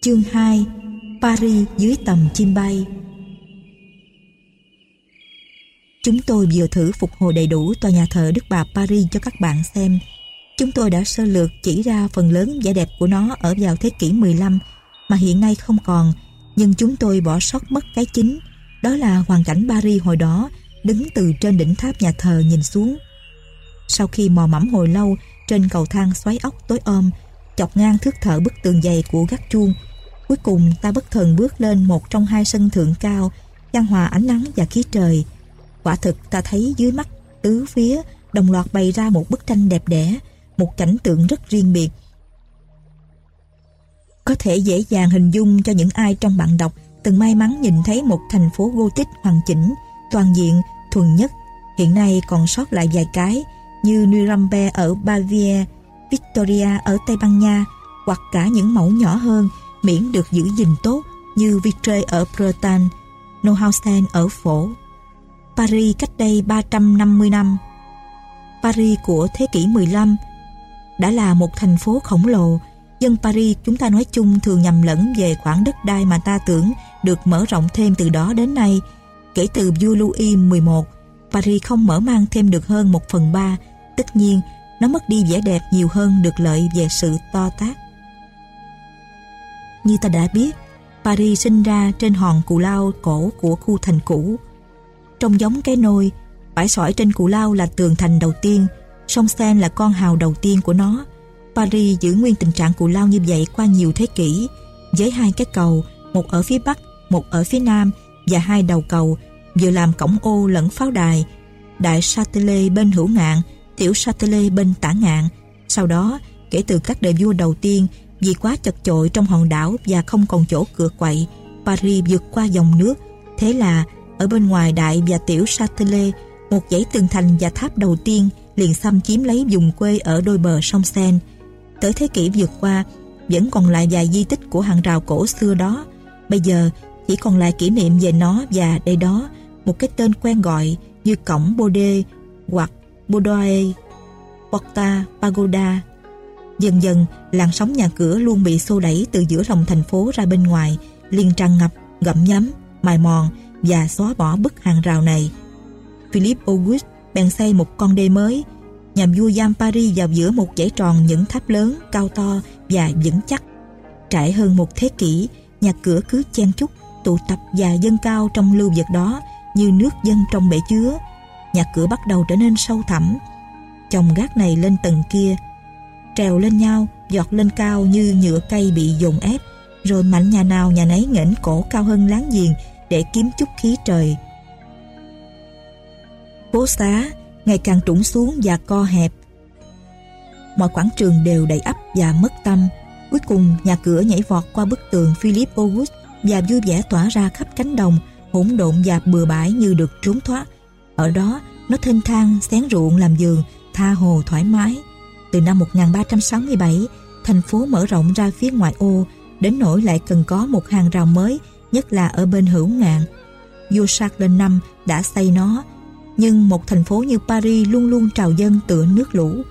Chương 2 Paris dưới tầm chim bay Chúng tôi vừa thử phục hồi đầy đủ tòa nhà thờ Đức Bà Paris cho các bạn xem. Chúng tôi đã sơ lược chỉ ra phần lớn vẻ đẹp của nó ở vào thế kỷ 15 mà hiện nay không còn, nhưng chúng tôi bỏ sót mất cái chính, đó là hoàn cảnh Paris hồi đó đứng từ trên đỉnh tháp nhà thờ nhìn xuống. Sau khi mò mẫm hồi lâu trên cầu thang xoáy ốc tối ôm, chọc ngang thước thở bức tường dày của gác chuông, cuối cùng ta bất thần bước lên một trong hai sân thượng cao, chan hòa ánh nắng và khí trời. Quả thực ta thấy dưới mắt tứ phía đồng loạt bày ra một bức tranh đẹp đẽ, một cảnh tượng rất riêng biệt. Có thể dễ dàng hình dung cho những ai trong bạn đọc từng may mắn nhìn thấy một thành phố Gothic hoàn chỉnh, toàn diện, thuần nhất. Hiện nay còn sót lại vài cái như Nuremberg ở Bavaria, Victoria ở Tây Ban Nha hoặc cả những mẫu nhỏ hơn miễn được giữ gìn tốt như Vitre ở Bretagne, Nohausen ở Phổ. Paris cách đây 350 năm. Paris của thế kỷ 15 đã là một thành phố khổng lồ. Dân Paris chúng ta nói chung thường nhầm lẫn về khoảng đất đai mà ta tưởng được mở rộng thêm từ đó đến nay. Kể từ vua Louis XI, Paris không mở mang thêm được hơn một phần ba. Tất nhiên, nó mất đi vẻ đẹp nhiều hơn được lợi về sự to tác. Như ta đã biết, Paris sinh ra trên hòn cù lao cổ của khu thành cũ. Trông giống cái nôi, bãi sỏi trên cù lao là tường thành đầu tiên, sông Sen là con hào đầu tiên của nó. Paris giữ nguyên tình trạng cù lao như vậy qua nhiều thế kỷ, với hai cái cầu, một ở phía bắc, một ở phía nam và hai đầu cầu vừa làm cổng ô lẫn pháo đài. Đại Châtelet bên hữu ngạn, tiểu Châtelet bên tả ngạn. Sau đó, kể từ các đời vua đầu tiên, vì quá chật chội trong hòn đảo và không còn chỗ cửa quậy, Paris vượt qua dòng nước. Thế là, ở bên ngoài đại và tiểu Châtelet, một dãy tường thành và tháp đầu tiên liền xâm chiếm lấy vùng quê ở đôi bờ sông Seine. Tới thế kỷ vượt qua, vẫn còn lại vài di tích của hàng rào cổ xưa đó. Bây giờ, chỉ còn lại kỷ niệm về nó và đây đó, một cái tên quen gọi như cổng Bode hoặc Boudoir, Porta Pagoda. Dần dần, làn sóng nhà cửa luôn bị xô đẩy từ giữa lòng thành phố ra bên ngoài, liền tràn ngập, gặm nhấm, mài mòn và xóa bỏ bức hàng rào này. Philip Auguste bèn xây một con đê mới, nhằm vua giam Paris vào giữa một dãy tròn những tháp lớn, cao to và vững chắc. Trải hơn một thế kỷ, nhà cửa cứ chen chúc, tụ tập và dâng cao trong lưu vực đó như nước dân trong bể chứa. Nhà cửa bắt đầu trở nên sâu thẳm. Chồng gác này lên tầng kia, trèo lên nhau, giọt lên cao như nhựa cây bị dồn ép, rồi mạnh nhà nào nhà nấy nghển cổ cao hơn láng giềng để kiếm chút khí trời. Phố xá ngày càng trũng xuống và co hẹp. Mọi quảng trường đều đầy ắp và mất tâm. Cuối cùng nhà cửa nhảy vọt qua bức tường Philip August và vui vẻ tỏa ra khắp cánh đồng, hỗn độn và bừa bãi như được trốn thoát. Ở đó, nó thênh thang, xén ruộng làm giường, tha hồ thoải mái. Từ năm 1367, thành phố mở rộng ra phía ngoại ô, đến nỗi lại cần có một hàng rào mới, nhất là ở bên hữu ngạn. Vua Charles V đã xây nó, nhưng một thành phố như Paris luôn luôn trào dân tựa nước lũ.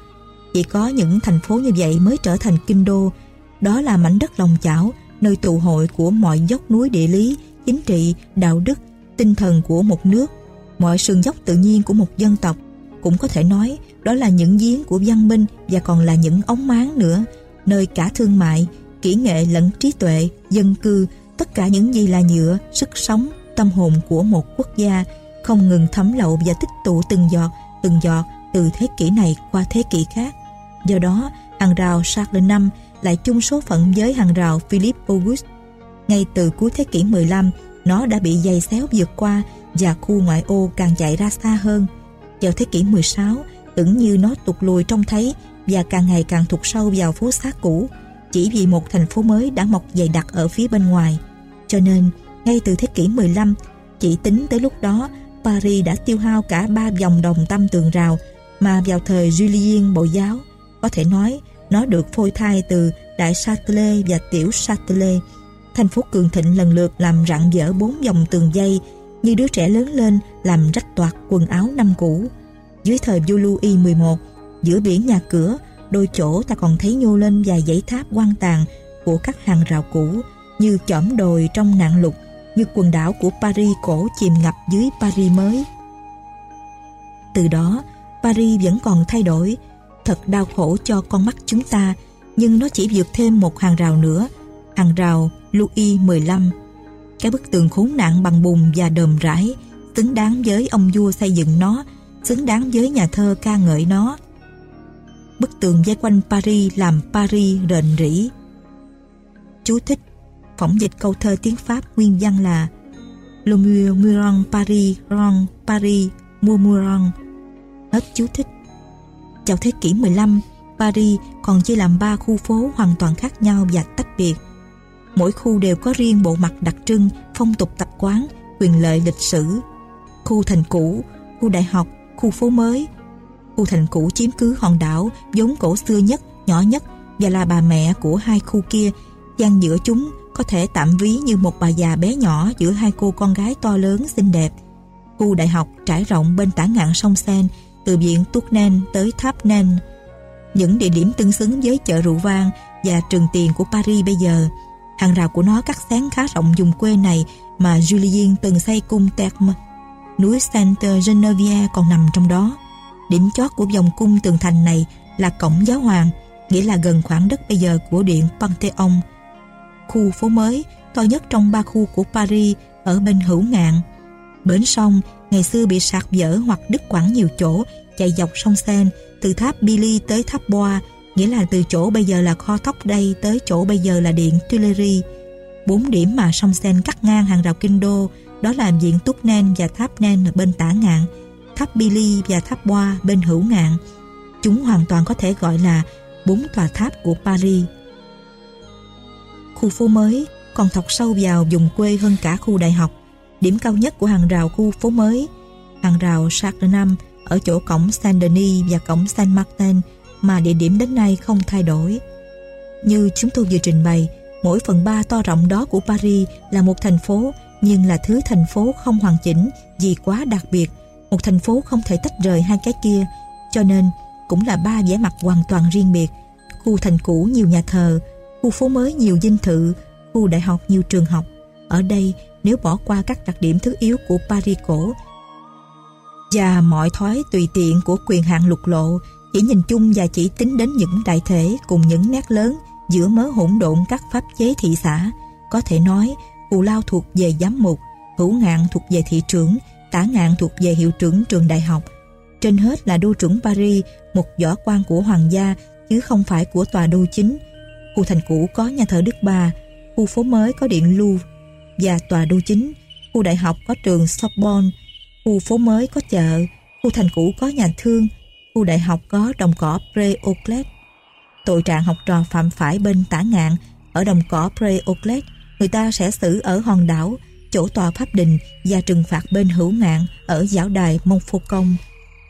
Chỉ có những thành phố như vậy mới trở thành kinh đô, đó là mảnh đất lòng chảo, nơi tụ hội của mọi dốc núi địa lý, chính trị, đạo đức, tinh thần của một nước, mọi sườn dốc tự nhiên của một dân tộc. Cũng có thể nói đó là những giếng của văn minh và còn là những ống máng nữa, nơi cả thương mại, kỹ nghệ lẫn trí tuệ, dân cư, tất cả những gì là nhựa, sức sống, tâm hồn của một quốc gia không ngừng thấm lậu và tích tụ từng giọt, từng giọt từ thế kỷ này qua thế kỷ khác. Do đó, hàng rào Charles V lại chung số phận với hàng rào Philip Auguste. Ngay từ cuối thế kỷ 15, nó đã bị dày xéo vượt qua và khu ngoại ô càng chạy ra xa hơn. Vào thế kỷ 16, tưởng như nó tụt lùi trông thấy và càng ngày càng thụt sâu vào phố xá cũ chỉ vì một thành phố mới đã mọc dày đặc ở phía bên ngoài. Cho nên, ngay từ thế kỷ 15, chỉ tính tới lúc đó Paris đã tiêu hao cả ba dòng đồng tâm tường rào mà vào thời Julien Bộ Giáo có thể nói nó được phôi thai từ Đại Châtelet và Tiểu Châtelet. Thành phố Cường Thịnh lần lượt làm rạn dở bốn dòng tường dây như đứa trẻ lớn lên làm rách toạc quần áo năm cũ. Dưới thời vua Louis XI, giữa biển nhà cửa, đôi chỗ ta còn thấy nhô lên vài dãy tháp quan tàn của các hàng rào cũ, như chỏm đồi trong nạn lục, như quần đảo của Paris cổ chìm ngập dưới Paris mới. Từ đó, Paris vẫn còn thay đổi, thật đau khổ cho con mắt chúng ta, nhưng nó chỉ vượt thêm một hàng rào nữa, hàng rào Louis XV. Cái bức tường khốn nạn bằng bùn và đờm rải, xứng đáng với ông vua xây dựng nó, xứng đáng với nhà thơ ca ngợi nó. Bức tường dây quanh Paris làm Paris rền rỉ. Chú thích Phỏng dịch câu thơ tiếng Pháp nguyên văn là Le mur murant Paris rang Paris murmuron Hết chú thích Chào thế kỷ 15 Paris còn chia làm ba khu phố hoàn toàn khác nhau và tách biệt Mỗi khu đều có riêng bộ mặt đặc trưng, phong tục tập quán, quyền lợi lịch sử. Khu thành cũ, khu đại học, khu phố mới. Khu thành cũ chiếm cứ hòn đảo vốn cổ xưa nhất, nhỏ nhất và là bà mẹ của hai khu kia. gian giữa chúng có thể tạm ví như một bà già bé nhỏ giữa hai cô con gái to lớn xinh đẹp. Khu đại học trải rộng bên tả ngạn sông Sen, từ viện Tuốt Nen tới tháp Nen. Những địa điểm tương xứng với chợ rượu vang và trường tiền của Paris bây giờ. Hàng rào của nó cắt xén khá rộng vùng quê này mà Julien từng xây cung Terme. Núi Sainte Genevieve còn nằm trong đó. Điểm chót của vòng cung tường thành này là cổng giáo hoàng, nghĩa là gần khoảng đất bây giờ của điện Pantheon. Khu phố mới, to nhất trong ba khu của Paris ở bên hữu ngạn. Bến sông, ngày xưa bị sạt dở hoặc đứt quãng nhiều chỗ, chạy dọc sông Seine, từ tháp Billy tới tháp Bois, nghĩa là từ chỗ bây giờ là kho thóc đây tới chỗ bây giờ là điện Tuileries. Bốn điểm mà sông Seine cắt ngang hàng rào kinh đô, đó là viện Túc Nen và tháp Nen ở bên tả ngạn, tháp Billy và tháp Boa bên hữu ngạn. Chúng hoàn toàn có thể gọi là bốn tòa tháp của Paris. Khu phố mới còn thọc sâu vào vùng quê hơn cả khu đại học. Điểm cao nhất của hàng rào khu phố mới, hàng rào Charles Năm ở chỗ cổng Saint-Denis và cổng Saint-Martin mà địa điểm đến nay không thay đổi. Như chúng tôi vừa trình bày, mỗi phần ba to rộng đó của Paris là một thành phố nhưng là thứ thành phố không hoàn chỉnh vì quá đặc biệt. Một thành phố không thể tách rời hai cái kia cho nên cũng là ba vẻ mặt hoàn toàn riêng biệt. Khu thành cũ nhiều nhà thờ, khu phố mới nhiều dinh thự, khu đại học nhiều trường học. Ở đây nếu bỏ qua các đặc điểm thứ yếu của Paris cổ và mọi thói tùy tiện của quyền hạn lục lộ chỉ nhìn chung và chỉ tính đến những đại thể cùng những nét lớn giữa mớ hỗn độn các pháp chế thị xã. Có thể nói, Cù Lao thuộc về giám mục, Hữu Ngạn thuộc về thị trưởng, Tả Ngạn thuộc về hiệu trưởng trường đại học. Trên hết là đô trưởng Paris, một võ quan của hoàng gia, chứ không phải của tòa đô chính. Khu thành cũ có nhà thờ Đức Bà, khu phố mới có điện Louvre và tòa đô chính. Khu đại học có trường Sorbonne, khu phố mới có chợ, khu thành cũ có nhà thương khu đại học có đồng cỏ Pre-Oclet. Tội trạng học trò phạm phải bên tả ngạn ở đồng cỏ Pre-Oclet, người ta sẽ xử ở hòn đảo, chỗ tòa pháp đình và trừng phạt bên hữu ngạn ở giáo đài Montfaucon.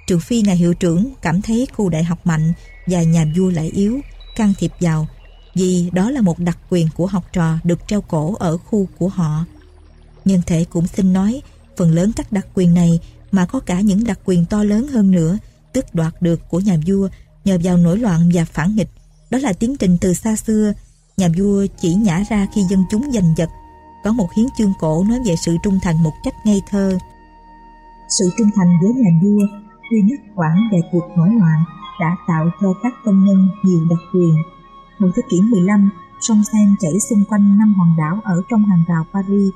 Trừ phi ngài hiệu trưởng cảm thấy khu đại học mạnh và nhà vua lại yếu, can thiệp vào, vì đó là một đặc quyền của học trò được treo cổ ở khu của họ. Nhân thể cũng xin nói, phần lớn các đặc quyền này mà có cả những đặc quyền to lớn hơn nữa tức đoạt được của nhà vua nhờ vào nổi loạn và phản nghịch. Đó là tiến trình từ xa xưa, nhà vua chỉ nhả ra khi dân chúng giành giật. Có một hiến chương cổ nói về sự trung thành một cách ngây thơ. Sự trung thành với nhà vua, tuy nhất quản về cuộc nổi loạn, đã tạo cho các công nhân nhiều đặc quyền. một thế kỷ 15, sông sen chảy xung quanh năm hòn đảo ở trong hàng rào Paris.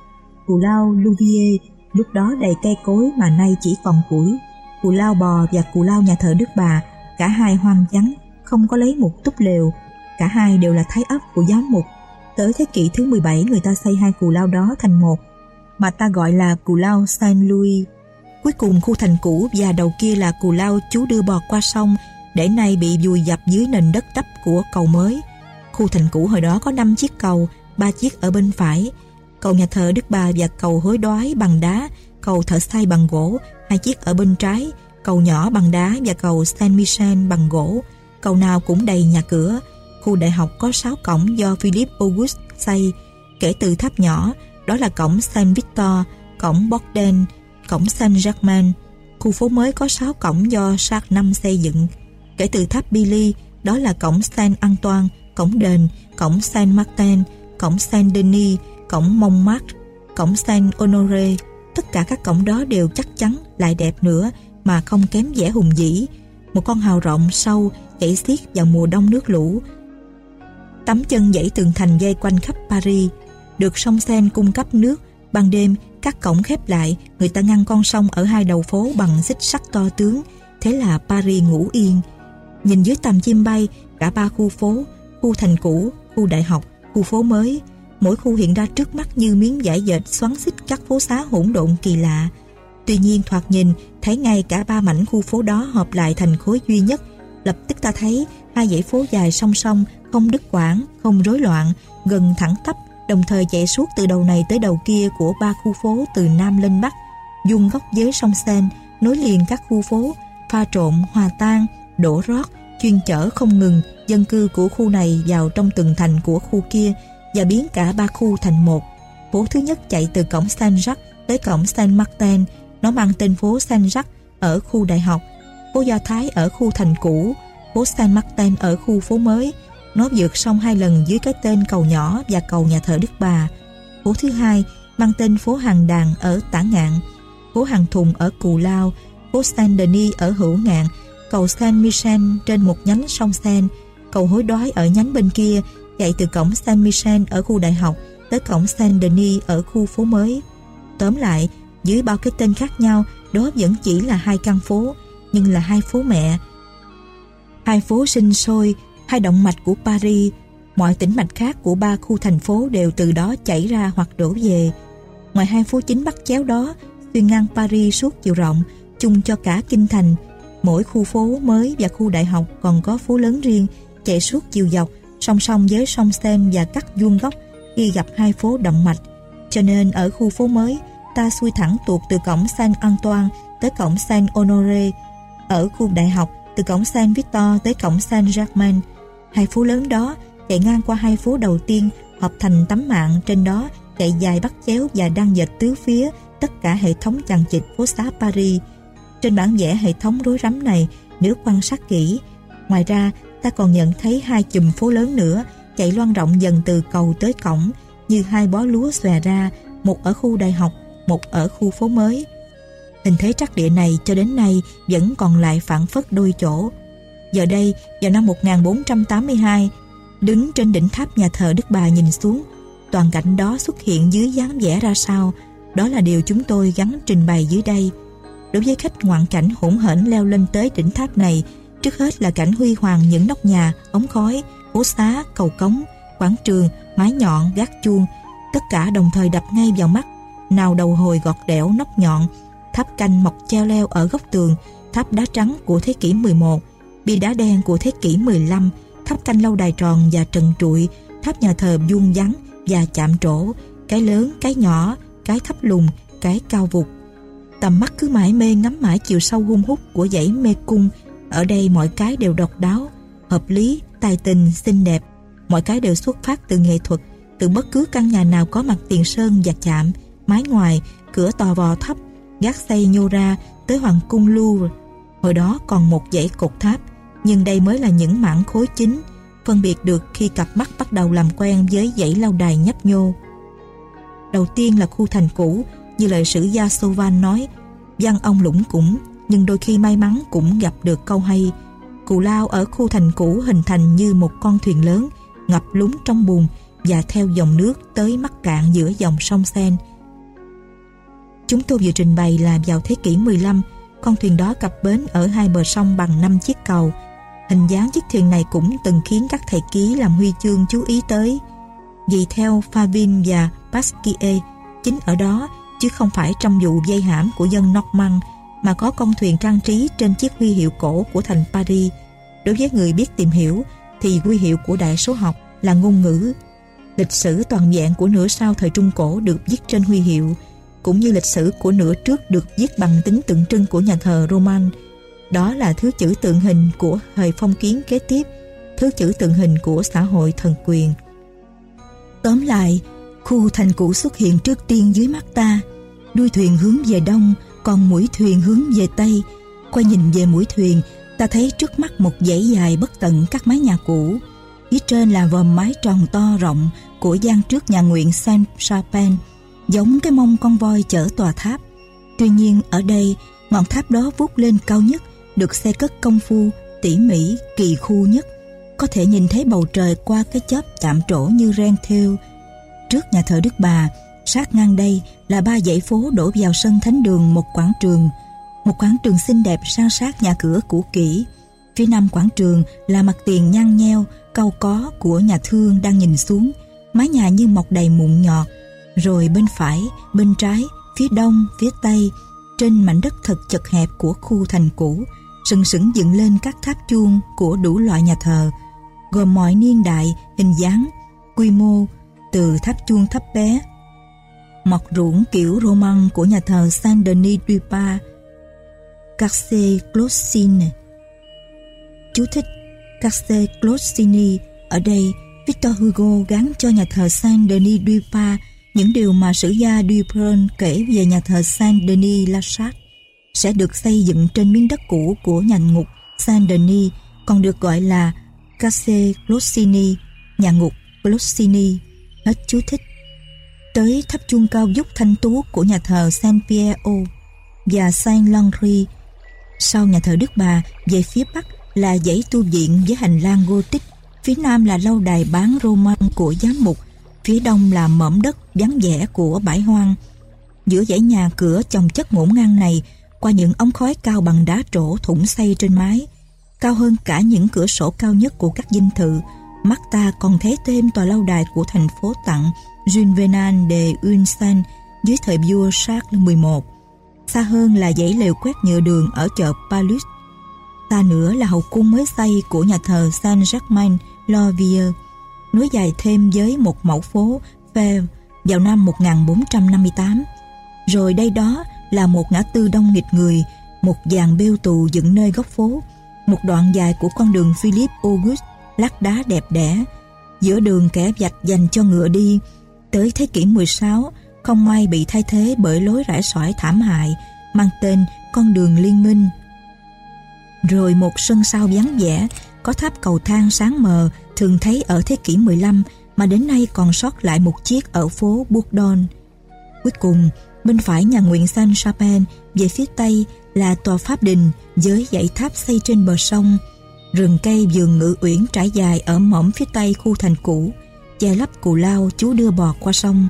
Cù lao Louvier lúc đó đầy cây cối mà nay chỉ còn củi cù lao bò và cù lao nhà thờ Đức Bà, cả hai hoang vắng, không có lấy một túp lều. Cả hai đều là thái ấp của giáo mục. Tới thế kỷ thứ 17 người ta xây hai cù lao đó thành một, mà ta gọi là cù lao Saint Louis. Cuối cùng khu thành cũ và đầu kia là cù lao chú đưa bò qua sông, để nay bị vùi dập dưới nền đất đắp của cầu mới. Khu thành cũ hồi đó có 5 chiếc cầu, ba chiếc ở bên phải, cầu nhà thờ Đức Bà và cầu hối đoái bằng đá, cầu thợ xây bằng gỗ, hai chiếc ở bên trái, cầu nhỏ bằng đá và cầu Saint Michel bằng gỗ, cầu nào cũng đầy nhà cửa. Khu đại học có 6 cổng do Philip August xây, kể từ tháp nhỏ, đó là cổng Saint Victor, cổng Borden, cổng Saint Germain. Khu phố mới có 6 cổng do Charles năm xây dựng, kể từ tháp Billy, đó là cổng Saint Antoine, cổng đền, cổng Saint Martin, cổng Saint-Denis, cổng Montmartre, cổng Saint-Honoré. Tất cả các cổng đó đều chắc chắn, lại đẹp nữa mà không kém vẻ hùng vĩ. Một con hào rộng sâu chảy xiết vào mùa đông nước lũ. Tấm chân dãy tường thành dây quanh khắp Paris, được sông Sen cung cấp nước. Ban đêm, các cổng khép lại, người ta ngăn con sông ở hai đầu phố bằng xích sắt to tướng. Thế là Paris ngủ yên. Nhìn dưới tầm chim bay, cả ba khu phố, khu thành cũ, khu đại học, khu phố mới, mỗi khu hiện ra trước mắt như miếng vải dệt xoắn xích các phố xá hỗn độn kỳ lạ. Tuy nhiên thoạt nhìn, thấy ngay cả ba mảnh khu phố đó hợp lại thành khối duy nhất. Lập tức ta thấy hai dãy phố dài song song, không đứt quãng, không rối loạn, gần thẳng tắp, đồng thời chạy suốt từ đầu này tới đầu kia của ba khu phố từ Nam lên Bắc, dung góc với sông Sen, nối liền các khu phố, pha trộn, hòa tan, đổ rót, chuyên chở không ngừng dân cư của khu này vào trong từng thành của khu kia và biến cả ba khu thành một. Phố thứ nhất chạy từ cổng Saint-Jacques tới cổng Saint-Martin, nó mang tên phố Saint-Jacques ở khu đại học, phố Do Thái ở khu thành cũ, phố Saint-Martin ở khu phố mới. Nó vượt sông hai lần dưới cái tên cầu nhỏ và cầu nhà thờ Đức Bà. Phố thứ hai mang tên phố Hàng Đàn ở Tả Ngạn, phố Hàng Thùng ở Cù Lao, phố Saint-Denis ở Hữu Ngạn, cầu Saint-Michel trên một nhánh sông Seine, cầu hối đói ở nhánh bên kia chạy từ cổng Saint-Michel ở khu đại học tới cổng Saint-Denis ở khu phố mới. Tóm lại, dưới bao cái tên khác nhau, đó vẫn chỉ là hai căn phố, nhưng là hai phố mẹ. Hai phố sinh sôi, hai động mạch của Paris, mọi tỉnh mạch khác của ba khu thành phố đều từ đó chảy ra hoặc đổ về. Ngoài hai phố chính bắt chéo đó, xuyên ngang Paris suốt chiều rộng, chung cho cả kinh thành. Mỗi khu phố mới và khu đại học còn có phố lớn riêng, chạy suốt chiều dọc, song song với sông Seine và cắt vuông góc khi gặp hai phố động mạch. Cho nên ở khu phố mới, ta xuôi thẳng tuột từ cổng Saint Antoine tới cổng Saint Honoré. Ở khu đại học, từ cổng Saint Victor tới cổng Saint Germain. Hai phố lớn đó chạy ngang qua hai phố đầu tiên hợp thành tấm mạng trên đó chạy dài bắt chéo và đang dệt tứ phía tất cả hệ thống chằng chịt phố xá Paris. Trên bản vẽ hệ thống rối rắm này, nếu quan sát kỹ, ngoài ra ta còn nhận thấy hai chùm phố lớn nữa chạy loan rộng dần từ cầu tới cổng như hai bó lúa xòe ra, một ở khu đại học, một ở khu phố mới. Hình thế trắc địa này cho đến nay vẫn còn lại phản phất đôi chỗ. Giờ đây, vào năm 1482, đứng trên đỉnh tháp nhà thờ Đức Bà nhìn xuống, toàn cảnh đó xuất hiện dưới dáng vẻ ra sao, đó là điều chúng tôi gắn trình bày dưới đây. Đối với khách ngoạn cảnh hỗn hển leo lên tới đỉnh tháp này, trước hết là cảnh huy hoàng những nóc nhà, ống khói, phố xá, cầu cống, quảng trường, mái nhọn, gác chuông, tất cả đồng thời đập ngay vào mắt. Nào đầu hồi gọt đẽo nóc nhọn, tháp canh mọc treo leo ở góc tường, tháp đá trắng của thế kỷ 11, bia đá đen của thế kỷ 15, tháp canh lâu đài tròn và trần trụi, tháp nhà thờ vuông vắn và chạm trổ, cái lớn, cái nhỏ, cái thấp lùn, cái cao vụt. Tầm mắt cứ mãi mê ngắm mãi chiều sâu hung hút của dãy mê cung. Ở đây mọi cái đều độc đáo, hợp lý, tài tình, xinh đẹp. Mọi cái đều xuất phát từ nghệ thuật, từ bất cứ căn nhà nào có mặt tiền sơn và chạm, mái ngoài, cửa tò vò thấp, gác xây nhô ra tới hoàng cung Louvre. Hồi đó còn một dãy cột tháp, nhưng đây mới là những mảng khối chính, phân biệt được khi cặp mắt bắt đầu làm quen với dãy lâu đài nhấp nhô. Đầu tiên là khu thành cũ, như lời sử gia Sovan nói, văn ông lũng cũng nhưng đôi khi may mắn cũng gặp được câu hay. Cù lao ở khu thành cũ hình thành như một con thuyền lớn, ngập lúng trong bùn và theo dòng nước tới mắc cạn giữa dòng sông Sen. Chúng tôi vừa trình bày là vào thế kỷ 15, con thuyền đó cập bến ở hai bờ sông bằng 5 chiếc cầu. Hình dáng chiếc thuyền này cũng từng khiến các thầy ký làm huy chương chú ý tới. Vì theo Favin và Pasquier, chính ở đó, chứ không phải trong vụ dây hãm của dân Norman, mà có con thuyền trang trí trên chiếc huy hiệu cổ của thành Paris. Đối với người biết tìm hiểu, thì huy hiệu của đại số học là ngôn ngữ. Lịch sử toàn vẹn của nửa sau thời Trung Cổ được viết trên huy hiệu, cũng như lịch sử của nửa trước được viết bằng tính tượng trưng của nhà thờ Roman. Đó là thứ chữ tượng hình của thời phong kiến kế tiếp, thứ chữ tượng hình của xã hội thần quyền. Tóm lại, khu thành cũ xuất hiện trước tiên dưới mắt ta, đuôi thuyền hướng về đông, con mũi thuyền hướng về tây. quay nhìn về mũi thuyền, ta thấy trước mắt một dãy dài bất tận các mái nhà cũ. Phía trên là vòm mái tròn to rộng của gian trước nhà nguyện Saint Chapin, giống cái mông con voi chở tòa tháp. Tuy nhiên ở đây, ngọn tháp đó vút lên cao nhất, được xây cất công phu, tỉ mỉ, kỳ khu nhất. Có thể nhìn thấy bầu trời qua cái chớp chạm trổ như ren thêu. Trước nhà thờ Đức Bà, sát ngang đây là ba dãy phố đổ vào sân thánh đường một quảng trường. Một quảng trường xinh đẹp san sát nhà cửa cũ kỹ. Phía nam quảng trường là mặt tiền nhăn nheo, cau có của nhà thương đang nhìn xuống, mái nhà như mọc đầy mụn nhọt. Rồi bên phải, bên trái, phía đông, phía tây, trên mảnh đất thật chật hẹp của khu thành cũ, sừng sững dựng lên các tháp chuông của đủ loại nhà thờ, gồm mọi niên đại, hình dáng, quy mô, từ tháp chuông thấp bé, mọc ruộng kiểu Roman của nhà thờ Saint Denis du Pas, Carse Closine. Chú thích Carse Closini ở đây Victor Hugo gắn cho nhà thờ Saint Denis du Pas những điều mà sử gia Dupron kể về nhà thờ Saint Denis La Chatre sẽ được xây dựng trên miếng đất cũ của nhà ngục Saint Denis còn được gọi là Case Closini, nhà ngục Closini. Hết chú thích. Tới tháp chuông cao dốc thanh tú của nhà thờ San Piero và San Landry. Sau nhà thờ Đức Bà, về phía bắc là dãy tu viện với hành lang Gothic, phía nam là lâu đài bán Roman của giám mục, phía đông là mỏm đất vắng vẻ của bãi hoang. Giữa dãy nhà cửa chồng chất ngổn ngang này, qua những ống khói cao bằng đá trổ thủng xây trên mái, cao hơn cả những cửa sổ cao nhất của các dinh thự, mắt ta còn thấy thêm tòa lâu đài của thành phố tặng Junvenan de Unsan dưới thời vua Charles XI. Xa hơn là dãy lều quét nhựa đường ở chợ Palus. Xa nữa là hậu cung mới xây của nhà thờ Saint-Germain Lovier, nối dài thêm với một mẫu phố Fèvre vào năm 1458. Rồi đây đó là một ngã tư đông nghịch người, một dàn bêu tù dựng nơi góc phố, một đoạn dài của con đường Philip August lát đá đẹp đẽ, giữa đường kẻ vạch dành cho ngựa đi. Tới thế kỷ 16, không may bị thay thế bởi lối rải sỏi thảm hại mang tên con đường liên minh. Rồi một sân sau vắng vẻ, có tháp cầu thang sáng mờ thường thấy ở thế kỷ 15 mà đến nay còn sót lại một chiếc ở phố Bourdon. Cuối cùng, bên phải nhà nguyện Saint Chapin về phía tây là tòa pháp đình với dãy tháp xây trên bờ sông. Rừng cây vườn ngự uyển trải dài ở mỏm phía tây khu thành cũ, che lấp cù lao chú đưa bò qua sông.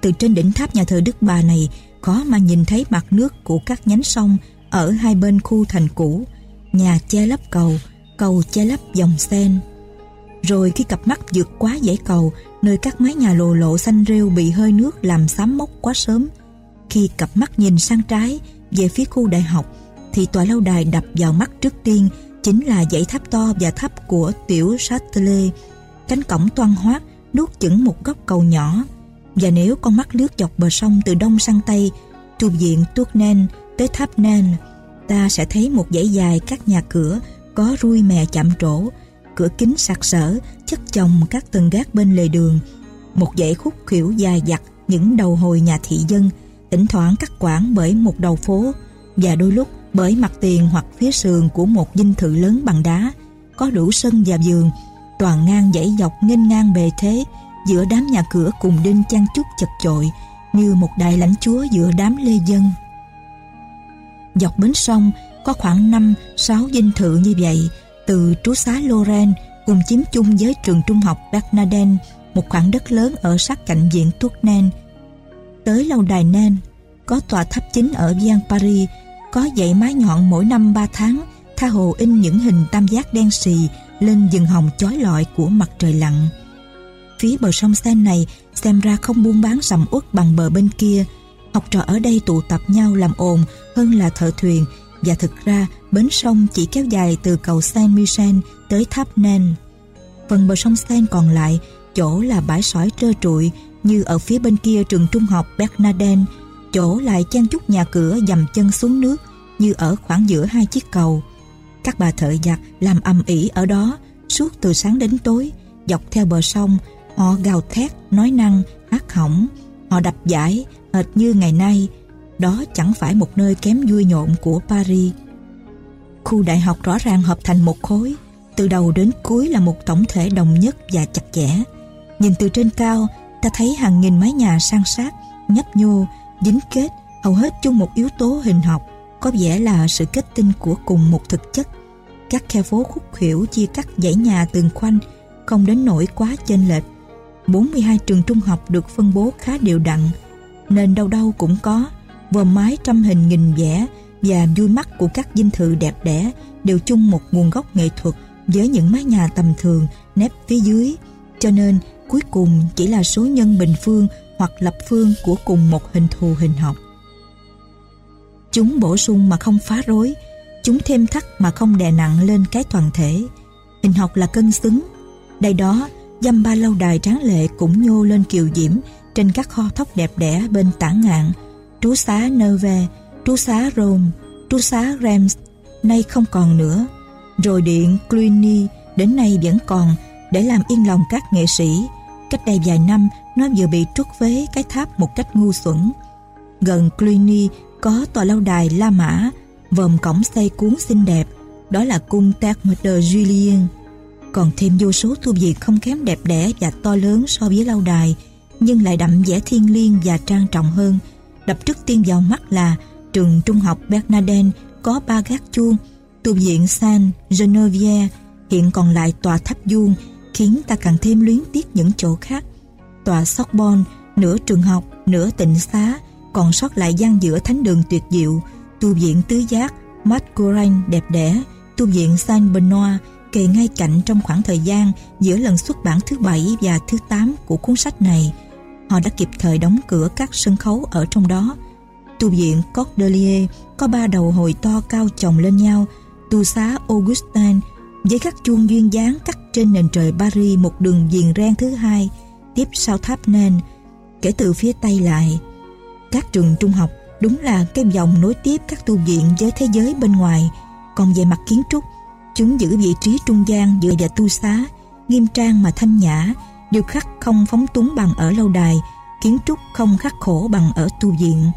Từ trên đỉnh tháp nhà thờ Đức Bà này khó mà nhìn thấy mặt nước của các nhánh sông ở hai bên khu thành cũ, nhà che lấp cầu, cầu che lấp dòng sen. Rồi khi cặp mắt vượt quá dãy cầu, nơi các mái nhà lồ lộ xanh rêu bị hơi nước làm xám mốc quá sớm, khi cặp mắt nhìn sang trái, về phía khu đại học, thì tòa lâu đài đập vào mắt trước tiên chính là dãy tháp to và tháp của tiểu Châtelet, cánh cổng toan hoác nuốt chửng một góc cầu nhỏ. Và nếu con mắt lướt dọc bờ sông từ đông sang tây, từ viện Tournen tới tháp Nen, ta sẽ thấy một dãy dài các nhà cửa có rui mè chạm trổ, cửa kính sạc sỡ, chất chồng các tầng gác bên lề đường, một dãy khúc khuỷu dài dặt những đầu hồi nhà thị dân, thỉnh thoảng cắt quãng bởi một đầu phố và đôi lúc bởi mặt tiền hoặc phía sườn của một dinh thự lớn bằng đá có đủ sân và giường toàn ngang dãy dọc nghênh ngang bề thế giữa đám nhà cửa cùng đinh chăn chúc chật chội, như một đại lãnh chúa giữa đám lê dân. Dọc bến sông, có khoảng 5-6 dinh thự như vậy, từ trú xá Loren cùng chiếm chung với trường trung học Bernardin, một khoảng đất lớn ở sát cạnh viện Tournen tới lâu đài Nen, có tòa tháp chính ở Gian Paris, có dãy mái nhọn mỗi năm ba tháng, tha hồ in những hình tam giác đen xì lên rừng hồng chói lọi của mặt trời lặn. Phía bờ sông Sen này xem ra không buôn bán sầm uất bằng bờ bên kia. Học trò ở đây tụ tập nhau làm ồn hơn là thợ thuyền và thực ra bến sông chỉ kéo dài từ cầu Saint Michel tới tháp Nen. Phần bờ sông Sen còn lại, chỗ là bãi sỏi trơ trụi như ở phía bên kia trường trung học Bernardin chỗ lại chen chúc nhà cửa dầm chân xuống nước như ở khoảng giữa hai chiếc cầu. Các bà thợ giặt làm ầm ĩ ở đó suốt từ sáng đến tối, dọc theo bờ sông, họ gào thét, nói năng, hát hỏng, họ đập giải, hệt như ngày nay. Đó chẳng phải một nơi kém vui nhộn của Paris. Khu đại học rõ ràng hợp thành một khối, Từ đầu đến cuối là một tổng thể đồng nhất và chặt chẽ. Nhìn từ trên cao, ta thấy hàng nghìn mái nhà san sát, nhấp nhô, dính kết, hầu hết chung một yếu tố hình học, có vẻ là sự kết tinh của cùng một thực chất. Các khe phố khúc khuỷu chia cắt dãy nhà tường khoanh, không đến nỗi quá chênh lệch. 42 trường trung học được phân bố khá đều đặn, nên đâu đâu cũng có, vòm mái trăm hình nghìn vẽ và vui mắt của các dinh thự đẹp đẽ đều chung một nguồn gốc nghệ thuật với những mái nhà tầm thường nép phía dưới. Cho nên cuối cùng chỉ là số nhân bình phương hoặc lập phương của cùng một hình thù hình học. Chúng bổ sung mà không phá rối, chúng thêm thắt mà không đè nặng lên cái toàn thể. Hình học là cân xứng. Đây đó, dăm ba lâu đài tráng lệ cũng nhô lên kiều diễm trên các kho thóc đẹp đẽ bên tả ngạn, trú xá Nerve, trú xá Rome, trú xá Reims, nay không còn nữa. Rồi điện Cluny đến nay vẫn còn để làm yên lòng các nghệ sĩ. Cách đây vài năm, nó vừa bị trút vế cái tháp một cách ngu xuẩn. Gần Cluny có tòa lâu đài La Mã, vòm cổng xây cuốn xinh đẹp, đó là cung Terme de Julien. Còn thêm vô số tu viện không kém đẹp đẽ và to lớn so với lâu đài, nhưng lại đậm vẻ thiên liêng và trang trọng hơn. Đập trước tiên vào mắt là trường trung học Bernardin có ba gác chuông, tu viện San Genevieve hiện còn lại tòa tháp vuông khiến ta càng thêm luyến tiếc những chỗ khác. Tòa Sorbonne, nửa trường học, nửa tịnh xá, còn sót lại gian giữa thánh đường tuyệt diệu, tu viện tứ giác, Mascorain đẹp đẽ, tu viện Saint Benoit kề ngay cạnh trong khoảng thời gian giữa lần xuất bản thứ bảy và thứ tám của cuốn sách này. Họ đã kịp thời đóng cửa các sân khấu ở trong đó. Tu viện Cordelier có ba đầu hồi to cao chồng lên nhau, tu xá Augustin với các chuông duyên dáng cắt trên nền trời Paris một đường viền ren thứ hai tiếp sau tháp nên kể từ phía Tây lại các trường trung học đúng là cái dòng nối tiếp các tu viện với thế giới bên ngoài. Còn về mặt kiến trúc, chúng giữ vị trí trung gian giữa và tu xá, nghiêm trang mà thanh nhã điều khắc không phóng túng bằng ở lâu đài, kiến trúc không khắc khổ bằng ở tu viện.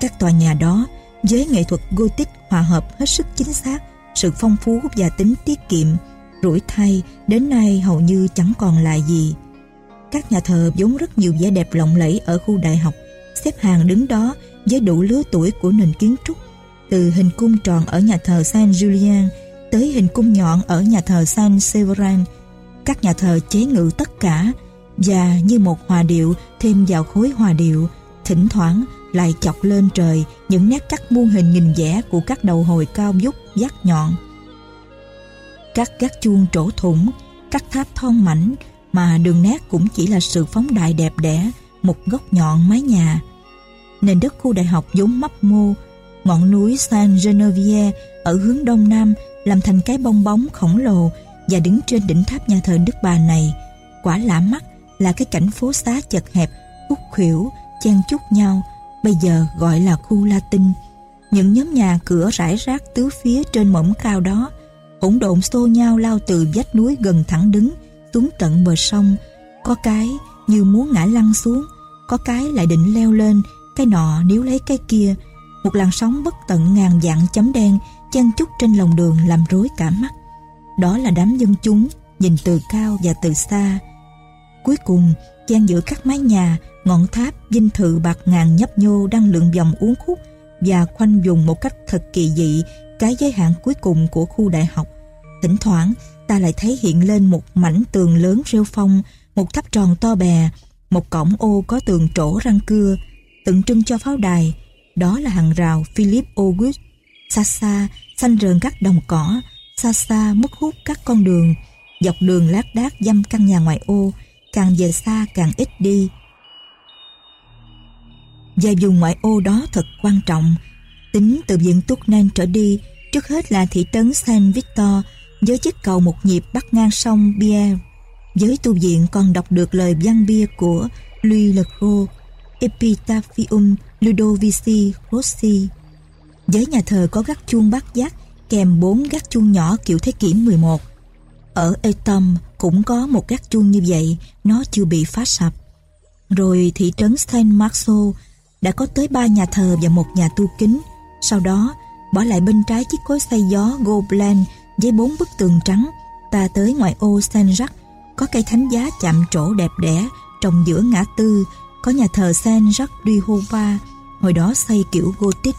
Các tòa nhà đó, với nghệ thuật Gothic hòa hợp hết sức chính xác, sự phong phú và tính tiết kiệm, rủi thay, đến nay hầu như chẳng còn lại gì. Các nhà thờ vốn rất nhiều vẻ đẹp lộng lẫy ở khu đại học, xếp hàng đứng đó với đủ lứa tuổi của nền kiến trúc, từ hình cung tròn ở nhà thờ San Julian tới hình cung nhọn ở nhà thờ San Severan các nhà thờ chế ngự tất cả và như một hòa điệu thêm vào khối hòa điệu, thỉnh thoảng lại chọc lên trời những nét cắt muôn hình nghìn vẽ của các đầu hồi cao vút giác nhọn. Các gác chuông trổ thủng, các tháp thon mảnh mà đường nét cũng chỉ là sự phóng đại đẹp đẽ, một góc nhọn mái nhà nền đất khu đại học vốn mấp mô ngọn núi San Genevieve ở hướng đông nam làm thành cái bong bóng khổng lồ và đứng trên đỉnh tháp nhà thờ Đức Bà này. Quả lạ mắt là cái cảnh phố xá chật hẹp khúc khuỷu, chen chúc nhau, bây giờ gọi là khu Latin. Những nhóm nhà cửa rải rác tứ phía trên mỏm cao đó hỗn độn xô nhau lao từ vách núi gần thẳng đứng, xuống tận bờ sông. Có cái như muốn ngã lăn xuống, có cái lại định leo lên cái nọ níu lấy cái kia, một làn sóng bất tận ngàn vạn chấm đen chen chúc trên lòng đường làm rối cả mắt. Đó là đám dân chúng nhìn từ cao và từ xa. Cuối cùng chen giữa các mái nhà, ngọn tháp, dinh thự bạc ngàn nhấp nhô đang lượn vòng uốn khúc và khoanh vùng một cách thật kỳ dị cái giới hạn cuối cùng của khu đại học. Thỉnh thoảng, ta lại thấy hiện lên một mảnh tường lớn rêu phong, một tháp tròn to bè, một cổng ô có tường trổ răng cưa tượng trưng cho pháo đài, đó là hàng rào Philip August. Xa xa, xanh rờn các đồng cỏ, xa xa mất hút các con đường, dọc đường lác đác dăm căn nhà ngoại ô, càng về xa càng ít đi. Và vùng ngoại ô đó thật quan trọng, tính từ viện Túc trở đi, trước hết là thị trấn Saint Victor với chiếc cầu một nhịp bắt ngang sông Bier. Với tu viện còn đọc được lời văn bia của Louis Le Gros Epitaphium Ludovici Rossi. Với nhà thờ có gác chuông bát giác kèm bốn gác chuông nhỏ kiểu thế kỷ 11. Ở Etom cũng có một gác chuông như vậy, nó chưa bị phá sập. Rồi thị trấn Saint Marceau đã có tới ba nhà thờ và một nhà tu kính. Sau đó, bỏ lại bên trái chiếc cối xay gió Gobelin với bốn bức tường trắng, ta tới ngoài ô Saint-Jacques, có cây thánh giá chạm trổ đẹp đẽ trồng giữa ngã tư, có nhà thờ Saint-Jacques du Hova, hồi đó xây kiểu Gothic,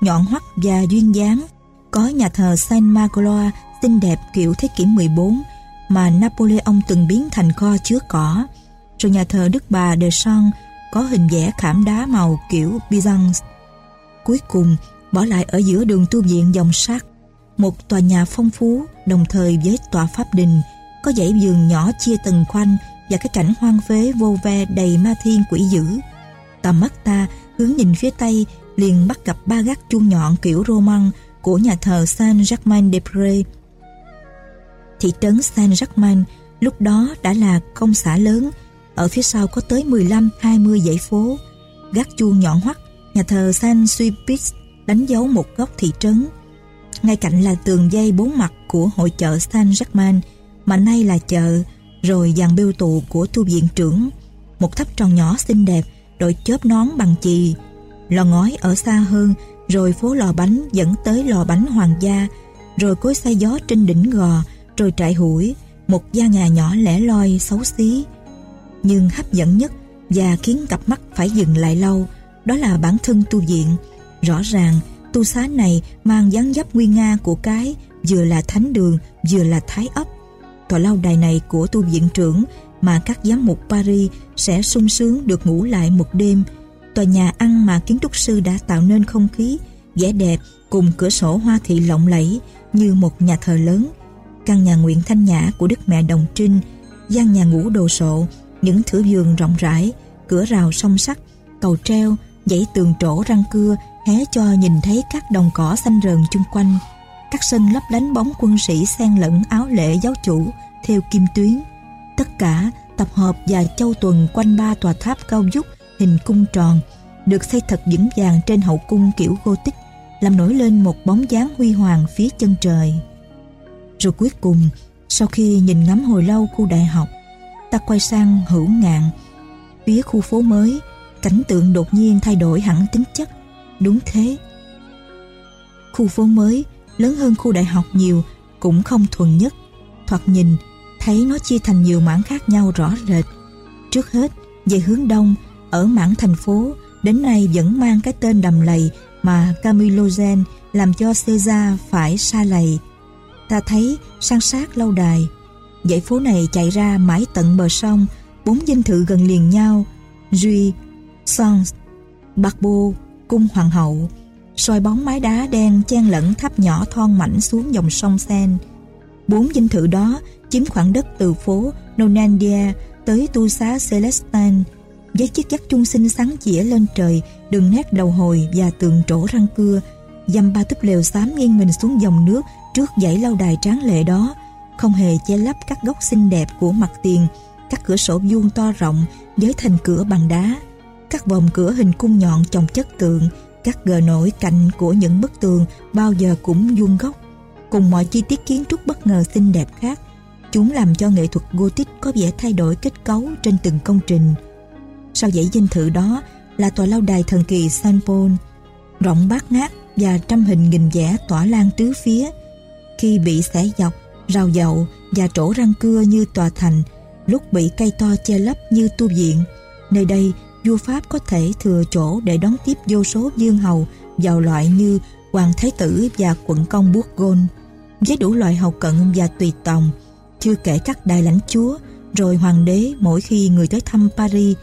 nhọn hoắt và duyên dáng. Có nhà thờ Saint Magloire xinh đẹp kiểu thế kỷ 14 mà Napoleon từng biến thành kho chứa cỏ. Rồi nhà thờ Đức Bà de Son có hình vẽ khảm đá màu kiểu Byzance. Cuối cùng, bỏ lại ở giữa đường tu viện dòng sắt một tòa nhà phong phú đồng thời với tòa pháp đình có dãy vườn nhỏ chia từng khoanh và cái cảnh hoang phế vô ve đầy ma thiên quỷ dữ. Tầm mắt ta hướng nhìn phía tây liền bắt gặp ba gác chuông nhọn kiểu Roman của nhà thờ Saint-Germain-des-Prés. Thị trấn Saint-Germain lúc đó đã là công xã lớn, ở phía sau có tới 15-20 dãy phố. Gác chuông nhọn hoắt, nhà thờ Saint-Sulpice đánh dấu một góc thị trấn. Ngay cạnh là tường dây bốn mặt của hội chợ Saint-Germain, mà nay là chợ, rồi dàn bêu tù của tu viện trưởng. Một tháp tròn nhỏ xinh đẹp, đội chớp nón bằng chì. Lò ngói ở xa hơn, rồi phố lò bánh dẫn tới lò bánh hoàng gia, rồi cối xay gió trên đỉnh gò, rồi trại hủi, một gia nhà nhỏ lẻ loi xấu xí. Nhưng hấp dẫn nhất và khiến cặp mắt phải dừng lại lâu, đó là bản thân tu viện. Rõ ràng, tu xá này mang dáng dấp nguy nga của cái vừa là thánh đường vừa là thái ấp tòa lâu đài này của tu viện trưởng mà các giám mục Paris sẽ sung sướng được ngủ lại một đêm. Tòa nhà ăn mà kiến trúc sư đã tạo nên không khí, vẻ đẹp cùng cửa sổ hoa thị lộng lẫy như một nhà thờ lớn. Căn nhà nguyện thanh nhã của đức mẹ đồng trinh, gian nhà ngủ đồ sộ, những thửa vườn rộng rãi, cửa rào song sắt, cầu treo, dãy tường trổ răng cưa hé cho nhìn thấy các đồng cỏ xanh rờn chung quanh các sân lấp lánh bóng quân sĩ xen lẫn áo lễ giáo chủ, theo kim tuyến. Tất cả tập hợp và châu tuần quanh ba tòa tháp cao vút, hình cung tròn, được xây thật vững vàng trên hậu cung kiểu Gothic, làm nổi lên một bóng dáng huy hoàng phía chân trời. Rồi cuối cùng, sau khi nhìn ngắm hồi lâu khu đại học, ta quay sang hữu ngạn. Phía khu phố mới, cảnh tượng đột nhiên thay đổi hẳn tính chất. Đúng thế. Khu phố mới lớn hơn khu đại học nhiều cũng không thuần nhất. Thoạt nhìn thấy nó chia thành nhiều mảng khác nhau rõ rệt. Trước hết, về hướng đông, ở mảng thành phố, đến nay vẫn mang cái tên đầm lầy mà Camille làm cho Caesar phải xa lầy. Ta thấy san sát lâu đài. Dãy phố này chạy ra mãi tận bờ sông, bốn dinh thự gần liền nhau, Duy, Sons, Barbeau, cung hoàng hậu soi bóng mái đá đen chen lẫn tháp nhỏ thon mảnh xuống dòng sông Sen. Bốn dinh thự đó chiếm khoảng đất từ phố Nonandia tới tu xá Celestine với chiếc dắt chung sinh sáng chĩa lên trời đường nét đầu hồi và tường trổ răng cưa dăm ba túp lều xám nghiêng mình xuống dòng nước trước dãy lâu đài tráng lệ đó không hề che lấp các góc xinh đẹp của mặt tiền các cửa sổ vuông to rộng với thành cửa bằng đá các vòng cửa hình cung nhọn chồng chất tượng, các gờ nổi cạnh của những bức tường bao giờ cũng vuông góc. Cùng mọi chi tiết kiến trúc bất ngờ xinh đẹp khác, chúng làm cho nghệ thuật Gothic có vẻ thay đổi kết cấu trên từng công trình. Sau dãy dinh thự đó là tòa lâu đài thần kỳ Saint Paul, rộng bát ngát và trăm hình nghìn vẽ tỏa lan tứ phía. Khi bị xẻ dọc, rào dậu và trổ răng cưa như tòa thành, lúc bị cây to che lấp như tu viện, nơi đây vua Pháp có thể thừa chỗ để đón tiếp vô số dương hầu giàu loại như hoàng thái tử và quận công Bourgogne với đủ loại hầu cận và tùy tòng, chưa kể các đại lãnh chúa, rồi hoàng đế mỗi khi người tới thăm Paris,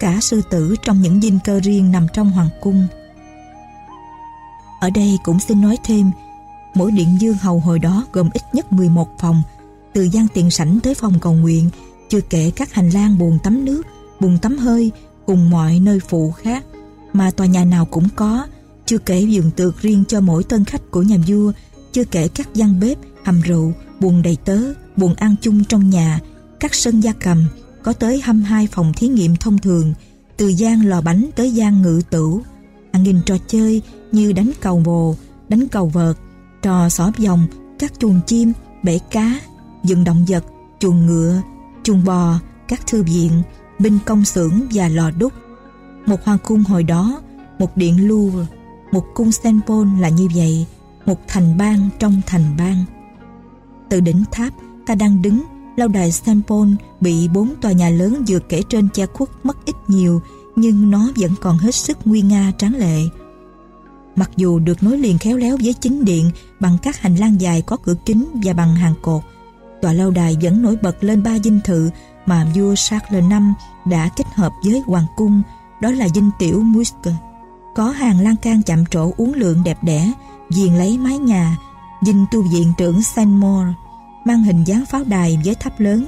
cả sư tử trong những dinh cơ riêng nằm trong hoàng cung. Ở đây cũng xin nói thêm, mỗi điện dương hầu hồi đó gồm ít nhất 11 phòng, từ gian tiền sảnh tới phòng cầu nguyện, chưa kể các hành lang, buồng tắm nước, buồng tắm hơi cùng mọi nơi phụ khác mà tòa nhà nào cũng có, chưa kể giường tược riêng cho mỗi tân khách của nhà vua, chưa kể các gian bếp, hầm rượu, buồng đầy tớ, buồng ăn chung trong nhà, các sân gia cầm, có tới 22 phòng thí nghiệm thông thường, từ gian lò bánh tới gian ngự tửu. Hàng nghìn trò chơi như đánh cầu bồ, đánh cầu vợt, trò xỏ vòng, các chuồng chim, bể cá, dựng động vật, chuồng ngựa, chuồng bò, các thư viện, binh công xưởng và lò đúc. Một hoàng cung hồi đó, một điện Louvre, một cung Saint Paul là như vậy, một thành bang trong thành bang. Từ đỉnh tháp, ta đang đứng, lâu đài Saint Paul bị bốn tòa nhà lớn vừa kể trên che khuất mất ít nhiều, nhưng nó vẫn còn hết sức nguy nga tráng lệ. Mặc dù được nối liền khéo léo với chính điện bằng các hành lang dài có cửa kính và bằng hàng cột, tòa lâu đài vẫn nổi bật lên ba dinh thự mà vua Charles V đã kết hợp với hoàng cung, đó là dinh tiểu Musk Có hàng lan can chạm trổ uốn lượn đẹp đẽ, viền lấy mái nhà, dinh tu viện trưởng Saint Maur, mang hình dáng pháo đài với tháp lớn,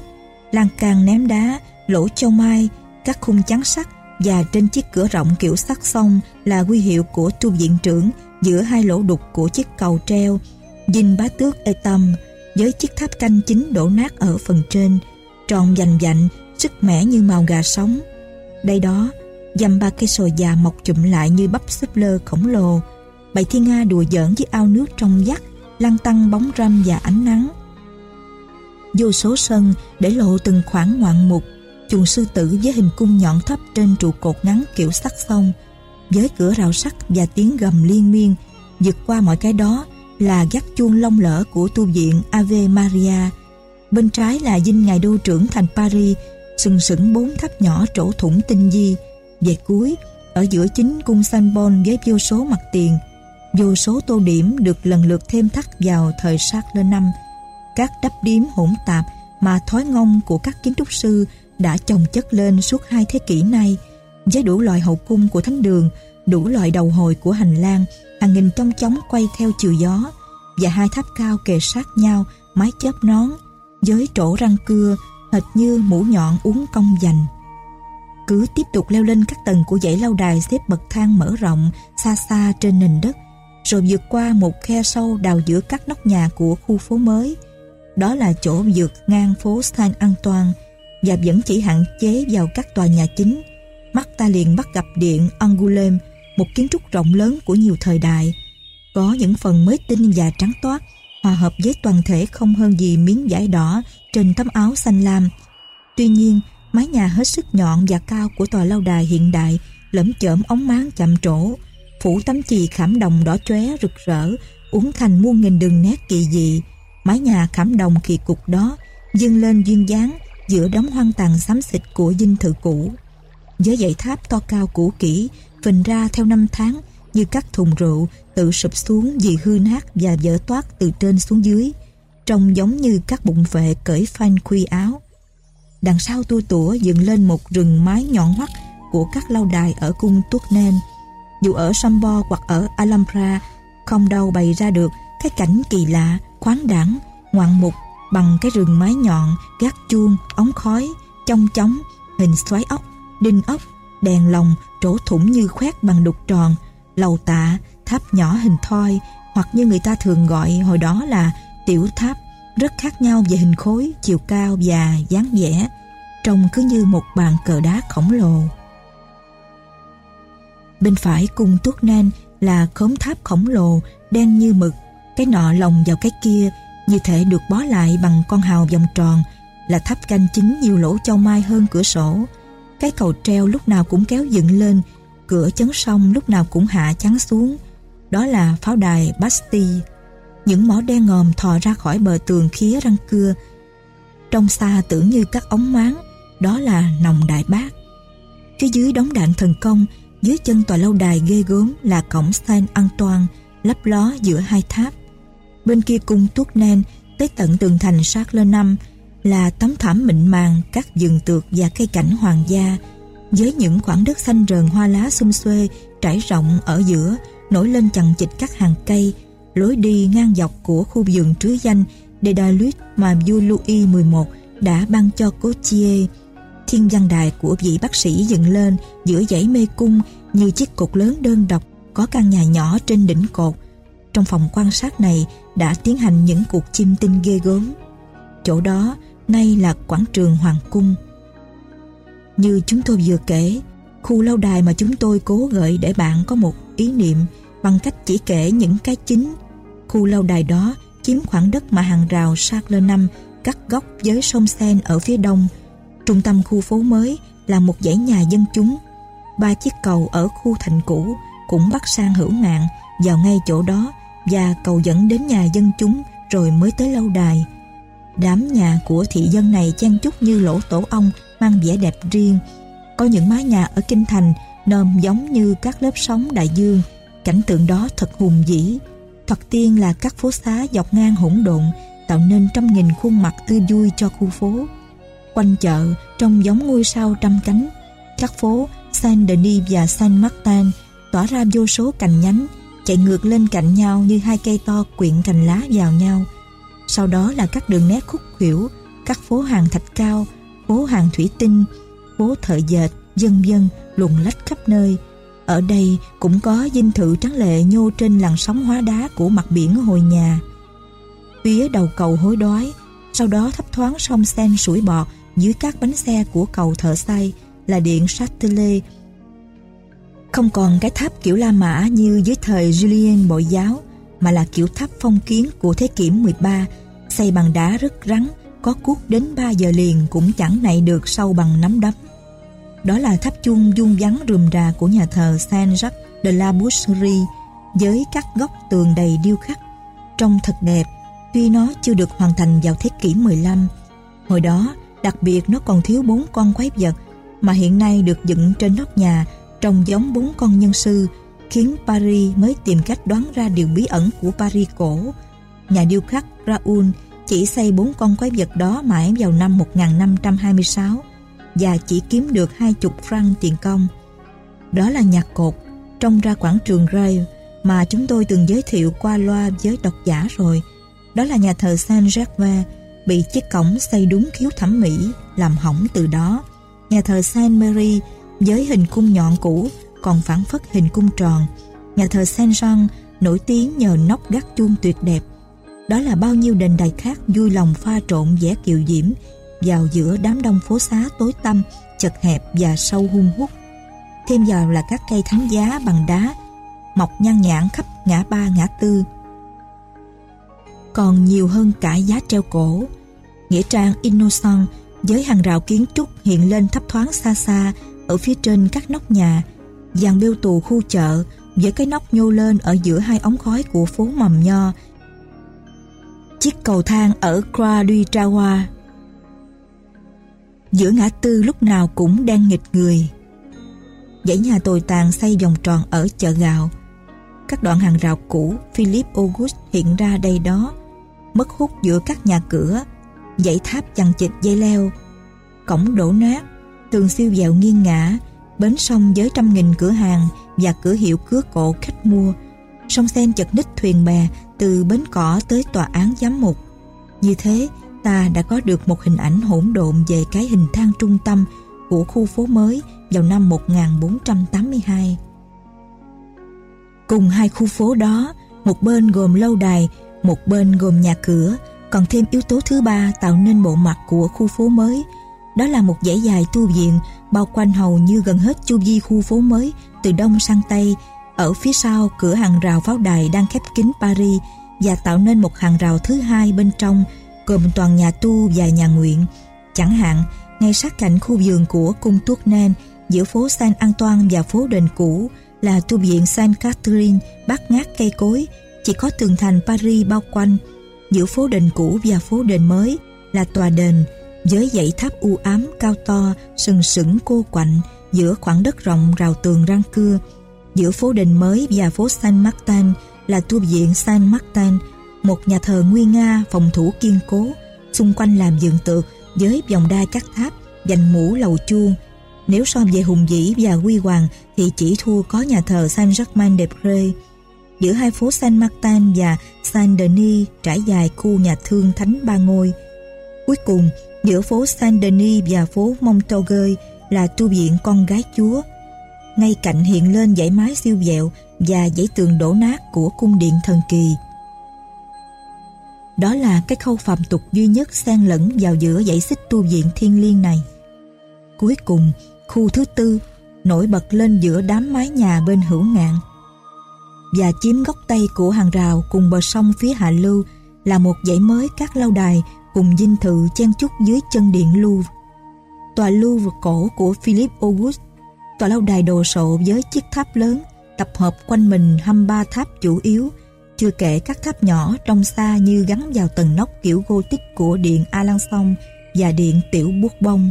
lan can ném đá, lỗ châu mai, các khung chắn sắt và trên chiếc cửa rộng kiểu sắt song là quy hiệu của tu viện trưởng giữa hai lỗ đục của chiếc cầu treo, dinh bá tước Etam với chiếc tháp canh chính đổ nát ở phần trên, tròn dành dạnh, sức mẻ như màu gà sống. Đây đó, dăm ba cây sồi già mọc chụm lại như bắp súp lơ khổng lồ. Bầy thiên nga đùa giỡn với ao nước trong vắt, lăn tăng bóng râm và ánh nắng. Vô số sân để lộ từng khoảng ngoạn mục, chuồng sư tử với hình cung nhọn thấp trên trụ cột ngắn kiểu sắt sông, với cửa rào sắt và tiếng gầm liên miên, vượt qua mọi cái đó là gác chuông lông lỡ của tu viện Ave Maria. Bên trái là dinh ngài đô trưởng thành Paris, sừng sững bốn tháp nhỏ trổ thủng tinh di. Về cuối, ở giữa chính cung San Bon với vô số mặt tiền, vô số tô điểm được lần lượt thêm thắt vào thời sát lên năm. Các đắp điếm hỗn tạp mà thói ngông của các kiến trúc sư đã chồng chất lên suốt hai thế kỷ nay, với đủ loại hậu cung của thánh đường, đủ loại đầu hồi của hành lang, hàng nghìn trong chóng quay theo chiều gió, và hai tháp cao kề sát nhau, mái chớp nón, với trổ răng cưa, hệt như mũ nhọn uống cong dành. Cứ tiếp tục leo lên các tầng của dãy lâu đài xếp bậc thang mở rộng, xa xa trên nền đất, rồi vượt qua một khe sâu đào giữa các nóc nhà của khu phố mới. Đó là chỗ vượt ngang phố Saint Antoine và vẫn chỉ hạn chế vào các tòa nhà chính. Mắt ta liền bắt gặp điện Angoulême, một kiến trúc rộng lớn của nhiều thời đại. Có những phần mới tinh và trắng toát, hòa hợp với toàn thể không hơn gì miếng vải đỏ trên tấm áo xanh lam. Tuy nhiên, mái nhà hết sức nhọn và cao của tòa lâu đài hiện đại lẫm chởm ống máng chạm trổ, phủ tấm chì khảm đồng đỏ chóe rực rỡ, uốn thành muôn nghìn đường nét kỳ dị. Mái nhà khảm đồng kỳ cục đó dâng lên duyên dáng giữa đống hoang tàn xám xịt của dinh thự cũ. Với dãy tháp to cao cũ kỹ, phình ra theo năm tháng như các thùng rượu tự sụp xuống vì hư nát và vỡ toát từ trên xuống dưới, trông giống như các bụng vệ cởi phanh khuy áo. Đằng sau tua tủa dựng lên một rừng mái nhọn hoắt của các lâu đài ở cung tuốt Nên. Dù ở Sambo hoặc ở Alhambra, không đâu bày ra được cái cảnh kỳ lạ, khoáng đẳng, ngoạn mục bằng cái rừng mái nhọn, gác chuông, ống khói, trong chóng, hình xoáy ốc, đinh ốc, đèn lồng, trổ thủng như khoét bằng đục tròn, lầu tạ, tháp nhỏ hình thoi, hoặc như người ta thường gọi hồi đó là tiểu tháp, rất khác nhau về hình khối, chiều cao và dáng vẻ, trông cứ như một bàn cờ đá khổng lồ. Bên phải cung tuốt nan là khóm tháp khổng lồ, đen như mực, cái nọ lồng vào cái kia, như thể được bó lại bằng con hào vòng tròn, là tháp canh chính nhiều lỗ châu mai hơn cửa sổ. Cái cầu treo lúc nào cũng kéo dựng lên, cửa chấn sông lúc nào cũng hạ chắn xuống. Đó là pháo đài Bastille. Những mỏ đen ngòm thò ra khỏi bờ tường khía răng cưa. Trong xa tưởng như các ống máng, đó là nòng đại bác. Phía dưới đống đạn thần công, dưới chân tòa lâu đài ghê gớm là cổng Saint Antoine, lấp ló giữa hai tháp. Bên kia cung tuốt nen, tới tận tường thành sát lên năm, là tấm thảm mịn màng các vườn tược và cây cảnh hoàng gia với những khoảng đất xanh rờn hoa lá xum xuê, trải rộng ở giữa, nổi lên chằng chịt các hàng cây, lối đi ngang dọc của khu vườn trứ danh de Daluit mà vua Louis XI đã ban cho Cotier thiên văn đài của vị bác sĩ dựng lên giữa dãy mê cung như chiếc cột lớn đơn độc có căn nhà nhỏ trên đỉnh cột. Trong phòng quan sát này đã tiến hành những cuộc chim tinh ghê gớm. Chỗ đó nay là quảng trường Hoàng Cung. Như chúng tôi vừa kể, khu lâu đài mà chúng tôi cố gợi để bạn có một ý niệm bằng cách chỉ kể những cái chính. Khu lâu đài đó chiếm khoảng đất mà hàng rào sát lên năm cắt góc với sông Sen ở phía đông. Trung tâm khu phố mới là một dãy nhà dân chúng. Ba chiếc cầu ở khu thành cũ cũng bắt sang hữu ngạn vào ngay chỗ đó và cầu dẫn đến nhà dân chúng rồi mới tới lâu đài Đám nhà của thị dân này chen chúc như lỗ tổ ong mang vẻ đẹp riêng. Có những mái nhà ở Kinh Thành nôm giống như các lớp sóng đại dương. Cảnh tượng đó thật hùng vĩ. Thật tiên là các phố xá dọc ngang hỗn độn tạo nên trăm nghìn khuôn mặt tươi vui cho khu phố. Quanh chợ trông giống ngôi sao trăm cánh. Các phố Saint Denis và Saint Martin tỏa ra vô số cành nhánh chạy ngược lên cạnh nhau như hai cây to quyện cành lá vào nhau. Sau đó là các đường nét khúc khuỷu, các phố hàng thạch cao, bố hàng thủy tinh, bố thợ dệt, dân dân luồn lách khắp nơi. Ở đây cũng có dinh thự trắng lệ nhô trên làn sóng hóa đá của mặt biển hồi nhà. Phía đầu cầu hối đói, sau đó thấp thoáng sông Sen sủi bọt dưới các bánh xe của cầu thợ xây là điện Châtelet. Không còn cái tháp kiểu La Mã như dưới thời Julien Bội Giáo, mà là kiểu tháp phong kiến của thế kỷ 13, xây bằng đá rất rắn, có cuốc đến 3 giờ liền cũng chẳng nảy được sâu bằng nắm đấm. Đó là tháp chuông vuông vắn rườm rà của nhà thờ Saint-Jacques de la Boucherie với các góc tường đầy điêu khắc. Trông thật đẹp, tuy nó chưa được hoàn thành vào thế kỷ 15. Hồi đó, đặc biệt nó còn thiếu bốn con quái vật mà hiện nay được dựng trên nóc nhà trông giống bốn con nhân sư khiến Paris mới tìm cách đoán ra điều bí ẩn của Paris cổ. Nhà điêu khắc Raoul chỉ xây bốn con quái vật đó mãi vào năm 1526 và chỉ kiếm được hai chục franc tiền công. Đó là nhạc cột trông ra quảng trường Ray mà chúng tôi từng giới thiệu qua loa với độc giả rồi. Đó là nhà thờ Saint-Gervais bị chiếc cổng xây đúng khiếu thẩm mỹ làm hỏng từ đó. Nhà thờ Saint Mary với hình cung nhọn cũ còn phản phất hình cung tròn. Nhà thờ Saint Jean nổi tiếng nhờ nóc gác chuông tuyệt đẹp. Đó là bao nhiêu đền đài khác vui lòng pha trộn vẻ kiều diễm vào giữa đám đông phố xá tối tăm, chật hẹp và sâu hung hút. Thêm vào là các cây thánh giá bằng đá mọc nhan nhản khắp ngã ba ngã tư. Còn nhiều hơn cả giá treo cổ. Nghĩa trang Innocent với hàng rào kiến trúc hiện lên thấp thoáng xa xa ở phía trên các nóc nhà, dàn bêu tù khu chợ với cái nóc nhô lên ở giữa hai ống khói của phố mầm nho. Chiếc cầu thang ở Croix Trawa giữa ngã tư lúc nào cũng đang nghịch người. Dãy nhà tồi tàn xây vòng tròn ở chợ gạo. Các đoạn hàng rào cũ Philip August hiện ra đây đó, mất hút giữa các nhà cửa, dãy tháp chằng chịt dây leo, cổng đổ nát, tường siêu dẹo nghiêng ngã, bến sông với trăm nghìn cửa hàng và cửa hiệu cứa cổ khách mua. Sông Sen chật ních thuyền bè từ bến cỏ tới tòa án giám mục. Như thế, ta đã có được một hình ảnh hỗn độn về cái hình thang trung tâm của khu phố mới vào năm 1482. Cùng hai khu phố đó, một bên gồm lâu đài, một bên gồm nhà cửa, còn thêm yếu tố thứ ba tạo nên bộ mặt của khu phố mới. Đó là một dãy dài tu viện bao quanh hầu như gần hết chu vi khu phố mới từ đông sang tây. Ở phía sau cửa hàng rào pháo đài đang khép kín Paris và tạo nên một hàng rào thứ hai bên trong gồm toàn nhà tu và nhà nguyện. Chẳng hạn, ngay sát cạnh khu vườn của cung Tournai giữa phố Saint Antoine và phố đền cũ là tu viện Saint Catherine bát ngát cây cối, chỉ có tường thành Paris bao quanh. Giữa phố đền cũ và phố đền mới là tòa đền với dãy tháp u ám cao to sừng sững cô quạnh giữa khoảng đất rộng rào tường răng cưa. Giữa phố đình mới và phố San Martin là tu viện San Martin một nhà thờ nguy nga phòng thủ kiên cố xung quanh làm dựng tượng, với vòng đai chắc tháp dành mũ lầu chuông. Nếu so về hùng vĩ và quy hoàng thì chỉ thua có nhà thờ Saint Germain des Prés giữa hai phố Saint Martin và Saint Denis trải dài khu nhà thương thánh ba ngôi. Cuối cùng giữa phố Saint Denis và phố Montorgueil là tu viện con gái chúa ngay cạnh hiện lên dãy mái siêu vẹo và dãy tường đổ nát của cung điện thần kỳ đó là cái khâu phạm tục duy nhất xen lẫn vào giữa dãy xích tu viện thiên liêng này. Cuối cùng, khu thứ tư nổi bật lên giữa đám mái nhà bên hữu ngạn và chiếm góc tây của hàng rào cùng bờ sông phía hạ lưu là một dãy mới các lâu đài cùng dinh thự chen chúc dưới chân điện Louvre. Tòa Louvre cổ của Philip August, tòa lâu đài đồ sộ với chiếc tháp lớn tập hợp quanh mình 23 tháp chủ yếu Chưa kể các tháp nhỏ trong xa như gắn vào tầng nóc kiểu Gothic của điện Alençon và điện Tiểu Bourbon.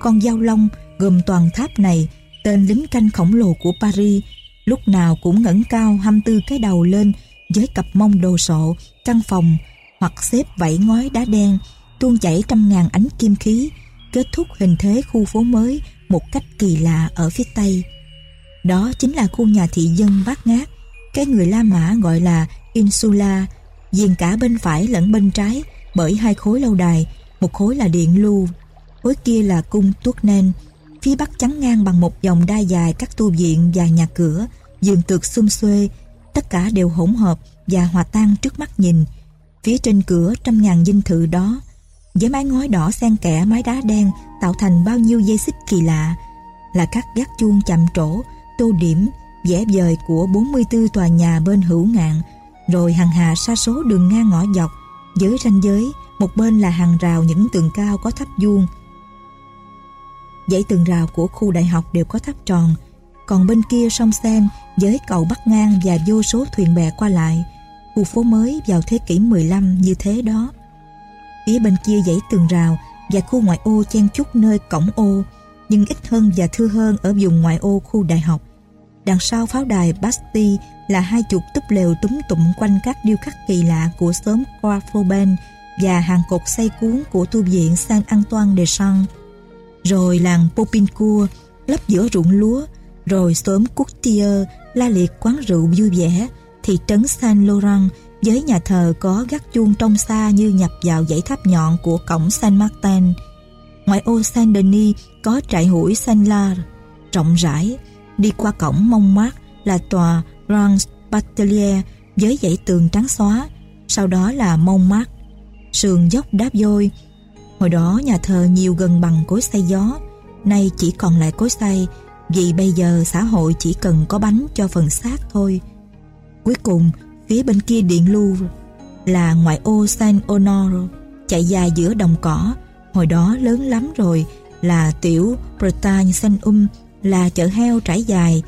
Con dao long gồm toàn tháp này, tên lính canh khổng lồ của Paris, lúc nào cũng ngẩng cao 24 cái đầu lên với cặp mông đồ sộ, căn phòng hoặc xếp vảy ngói đá đen, tuôn chảy trăm ngàn ánh kim khí, kết thúc hình thế khu phố mới một cách kỳ lạ ở phía Tây. Đó chính là khu nhà thị dân bát ngát, cái người La Mã gọi là Insula, diện cả bên phải lẫn bên trái bởi hai khối lâu đài, một khối là điện lu, khối kia là cung Tuốt Nen, phía bắc chắn ngang bằng một dòng đa dài các tu viện và nhà cửa, giường tược xum xuê, tất cả đều hỗn hợp và hòa tan trước mắt nhìn. Phía trên cửa trăm ngàn dinh thự đó, với mái ngói đỏ xen kẽ mái đá đen tạo thành bao nhiêu dây xích kỳ lạ, là các gác chuông chạm trổ, tô điểm, vẽ vời của 44 tòa nhà bên hữu ngạn, rồi hàng hà sa số đường ngang ngõ dọc, dưới ranh giới, một bên là hàng rào những tường cao có tháp vuông. Dãy tường rào của khu đại học đều có tháp tròn, còn bên kia sông Sen với cầu bắc ngang và vô số thuyền bè qua lại, khu phố mới vào thế kỷ 15 như thế đó. Phía bên kia dãy tường rào và khu ngoại ô chen chúc nơi cổng ô, nhưng ít hơn và thưa hơn ở vùng ngoại ô khu đại học. Đằng sau pháo đài Basti là hai chục túp lều túm tụm quanh các điêu khắc kỳ lạ của xóm Croix và hàng cột xây cuốn của tu viện San Antoine de San Rồi làng Popincourt lấp giữa ruộng lúa, rồi xóm Courtier la liệt quán rượu vui vẻ, thị trấn Saint Laurent với nhà thờ có gác chuông trong xa như nhập vào dãy tháp nhọn của cổng Saint Martin. Ngoài ô Saint Denis có trại hủi Saint Lar rộng rãi, đi qua cổng mông mát là tòa Grand Batelier với dãy tường trắng xóa, sau đó là mông mát, sườn dốc đáp vôi. Hồi đó nhà thờ nhiều gần bằng cối xay gió, nay chỉ còn lại cối xay, vì bây giờ xã hội chỉ cần có bánh cho phần xác thôi. Cuối cùng, phía bên kia điện Louvre là ngoại ô Saint honor chạy dài giữa đồng cỏ, hồi đó lớn lắm rồi là tiểu Bretagne Saint Um là chợ heo trải dài.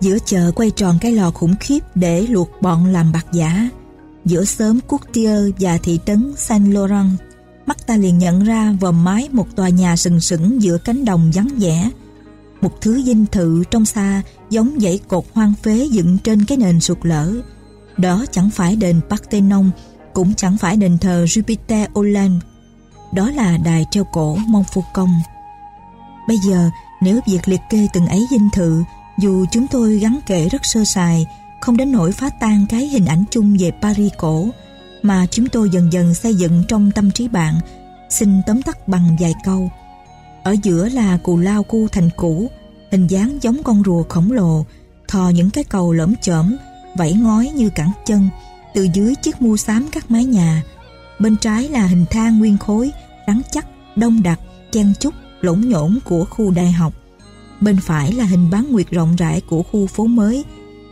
Giữa chợ quay tròn cái lò khủng khiếp để luộc bọn làm bạc giả. Giữa xóm Courtier và thị trấn Saint Laurent, mắt ta liền nhận ra vòm mái một tòa nhà sừng sững giữa cánh đồng vắng vẻ. Một thứ dinh thự trong xa giống dãy cột hoang phế dựng trên cái nền sụt lở. Đó chẳng phải đền Parthenon, cũng chẳng phải đền thờ Jupiter Olan. Đó là đài treo cổ Montfaucon. Bây giờ, nếu việc liệt kê từng ấy dinh thự, dù chúng tôi gắn kể rất sơ sài, không đến nỗi phá tan cái hình ảnh chung về Paris cổ, mà chúng tôi dần dần xây dựng trong tâm trí bạn, xin tóm tắt bằng vài câu. Ở giữa là cù lao cu thành cũ, hình dáng giống con rùa khổng lồ, thò những cái cầu lõm chởm, vẫy ngói như cẳng chân, từ dưới chiếc mu xám các mái nhà. Bên trái là hình thang nguyên khối, rắn chắc, đông đặc, chen chúc, lỗn nhổn của khu đại học. Bên phải là hình bán nguyệt rộng rãi của khu phố mới,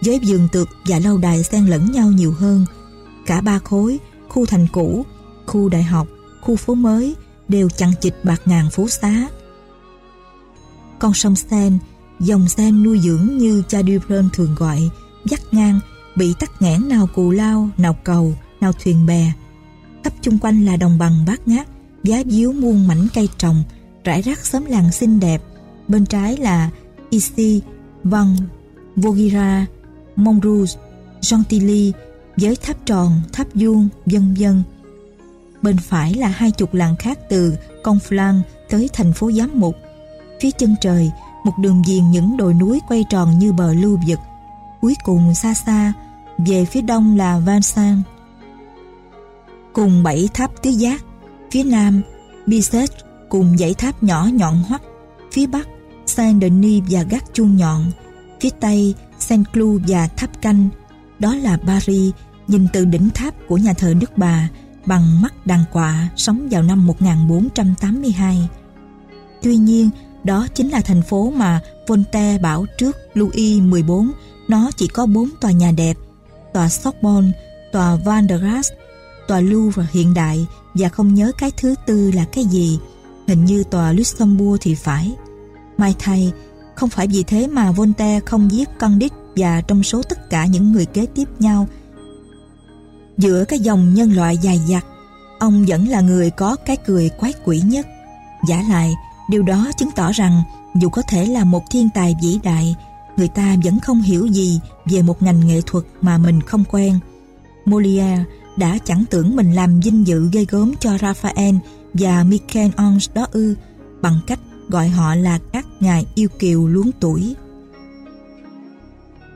với vườn tược và lâu đài xen lẫn nhau nhiều hơn. Cả ba khối, khu thành cũ, khu đại học, khu phố mới đều chằng chịt bạc ngàn phố xá. Con sông Sen, dòng Sen nuôi dưỡng như cha Dupron thường gọi, dắt ngang, bị tắc nghẽn nào cù lao, nào cầu, nào thuyền bè. Khắp chung quanh là đồng bằng bát ngát, giá díu muôn mảnh cây trồng, rải rác xóm làng xinh đẹp. Bên trái là Issy, Van, Vogira, Montrouge, Gentilly với tháp tròn, tháp vuông, vân vân. Bên phải là hai chục làng khác từ Conflans tới thành phố Giám Mục. Phía chân trời, một đường viền những đồi núi quay tròn như bờ lưu vực. Cuối cùng xa xa, về phía đông là Van San. Cùng bảy tháp tứ giác, phía nam, Bizet cùng dãy tháp nhỏ nhọn hoắt, phía bắc Saint-Denis và gác chuông nhọn, phía tây Saint-Cloud và tháp canh. Đó là Paris, nhìn từ đỉnh tháp của nhà thờ Đức Bà bằng mắt đàn quạ sống vào năm 1482. Tuy nhiên, đó chính là thành phố mà Voltaire bảo trước Louis XIV nó chỉ có bốn tòa nhà đẹp, tòa Sorbonne, tòa Van der Grasse, tòa Louvre hiện đại và không nhớ cái thứ tư là cái gì. Hình như tòa Luxembourg thì phải. Mai thay, không phải vì thế mà Voltaire không viết Candide và trong số tất cả những người kế tiếp nhau giữa cái dòng nhân loại dài dặt ông vẫn là người có cái cười quái quỷ nhất giả lại điều đó chứng tỏ rằng dù có thể là một thiên tài vĩ đại người ta vẫn không hiểu gì về một ngành nghệ thuật mà mình không quen Molière đã chẳng tưởng mình làm vinh dự gây gớm cho Raphael và Michel-Ange đó ư bằng cách gọi họ là các ngài yêu kiều luống tuổi.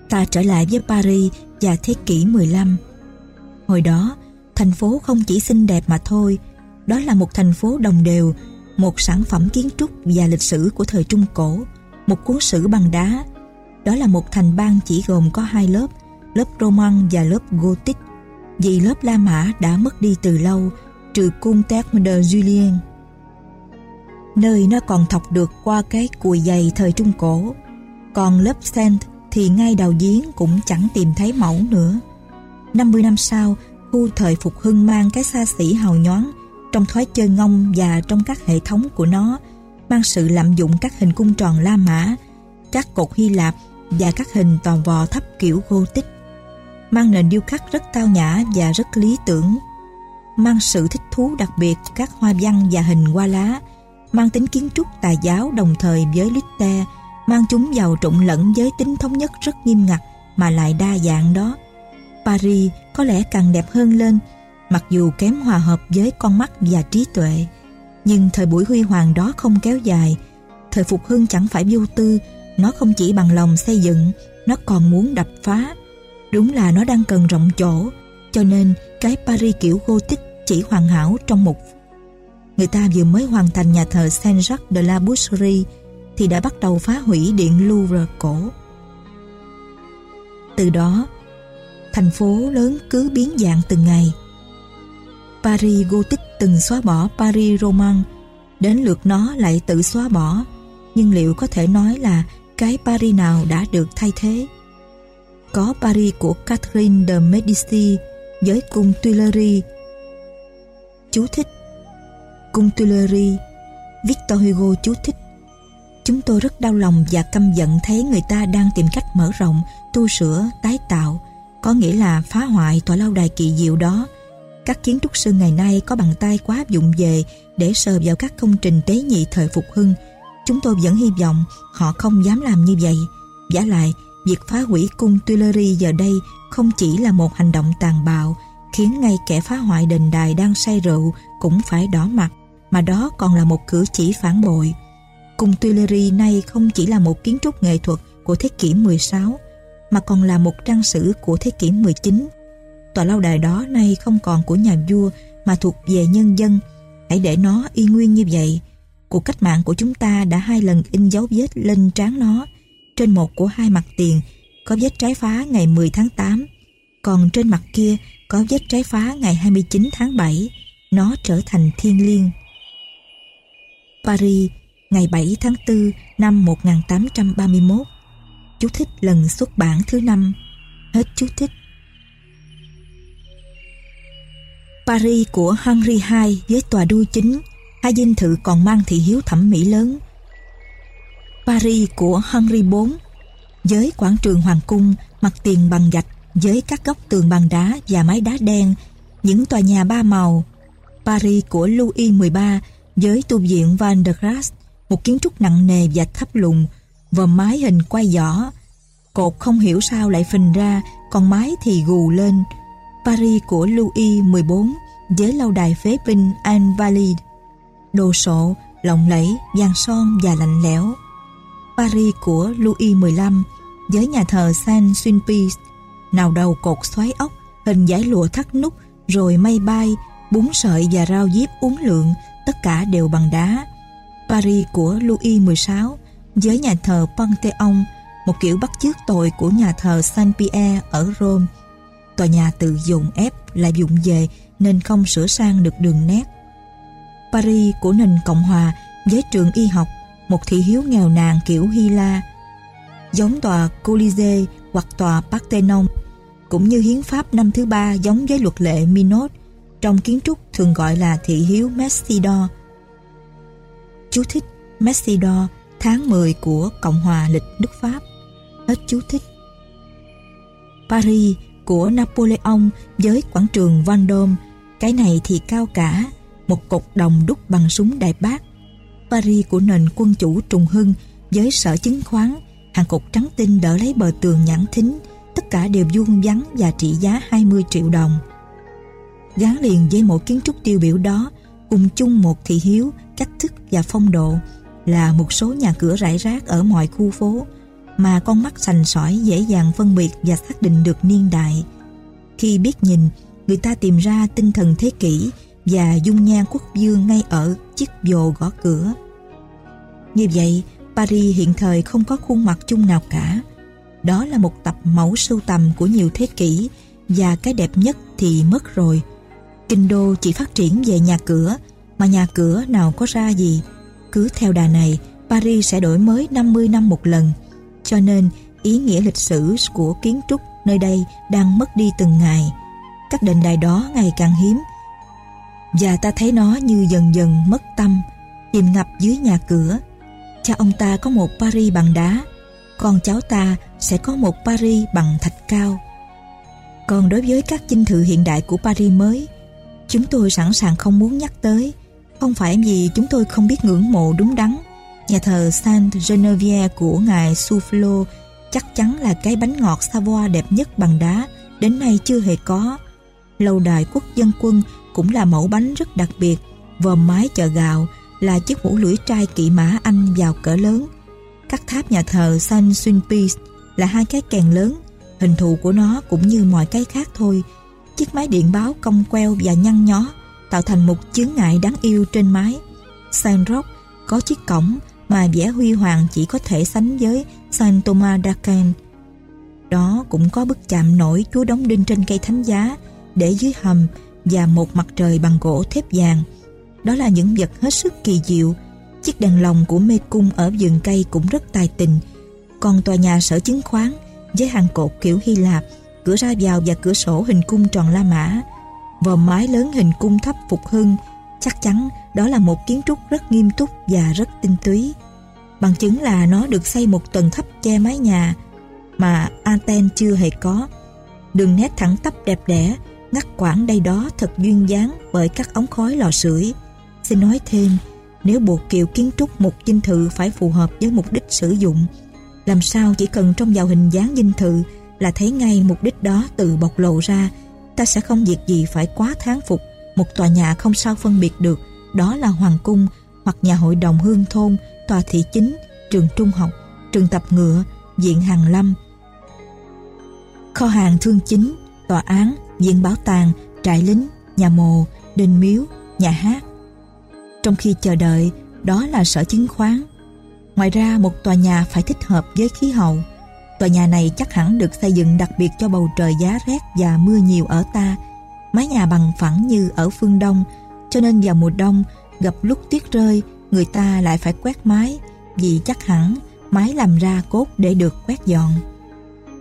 Ta trở lại với Paris và thế kỷ 15. Hồi đó, thành phố không chỉ xinh đẹp mà thôi, đó là một thành phố đồng đều, một sản phẩm kiến trúc và lịch sử của thời Trung Cổ, một cuốn sử bằng đá. Đó là một thành bang chỉ gồm có hai lớp, lớp Roman và lớp Gothic, vì lớp La Mã đã mất đi từ lâu, trừ cung Terme de Julien nơi nó còn thọc được qua cái cùi dày thời Trung Cổ. Còn lớp Saint thì ngay đầu giếng cũng chẳng tìm thấy mẫu nữa. 50 năm sau, khu thời phục hưng mang cái xa xỉ hào nhoáng trong thói chơi ngông và trong các hệ thống của nó mang sự lạm dụng các hình cung tròn La Mã, các cột Hy Lạp và các hình toàn vò thấp kiểu Gothic mang nền điêu khắc rất tao nhã và rất lý tưởng mang sự thích thú đặc biệt các hoa văn và hình hoa lá mang tính kiến trúc tà giáo đồng thời với Litte, mang chúng giàu trộn lẫn với tính thống nhất rất nghiêm ngặt mà lại đa dạng đó. Paris có lẽ càng đẹp hơn lên, mặc dù kém hòa hợp với con mắt và trí tuệ. Nhưng thời buổi huy hoàng đó không kéo dài, thời phục hưng chẳng phải vô tư, nó không chỉ bằng lòng xây dựng, nó còn muốn đập phá. Đúng là nó đang cần rộng chỗ, cho nên cái Paris kiểu Gothic chỉ hoàn hảo trong một người ta vừa mới hoàn thành nhà thờ Saint-Jacques de la Boucherie thì đã bắt đầu phá hủy điện Louvre cổ. Từ đó, thành phố lớn cứ biến dạng từng ngày. Paris Gothic từng xóa bỏ Paris Roman, đến lượt nó lại tự xóa bỏ. Nhưng liệu có thể nói là cái Paris nào đã được thay thế? Có Paris của Catherine de Medici với cung Tuileries. Chú thích Cung Tuileries Victor Hugo chú thích Chúng tôi rất đau lòng và căm giận thấy người ta đang tìm cách mở rộng, tu sửa, tái tạo, có nghĩa là phá hoại tòa lâu đài kỳ diệu đó. Các kiến trúc sư ngày nay có bàn tay quá dụng về để sờ vào các công trình tế nhị thời phục hưng. Chúng tôi vẫn hy vọng họ không dám làm như vậy. Giả lại, việc phá hủy cung Tuileries giờ đây không chỉ là một hành động tàn bạo, khiến ngay kẻ phá hoại đền đài đang say rượu cũng phải đỏ mặt mà đó còn là một cử chỉ phản bội. Cung Tuileries nay không chỉ là một kiến trúc nghệ thuật của thế kỷ 16 mà còn là một trang sử của thế kỷ 19. Tòa lâu đài đó nay không còn của nhà vua mà thuộc về nhân dân. Hãy để nó y nguyên như vậy. Cuộc cách mạng của chúng ta đã hai lần in dấu vết lên trán nó. Trên một của hai mặt tiền, có vết trái phá ngày 10 tháng 8 còn trên mặt kia, có vết trái phá ngày 29 tháng 7 nó trở thành thiên liêng Paris, ngày 7 tháng 4 năm 1831 Chú thích lần xuất bản thứ năm Hết chú thích Paris của Henry II với tòa đuôi chính hai dinh thự còn mang thị hiếu thẩm mỹ lớn Paris của Henry IV với quảng trường Hoàng cung mặt tiền bằng gạch với các góc tường bằng đá và mái đá đen những tòa nhà ba màu Paris của Louis XIII với tu viện Van der Graaf, một kiến trúc nặng nề và thấp lùn, vòm mái hình quay giỏ. Cột không hiểu sao lại phình ra, còn mái thì gù lên. Paris của Louis XIV với lâu đài phế binh Invalides. Đồ sộ, lộng lẫy, vàng son và lạnh lẽo. Paris của Louis XV với nhà thờ Saint Sulpice, nào đầu cột xoáy ốc, hình giải lụa thắt nút, rồi mây bay, bún sợi và rau diếp uốn lượn tất cả đều bằng đá. Paris của Louis XVI với nhà thờ Pantheon, một kiểu bắt chước tội của nhà thờ Saint Pierre ở Rome. Tòa nhà tự dùng ép lại dụng về nên không sửa sang được đường nét. Paris của nền Cộng Hòa với trường y học, một thị hiếu nghèo nàn kiểu Hy La, giống tòa Colisée hoặc tòa Parthenon, cũng như hiến pháp năm thứ ba giống với luật lệ Minot trong kiến trúc thường gọi là thị hiếu Messidor. Chú thích Messidor tháng 10 của Cộng hòa lịch Đức Pháp. Hết chú thích. Paris của Napoleon với quảng trường Vendôme, cái này thì cao cả, một cột đồng đúc bằng súng đại bác. Paris của nền quân chủ trùng hưng với sở chứng khoán, hàng cột trắng tinh đỡ lấy bờ tường nhãn thính, tất cả đều vuông vắn và trị giá 20 triệu đồng. Gắn liền với mỗi kiến trúc tiêu biểu đó, cùng chung một thị hiếu, cách thức và phong độ là một số nhà cửa rải rác ở mọi khu phố mà con mắt sành sỏi dễ dàng phân biệt và xác định được niên đại. Khi biết nhìn, người ta tìm ra tinh thần thế kỷ và dung nhan quốc vương ngay ở chiếc vồ gõ cửa. Như vậy, Paris hiện thời không có khuôn mặt chung nào cả. Đó là một tập mẫu sưu tầm của nhiều thế kỷ và cái đẹp nhất thì mất rồi. Kinh đô chỉ phát triển về nhà cửa mà nhà cửa nào có ra gì. Cứ theo đà này, Paris sẽ đổi mới 50 năm một lần. Cho nên, ý nghĩa lịch sử của kiến trúc nơi đây đang mất đi từng ngày. Các đền đài đó ngày càng hiếm và ta thấy nó như dần dần mất tâm, chìm ngập dưới nhà cửa. Cha ông ta có một Paris bằng đá, con cháu ta sẽ có một Paris bằng thạch cao. Còn đối với các dinh thự hiện đại của Paris mới, chúng tôi sẵn sàng không muốn nhắc tới, không phải vì chúng tôi không biết ngưỡng mộ đúng đắn. Nhà thờ Saint Genevieve của ngài Soufflot chắc chắn là cái bánh ngọt Savoy đẹp nhất bằng đá, đến nay chưa hề có. Lâu đài quốc dân quân cũng là mẫu bánh rất đặc biệt, vòm mái chợ gạo là chiếc mũ lưỡi trai kỵ mã Anh vào cỡ lớn. Các tháp nhà thờ Saint Sulpice là hai cái kèn lớn, hình thù của nó cũng như mọi cái khác thôi. Chiếc máy điện báo cong queo và nhăn nhó tạo thành một chướng ngại đáng yêu trên mái. Saint Roch có chiếc cổng mà vẻ huy hoàng chỉ có thể sánh với Saint Thomas d'Aquin. Đó cũng có bức chạm nổi chúa đóng đinh trên cây thánh giá để dưới hầm và một mặt trời bằng gỗ thép vàng. Đó là những vật hết sức kỳ diệu. Chiếc đèn lồng của mê cung ở vườn cây cũng rất tài tình. Còn tòa nhà sở chứng khoán với hàng cột kiểu Hy Lạp, cửa ra vào và cửa sổ hình cung tròn La Mã, vòm mái lớn hình cung thấp phục hưng, chắc chắn đó là một kiến trúc rất nghiêm túc và rất tinh túy. Bằng chứng là nó được xây một tầng thấp che mái nhà mà Athens chưa hề có. Đường nét thẳng tắp đẹp đẽ ngắt quãng đây đó thật duyên dáng bởi các ống khói lò sưởi. Xin nói thêm, nếu buộc kiệu kiến trúc một dinh thự phải phù hợp với mục đích sử dụng, làm sao chỉ cần trong vào hình dáng dinh thự là thấy ngay mục đích đó tự bộc lộ ra, ta sẽ không việc gì phải quá tháng phục một tòa nhà không sao phân biệt được đó là hoàng cung hoặc nhà hội đồng hương thôn, tòa thị chính, trường trung học, trường tập ngựa, viện hàng lâm, kho hàng thương chính, tòa án, viện bảo tàng, trại lính, nhà mồ, đền miếu, nhà hát. Trong khi chờ đợi, đó là sở chứng khoán. Ngoài ra một tòa nhà phải thích hợp với khí hậu. Tòa nhà này chắc hẳn được xây dựng đặc biệt cho bầu trời giá rét và mưa nhiều ở ta. Mái nhà bằng phẳng như ở phương Đông, cho nên vào mùa đông gặp lúc tuyết rơi, người ta lại phải quét mái, vì chắc hẳn mái làm ra cốt để được quét dọn.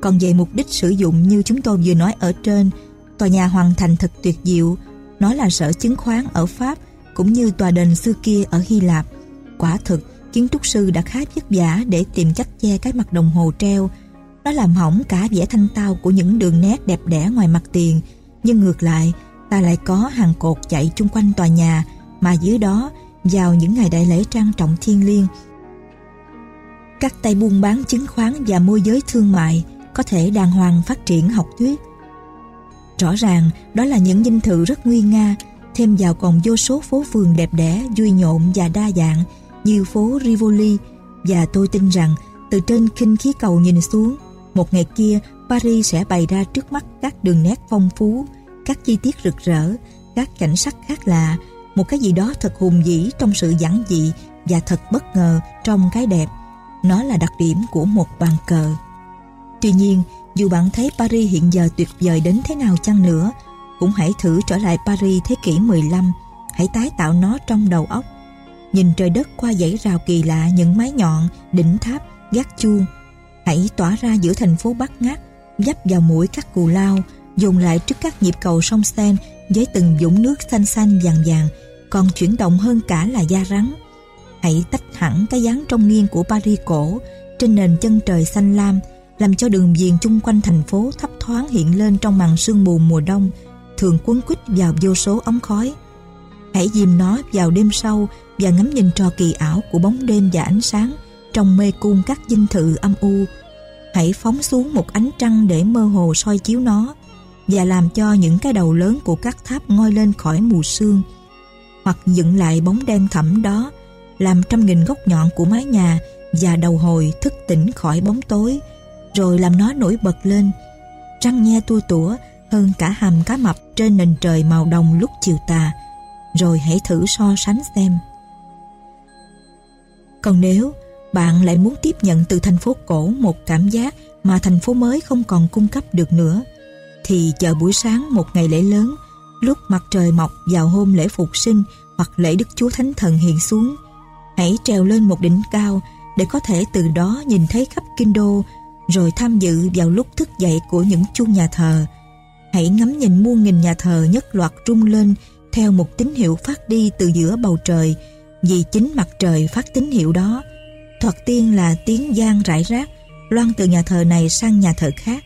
Còn về mục đích sử dụng như chúng tôi vừa nói ở trên, tòa nhà hoàn thành thật tuyệt diệu. Nó là sở chứng khoán ở Pháp cũng như tòa đền xưa kia ở Hy Lạp. Quả thực, kiến trúc sư đã khá vất vả để tìm cách che cái mặt đồng hồ treo. Nó làm hỏng cả vẻ thanh tao của những đường nét đẹp đẽ ngoài mặt tiền. Nhưng ngược lại, ta lại có hàng cột chạy chung quanh tòa nhà mà dưới đó vào những ngày đại lễ trang trọng thiên liêng các tay buôn bán chứng khoán và môi giới thương mại có thể đàng hoàng phát triển học thuyết. Rõ ràng đó là những dinh thự rất nguy nga, thêm vào còn vô số phố phường đẹp đẽ, vui nhộn và đa dạng như phố Rivoli và tôi tin rằng từ trên khinh khí cầu nhìn xuống, một ngày kia Paris sẽ bày ra trước mắt các đường nét phong phú, các chi tiết rực rỡ, các cảnh sắc khác lạ, một cái gì đó thật hùng vĩ trong sự giản dị và thật bất ngờ trong cái đẹp. Nó là đặc điểm của một bàn cờ. Tuy nhiên, dù bạn thấy Paris hiện giờ tuyệt vời đến thế nào chăng nữa, cũng hãy thử trở lại Paris thế kỷ 15, hãy tái tạo nó trong đầu óc. Nhìn trời đất qua dãy rào kỳ lạ những mái nhọn, đỉnh tháp, gác chuông. Hãy tỏa ra giữa thành phố bát ngát, dấp vào mũi các cù lao, dùng lại trước các nhịp cầu sông Sen với từng dũng nước xanh xanh vàng vàng, còn chuyển động hơn cả là da rắn. Hãy tách hẳn cái dáng trong nghiêng của Paris cổ trên nền chân trời xanh lam, làm cho đường viền chung quanh thành phố thấp thoáng hiện lên trong màn sương mù mùa đông, thường quấn quýt vào vô số ống khói. Hãy dìm nó vào đêm sâu và ngắm nhìn trò kỳ ảo của bóng đêm và ánh sáng trong mê cung các dinh thự âm u. Hãy phóng xuống một ánh trăng để mơ hồ soi chiếu nó và làm cho những cái đầu lớn của các tháp ngoi lên khỏi mù sương. Hoặc dựng lại bóng đen thẳm đó, làm trăm nghìn góc nhọn của mái nhà và đầu hồi thức tỉnh khỏi bóng tối, rồi làm nó nổi bật lên. Trăng nhe tua tủa hơn cả hàm cá mập trên nền trời màu đồng lúc chiều tà, rồi hãy thử so sánh xem. Còn nếu bạn lại muốn tiếp nhận từ thành phố cổ một cảm giác mà thành phố mới không còn cung cấp được nữa thì chờ buổi sáng một ngày lễ lớn, lúc mặt trời mọc vào hôm lễ phục sinh hoặc lễ Đức Chúa Thánh Thần hiện xuống, hãy trèo lên một đỉnh cao để có thể từ đó nhìn thấy khắp kinh đô, rồi tham dự vào lúc thức dậy của những chuông nhà thờ. Hãy ngắm nhìn muôn nghìn nhà thờ nhất loạt rung lên theo một tín hiệu phát đi từ giữa bầu trời, vì chính mặt trời phát tín hiệu đó. Thoạt tiên là tiếng gian rải rác, loan từ nhà thờ này sang nhà thờ khác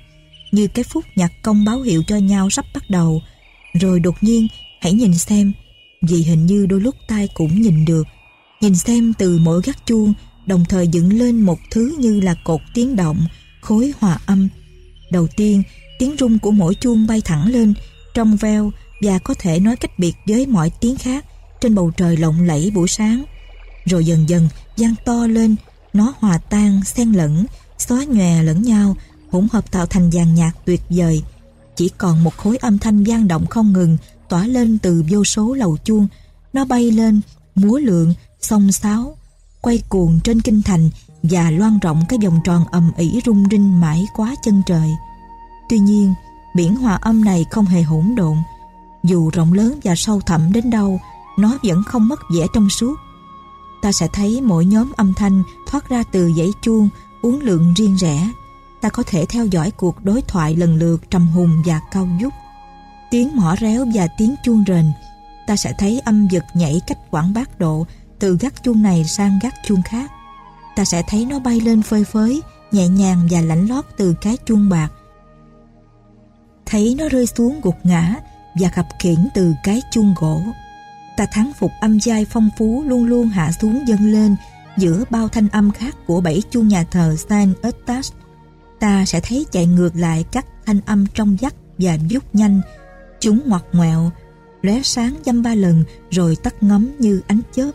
như cái phút nhạc công báo hiệu cho nhau sắp bắt đầu. Rồi đột nhiên, hãy nhìn xem, vì hình như đôi lúc tai cũng nhìn được. Nhìn xem từ mỗi gác chuông, đồng thời dựng lên một thứ như là cột tiếng động, khối hòa âm. Đầu tiên, tiếng rung của mỗi chuông bay thẳng lên, trong veo, và có thể nói cách biệt với mọi tiếng khác, trên bầu trời lộng lẫy buổi sáng. Rồi dần dần, vang to lên, nó hòa tan, xen lẫn, xóa nhòe lẫn nhau hỗn hợp tạo thành dàn nhạc tuyệt vời. Chỉ còn một khối âm thanh vang động không ngừng tỏa lên từ vô số lầu chuông. Nó bay lên múa lượn, xông xáo quay cuồng trên kinh thành và loan rộng cái vòng tròn ầm ỉ rung rinh mãi quá chân trời. Tuy nhiên biển hòa âm này không hề hỗn độn. Dù rộng lớn và sâu thẳm đến đâu nó vẫn không mất vẻ trong suốt. Ta sẽ thấy mỗi nhóm âm thanh thoát ra từ dãy chuông uốn lượn riêng rẽ ta có thể theo dõi cuộc đối thoại lần lượt trầm hùng và cao dúc. tiếng mỏ réo và tiếng chuông rền. Ta sẽ thấy âm vực nhảy cách quảng bát độ, từ gác chuông này sang gác chuông khác. Ta sẽ thấy nó bay lên phơi phới, nhẹ nhàng và lảnh lót từ cái chuông bạc. Thấy nó rơi xuống gục ngã và khập khiễng từ cái chuông gỗ. Ta thắng phục âm giai phong phú luôn luôn hạ xuống dâng lên giữa bao thanh âm khác của bảy chuông nhà thờ Saint Eustache ta sẽ thấy chạy ngược lại các thanh âm trong vắt và vút nhanh. Chúng ngoặt ngoẹo, lóe sáng dăm ba lần rồi tắt ngấm như ánh chớp.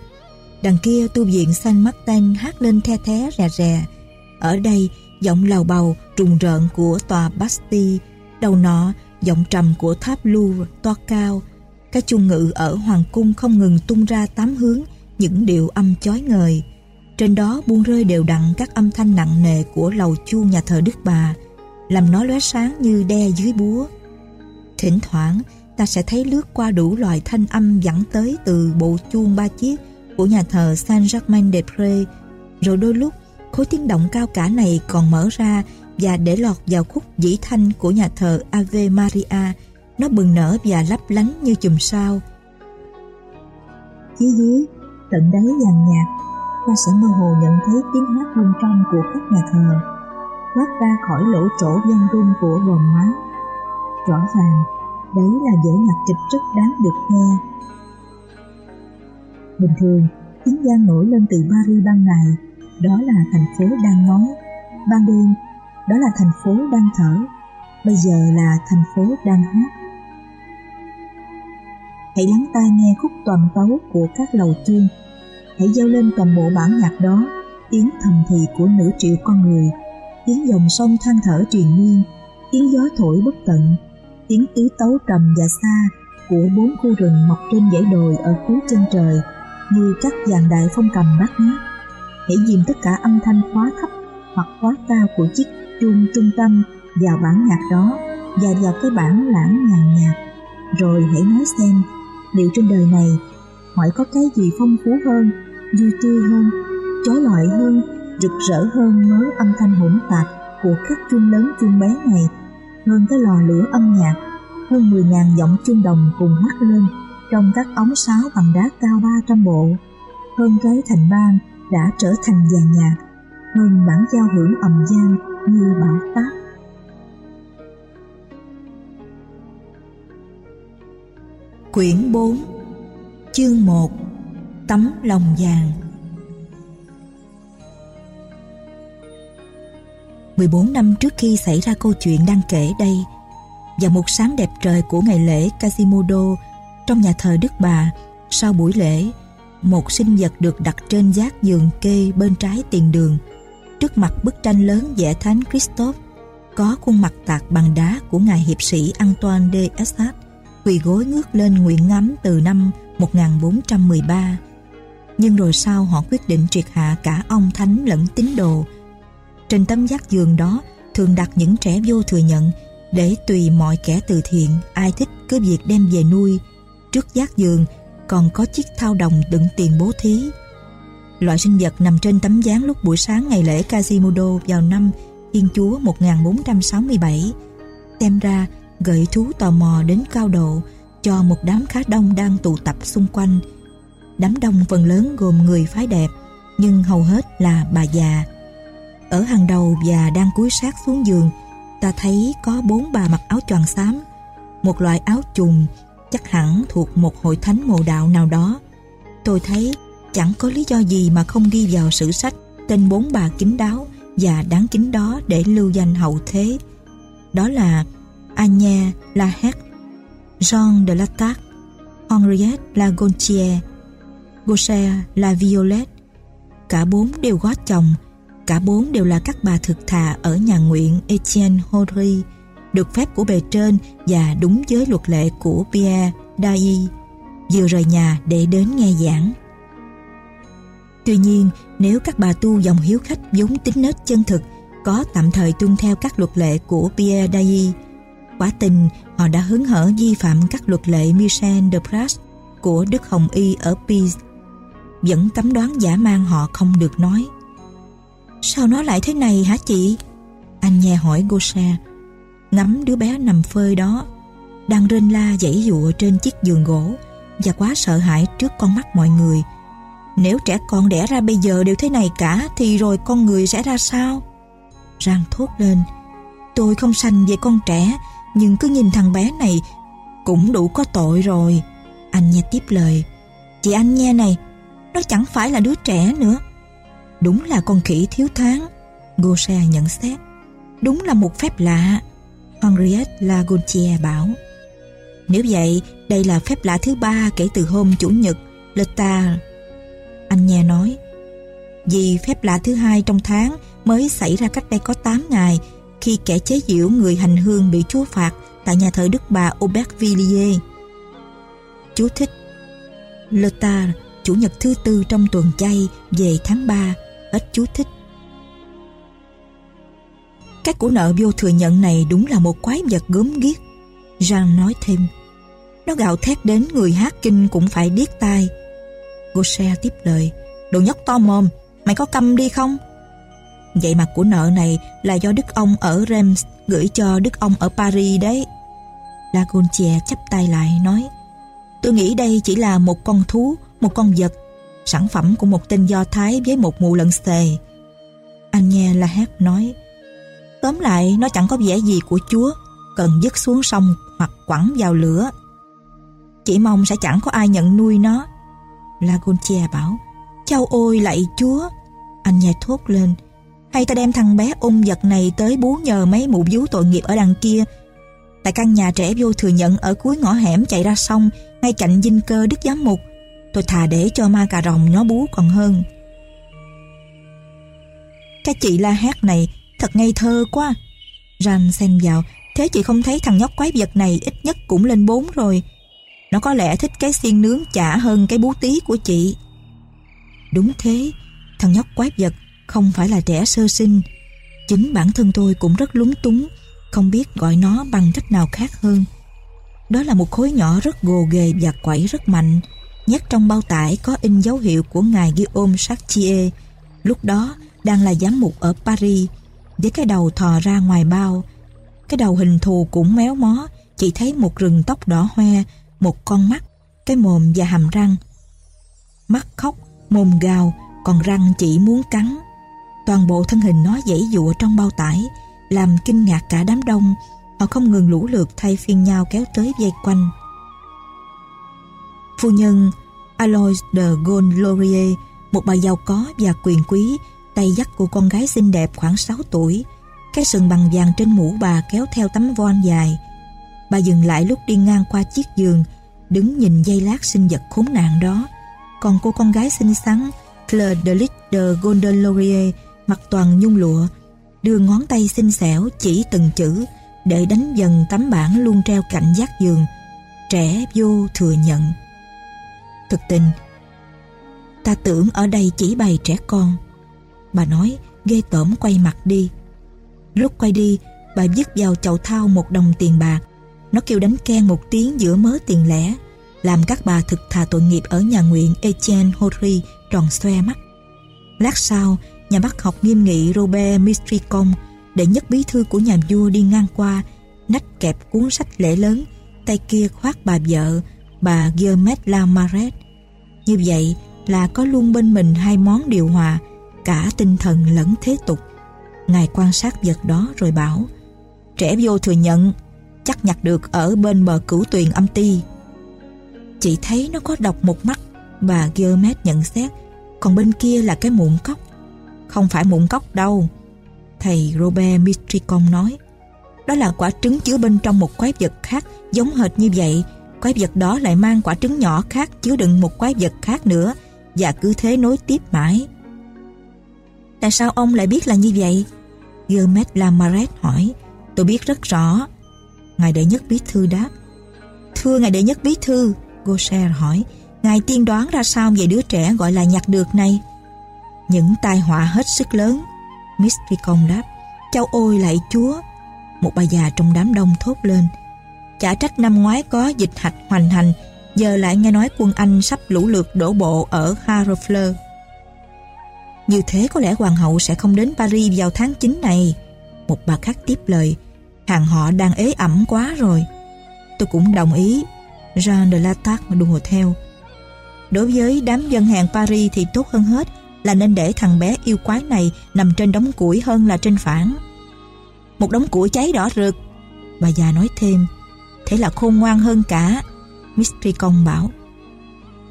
Đằng kia tu viện San Martin hát lên the thé rè rè. Ở đây, giọng lầu bầu, trùng rợn của tòa Bastille đầu nọ, giọng trầm của tháp Louvre to cao. Các chuông ngự ở hoàng cung không ngừng tung ra tám hướng, những điệu âm chói ngời trên đó buông rơi đều đặn các âm thanh nặng nề của lầu chuông nhà thờ Đức Bà, làm nó lóe sáng như đe dưới búa. Thỉnh thoảng, ta sẽ thấy lướt qua đủ loại thanh âm dẫn tới từ bộ chuông ba chiếc của nhà thờ Saint-Germain-des-Prés, rồi đôi lúc khối tiếng động cao cả này còn mở ra và để lọt vào khúc dĩ thanh của nhà thờ Ave Maria, nó bừng nở và lấp lánh như chùm sao. Phía dưới, tận đáy dàn nhạc ta sẽ mơ hồ nhận thấy tiếng hát bên trong của các nhà thờ, thoát ra khỏi lỗ chỗ gian rung của vòng máy rõ ràng, đấy là dễ nhạc kịch rất đáng được nghe. Bình thường tiếng gian nổi lên từ Paris ban ngày, đó là thành phố đang nói ban đêm, đó là thành phố đang thở, bây giờ là thành phố đang hát. Hãy lắng tai nghe khúc toàn tấu của các lầu chuông hãy gieo lên toàn bộ bản nhạc đó, tiếng thầm thì của nửa triệu con người. Tiếng dòng sông than thở truyền miên, tiếng gió thổi bất tận, tiếng tứ tấu trầm và xa của bốn khu rừng mọc trên dãy đồi ở cuối chân trời, như các dàn đại phong cầm bát ngát. Hãy dìm tất cả âm thanh quá thấp hoặc quá cao của chiếc chuông trung tâm vào bản nhạc đó và vào cái bản lãng nhàn nhạt. Rồi hãy nói xem, liệu trên đời này hỏi có cái gì phong phú hơn, vui tươi hơn, chói lọi hơn, rực rỡ hơn mớ âm thanh hỗn tạp của các chuông lớn chuông bé này, hơn cái lò lửa âm nhạc, hơn 10.000 giọng chuông đồng cùng hát lên trong các ống sáo bằng đá cao 300 bộ, hơn cái thành bang đã trở thành dàn nhạc, hơn bản giao hưởng ầm gian như bão táp. Quyển 4 Chương 1 Tấm lòng vàng. 14 năm trước khi xảy ra câu chuyện đang kể đây và một sáng đẹp trời của ngày lễ Casimodo trong nhà thờ Đức Bà, sau buổi lễ, một sinh vật được đặt trên giác giường kê bên trái tiền đường, trước mặt bức tranh lớn vẽ thánh Christophe, có khuôn mặt tạc bằng đá của ngài hiệp sĩ Antoine de Essat quỳ gối ngước lên nguyện ngắm từ năm 1413 nhưng rồi sau họ quyết định triệt hạ cả ông thánh lẫn tín đồ. Trên tấm giác giường đó, thường đặt những trẻ vô thừa nhận để tùy mọi kẻ từ thiện, ai thích cứ việc đem về nuôi. Trước giác giường, còn có chiếc thao đồng đựng tiền bố thí. Loại sinh vật nằm trên tấm gián lúc buổi sáng ngày lễ Casimodo vào năm Thiên Chúa 1467 xem ra gợi thú tò mò đến cao độ cho một đám khá đông đang tụ tập xung quanh. Đám đông phần lớn gồm người phái đẹp, nhưng hầu hết là bà già. Ở hàng đầu và đang cúi sát xuống giường, ta thấy có bốn bà mặc áo choàng xám. Một loại áo trùng, chắc hẳn thuộc một hội thánh mộ đạo nào đó. Tôi thấy chẳng có lý do gì mà không ghi vào sử sách tên bốn bà kính đáo và đáng kính đó để lưu danh hậu thế. Đó là Anya Lahet Jean de Lattac, Henriette Lagontier Gaucher La Violette cả bốn đều gót chồng Cả bốn đều là các bà thực thà ở nhà nguyện Etienne Horry, được phép của bề trên và đúng với luật lệ của Pierre Dailly, vừa rời nhà để đến nghe giảng. Tuy nhiên, nếu các bà tu dòng hiếu khách vốn tính nết chân thực, có tạm thời tuân theo các luật lệ của Pierre Dailly, quả tình họ đã hứng hở vi phạm các luật lệ Michel de Pras của Đức Hồng Y ở Pise, vẫn cấm đoán giả mang họ không được nói. Sao nó lại thế này hả chị? Anh nghe hỏi Gosha Ngắm đứa bé nằm phơi đó Đang rên la dãy dụa trên chiếc giường gỗ Và quá sợ hãi trước con mắt mọi người Nếu trẻ con đẻ ra bây giờ đều thế này cả Thì rồi con người sẽ ra sao? Rang thốt lên Tôi không sanh về con trẻ nhưng cứ nhìn thằng bé này, Cũng đủ có tội rồi. Anh nghe tiếp lời, Chị anh nghe này, Nó chẳng phải là đứa trẻ nữa. Đúng là con khỉ thiếu tháng Gaucher nhận xét, Đúng là một phép lạ. Henriette Lagontier bảo, Nếu vậy, đây là phép lạ thứ ba kể từ hôm Chủ nhật Leta Anh nghe nói, Vì phép lạ thứ hai trong tháng mới xảy ra cách đây có 8 ngày khi kẻ chế giễu người hành hương bị chúa phạt tại nhà thờ Đức Bà Aubervilliers. Chú thích Lothar, Chủ nhật thứ tư trong tuần chay về tháng 3 Hết chú thích. Các của nợ vô thừa nhận này đúng là một quái vật gớm ghiếc. Jean nói thêm. Nó gào thét đến người hát kinh cũng phải điếc tai. Gaucher tiếp lời. Đồ nhóc to mồm, mày có câm đi không? Vậy mặt của nợ này là do đức ông ở Reims gửi cho đức ông ở Paris đấy. Lagontier chắp tay lại nói Tôi nghĩ đây chỉ là một con thú, một con vật sản phẩm của một tên Do Thái với một mụ lợn xề. Anh nghe La Hét nói, tóm lại nó chẳng có vẻ gì của Chúa, cần dứt xuống sông hoặc quẳng vào lửa. Chỉ mong sẽ chẳng có ai nhận nuôi nó. Lagontia bảo, Chao ôi lạy Chúa. Anh nghe thốt lên, hay ta đem thằng bé ung vật này tới bú nhờ mấy mụ vú tội nghiệp ở đằng kia. Tại căn nhà trẻ vô thừa nhận ở cuối ngõ hẻm chạy ra sông, ngay cạnh dinh cơ Đức Giám Mục, Tôi thà để cho ma cà rồng nó bú còn hơn. Cái chị la hét này Thật ngây thơ quá. Ran xen vào Thế chị không thấy thằng nhóc quái vật này Ít nhất cũng lên bốn rồi. Nó có lẽ thích cái xiên nướng chả hơn cái bú tí của chị. Đúng thế Thằng nhóc quái vật không phải là trẻ sơ sinh Chính bản thân tôi cũng rất lúng túng Không biết gọi nó bằng cách nào khác hơn Đó là một khối nhỏ rất gồ ghề và quẩy rất mạnh nhét trong bao tải có in dấu hiệu của ngài Guillaume Sartier, lúc đó đang là giám mục ở Paris, với cái đầu thò ra ngoài bao. Cái đầu hình thù cũng méo mó, chỉ thấy một rừng tóc đỏ hoe, một con mắt, cái mồm và hàm răng. Mắt khóc, mồm gào, còn răng chỉ muốn cắn. Toàn bộ thân hình nó dãy dụa trong bao tải, làm kinh ngạc cả đám đông. Họ không ngừng lũ lượt thay phiên nhau kéo tới vây quanh. Phu nhân Alois de Gaulle Laurier, một bà giàu có và quyền quý, tay dắt của con gái xinh đẹp khoảng 6 tuổi. Cái sừng bằng vàng trên mũ bà kéo theo tấm voan dài. Bà dừng lại lúc đi ngang qua chiếc giường, đứng nhìn dây lát sinh vật khốn nạn đó. Còn cô con gái xinh xắn, Claire de lich de Gondelaurier mặt toàn nhung lụa, đưa ngón tay xinh xẻo chỉ từng chữ để đánh dần tấm bảng luôn treo cạnh giác giường. Trẻ vô thừa nhận. Thực tình, ta tưởng ở đây chỉ bày trẻ con. Bà nói, ghê tởm quay mặt đi. Lúc quay đi, bà dứt vào chậu thao một đồng tiền bạc. Nó kêu đánh ken một tiếng giữa mớ tiền lẻ, làm các bà thực thà tội nghiệp ở nhà nguyện Etienne Horry tròn xoe mắt. Lát sau, nhà bác học nghiêm nghị Robert Mistricon, đệ nhất bí thư của nhà vua đi ngang qua, nách kẹp cuốn sách lễ lớn, tay kia khoác bà vợ, bà Guillemette Lamaret. Như vậy là có luôn bên mình hai món điều hòa, cả tinh thần lẫn thế tục. Ngài quan sát vật đó rồi bảo, trẻ vô thừa nhận, chắc nhặt được ở bên bờ cửu tuyền âm ti. Chị thấy nó có độc một mắt, bà Guillemette nhận xét, còn bên kia là cái mụn cốc. Không phải mụn cóc đâu. Thầy Robert Mitricon nói, đó là quả trứng chứa bên trong một quái vật khác giống hệt như vậy quái vật đó lại mang quả trứng nhỏ khác chứa đựng một quái vật khác nữa và cứ thế nối tiếp mãi. Tại sao ông lại biết là như vậy? Gomez Lamaret hỏi. Tôi biết rất rõ. Ngài đệ nhất bí thư đáp. Thưa ngài đệ nhất bí thư, Gosser hỏi. Ngài tiên đoán ra sao về đứa trẻ gọi là nhặt được này? Những tai họa hết sức lớn. Mistricon đáp. Cháu ôi lạy chúa. Một bà già trong đám đông thốt lên. Chả trách năm ngoái có dịch hạch hoành hành, giờ lại nghe nói quân Anh sắp lũ lượt đổ bộ ở Harfleur. Như thế có lẽ hoàng hậu sẽ không đến Paris vào tháng 9 này. Một bà khác tiếp lời, hàng họ đang ế ẩm quá rồi. Tôi cũng đồng ý. Jean de Latac đùa theo. Đối với đám dân hàng Paris thì tốt hơn hết là nên để thằng bé yêu quái này nằm trên đống củi hơn là trên phản. Một đống củi cháy đỏ rực. Bà già nói thêm, Thế là khôn ngoan hơn cả Mystery Kong bảo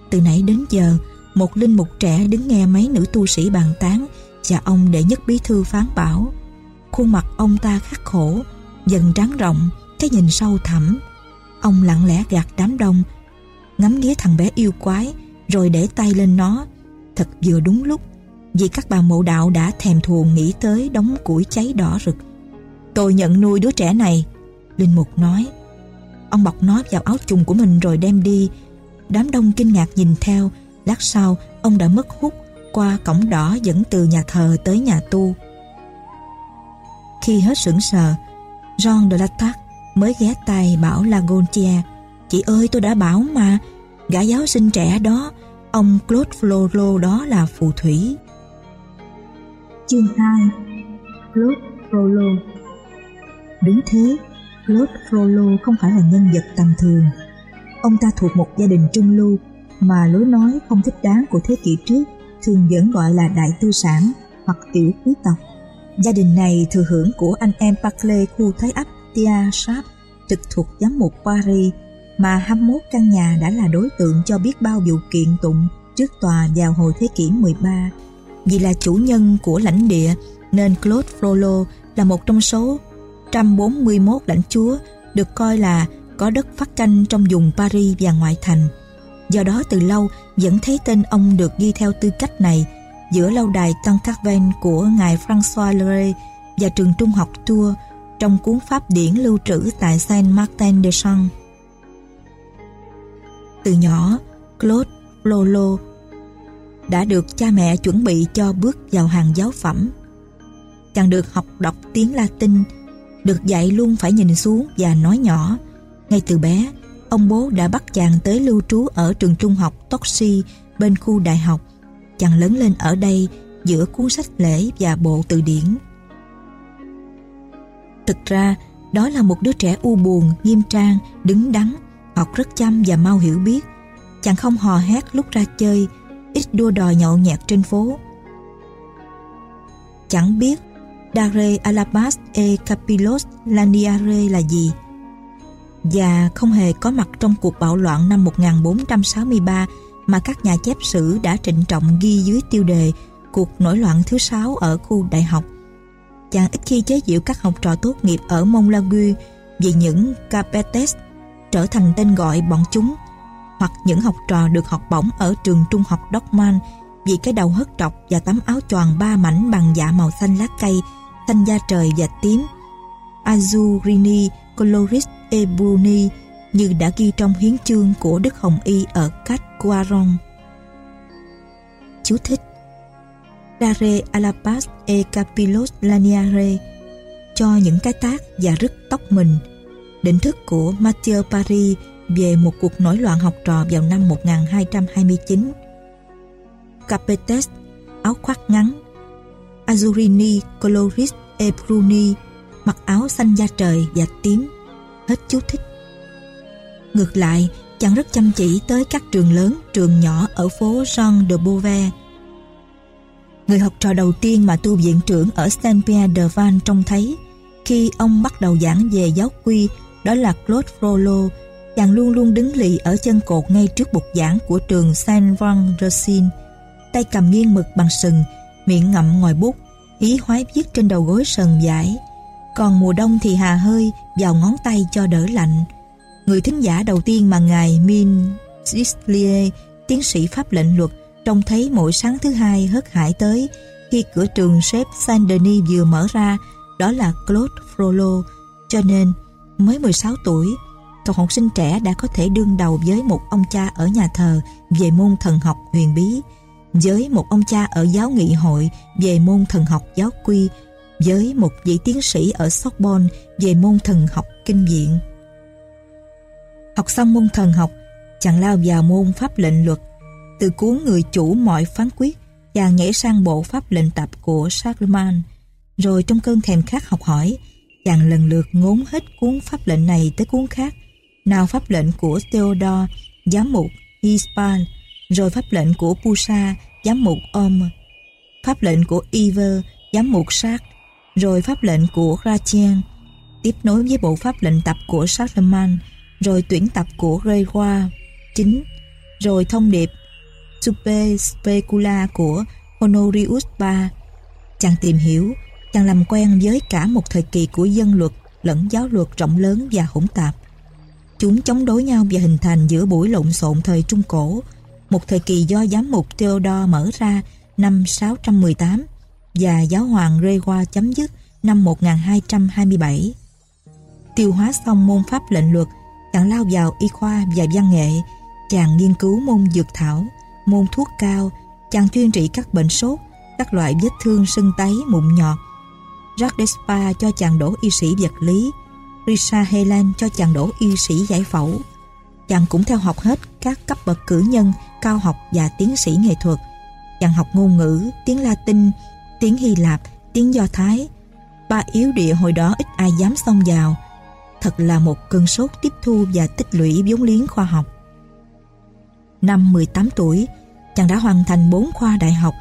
Từ nãy đến giờ Một linh mục trẻ đứng nghe mấy nữ tu sĩ bàn tán Và ông đệ nhất bí thư phán bảo Khuôn mặt ông ta khắc khổ Dần trắng rộng Cái nhìn sâu thẳm Ông lặng lẽ gạt đám đông Ngắm nghía thằng bé yêu quái Rồi để tay lên nó Thật vừa đúng lúc Vì các bà mộ đạo đã thèm thuồng nghĩ tới đống củi cháy đỏ rực Tôi nhận nuôi đứa trẻ này Linh Mục nói Ông bọc nó vào áo chùng của mình rồi đem đi. Đám đông kinh ngạc nhìn theo. Lát sau, ông đã mất hút qua cổng đỏ dẫn từ nhà thờ tới nhà tu. Khi hết sững sờ, Jean de Latac mới ghé tay bảo La Gontia Chị ơi tôi đã bảo mà Gã giáo sinh trẻ đó Ông Claude Floro đó là phù thủy Chương 2 Claude Frollo Đúng thế Claude Frollo không phải là nhân vật tầm thường. Ông ta thuộc một gia đình trung lưu mà lối nói không thích đáng của thế kỷ trước thường vẫn gọi là đại tư sản hoặc tiểu quý tộc. Gia đình này thừa hưởng của anh em Barclay khu Thái ấp Tia Sharp trực thuộc giám mục Paris mà 21 căn nhà đã là đối tượng cho biết bao vụ kiện tụng trước tòa vào hồi thế kỷ 13. Vì là chủ nhân của lãnh địa, nên Claude Frollo là một trong số 141 lãnh chúa được coi là có đất phát canh trong vùng Paris và ngoại thành. Do đó từ lâu vẫn thấy tên ông được ghi theo tư cách này giữa lâu đài Tancarven của ngài François Leray và trường trung học Tours trong cuốn pháp điển lưu trữ tại Saint-Martin de Champs. Từ nhỏ, Claude Lolo đã được cha mẹ chuẩn bị cho bước vào hàng giáo phẩm. Chàng được học đọc tiếng Latin được dạy luôn phải nhìn xuống và nói nhỏ. Ngay từ bé, ông bố đã bắt chàng tới lưu trú ở trường trung học Toxi bên khu đại học. Chàng lớn lên ở đây giữa cuốn sách lễ và bộ từ điển. Thực ra, đó là một đứa trẻ u buồn, nghiêm trang, đứng đắn, học rất chăm và mau hiểu biết. Chàng không hò hét lúc ra chơi, ít đua đòi nhậu nhẹt trên phố. chẳng biết Dare Alabas e Capilos Laniare là gì và không hề có mặt trong cuộc bạo loạn năm 1463 mà các nhà chép sử đã trịnh trọng ghi dưới tiêu đề cuộc nổi loạn thứ sáu ở khu đại học. Chàng ít khi chế giễu các học trò tốt nghiệp ở Montague vì những Capetes trở thành tên gọi bọn chúng hoặc những học trò được học bổng ở trường trung học Dortmund vì cái đầu hất trọc và tấm áo choàng ba mảnh bằng dạ màu xanh lá cây, xanh da trời và tím. Azurini Coloris Ebuni như đã ghi trong hiến chương của Đức Hồng Y ở Cách Quaron. Chú thích Dare Alapas e Capilos Laniare cho những cái tác và rứt tóc mình. Định thức của Mathieu Paris về một cuộc nổi loạn học trò vào năm 1229. Capetes, áo khoác ngắn. Azurini Coloris e Bruni, mặc áo xanh da trời và tím. Hết chú thích. Ngược lại, chàng rất chăm chỉ tới các trường lớn, trường nhỏ ở phố Jean de Beauvais. Người học trò đầu tiên mà tu viện trưởng ở Saint-Pierre de Van trông thấy khi ông bắt đầu giảng về giáo quy đó là Claude Frollo. Chàng luôn luôn đứng lì ở chân cột ngay trước bục giảng của trường Saint Van Racine, tay cầm nghiêng mực bằng sừng, miệng ngậm ngòi bút, ý hoái viết trên đầu gối sần giải. Còn mùa đông thì hà hơi vào ngón tay cho đỡ lạnh. Người thính giả đầu tiên mà ngài Min Zislier, tiến sĩ pháp lệnh luật, trông thấy mỗi sáng thứ hai hớt hải tới khi cửa trường sếp Saint Denis vừa mở ra, đó là Claude Frollo. Cho nên, mới 16 tuổi, cậu học sinh trẻ đã có thể đương đầu với một ông cha ở nhà thờ về môn thần học huyền bí, với một ông cha ở giáo nghị hội về môn thần học giáo quy, với một vị tiến sĩ ở Sorbonne về môn thần học kinh viện. Học xong môn thần học, chàng lao vào môn pháp lệnh luật. Từ cuốn người chủ mọi phán quyết, chàng nhảy sang bộ pháp lệnh tập của Charlemagne. Rồi trong cơn thèm khát học hỏi, chàng lần lượt ngốn hết cuốn pháp lệnh này tới cuốn khác. Nào pháp lệnh của Theodore, giám mục Hispal, rồi pháp lệnh của Pusa, giám mục Om, pháp lệnh của Iver, giám mục Sark, rồi pháp lệnh của Gratian, tiếp nối với bộ pháp lệnh tập của Charlemagne, rồi tuyển tập của Rewa chính, rồi thông điệp Super Specula của Honorius III. Chàng tìm hiểu, chàng làm quen với cả một thời kỳ của dân luật lẫn giáo luật rộng lớn và hỗn tạp. Chúng chống đối nhau và hình thành giữa buổi lộn xộn thời Trung Cổ, một thời kỳ do giám mục Theodore mở ra năm 618 và giáo hoàng Rewa chấm dứt năm 1227. Tiêu hóa xong môn pháp lệnh luật, chàng lao vào y khoa và văn nghệ, chàng nghiên cứu môn dược thảo, môn thuốc cao, chàng chuyên trị các bệnh sốt, các loại vết thương sưng tấy mụn nhọt. Jacques Despa cho chàng đổ y sĩ vật lý, Risa Helen cho chàng đổ y sĩ giải phẫu. Chàng cũng theo học hết các cấp bậc cử nhân, cao học và tiến sĩ nghệ thuật. Chàng học ngôn ngữ, tiếng Latin, tiếng Hy Lạp, tiếng Do Thái. Ba yếu địa hồi đó ít ai dám xông vào. Thật là một cơn sốt tiếp thu và tích lũy vốn liếng khoa học. Năm 18 tuổi, chàng đã hoàn thành 4 khoa đại học.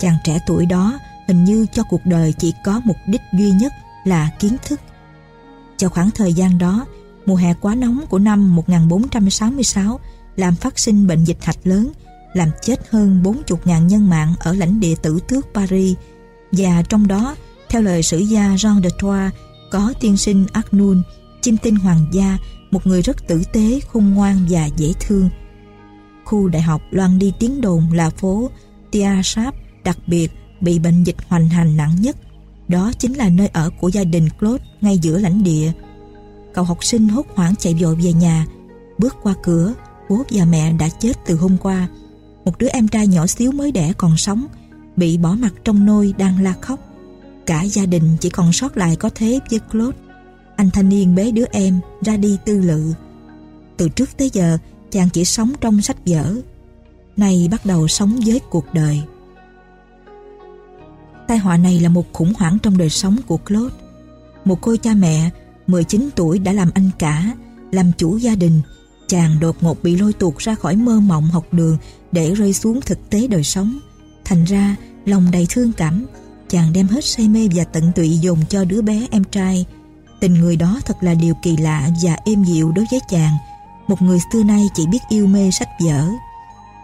Chàng trẻ tuổi đó hình như cho cuộc đời chỉ có mục đích duy nhất là kiến thức. Cho khoảng thời gian đó, mùa hè quá nóng của năm 1466 làm phát sinh bệnh dịch hạch lớn, làm chết hơn 40.000 nhân mạng ở lãnh địa tử tước Paris và trong đó, theo lời sử gia Jean de Troyes, có tiên sinh Arnoul, chim tinh hoàng gia, một người rất tử tế, khôn ngoan và dễ thương. Khu đại học loan đi tiếng đồn là phố Tia Sáp đặc biệt bị bệnh dịch hoành hành nặng nhất. Đó chính là nơi ở của gia đình Claude ngay giữa lãnh địa. Cậu học sinh hốt hoảng chạy vội về nhà. Bước qua cửa, bố và mẹ đã chết từ hôm qua. Một đứa em trai nhỏ xíu mới đẻ còn sống, bị bỏ mặt trong nôi đang la khóc. Cả gia đình chỉ còn sót lại có thế với Claude. Anh thanh niên bế đứa em ra đi tư lự. Từ trước tới giờ, chàng chỉ sống trong sách vở. Nay bắt đầu sống với cuộc đời. Tai họa này là một khủng hoảng trong đời sống của Claude. Một cô cha mẹ 19 tuổi đã làm anh cả, làm chủ gia đình. Chàng đột ngột bị lôi tuột ra khỏi mơ mộng học đường để rơi xuống thực tế đời sống. Thành ra, lòng đầy thương cảm, Chàng đem hết say mê và tận tụy dồn cho đứa bé em trai. Tình người đó thật là điều kỳ lạ và êm dịu đối với chàng. Một người xưa nay chỉ biết yêu mê sách vở.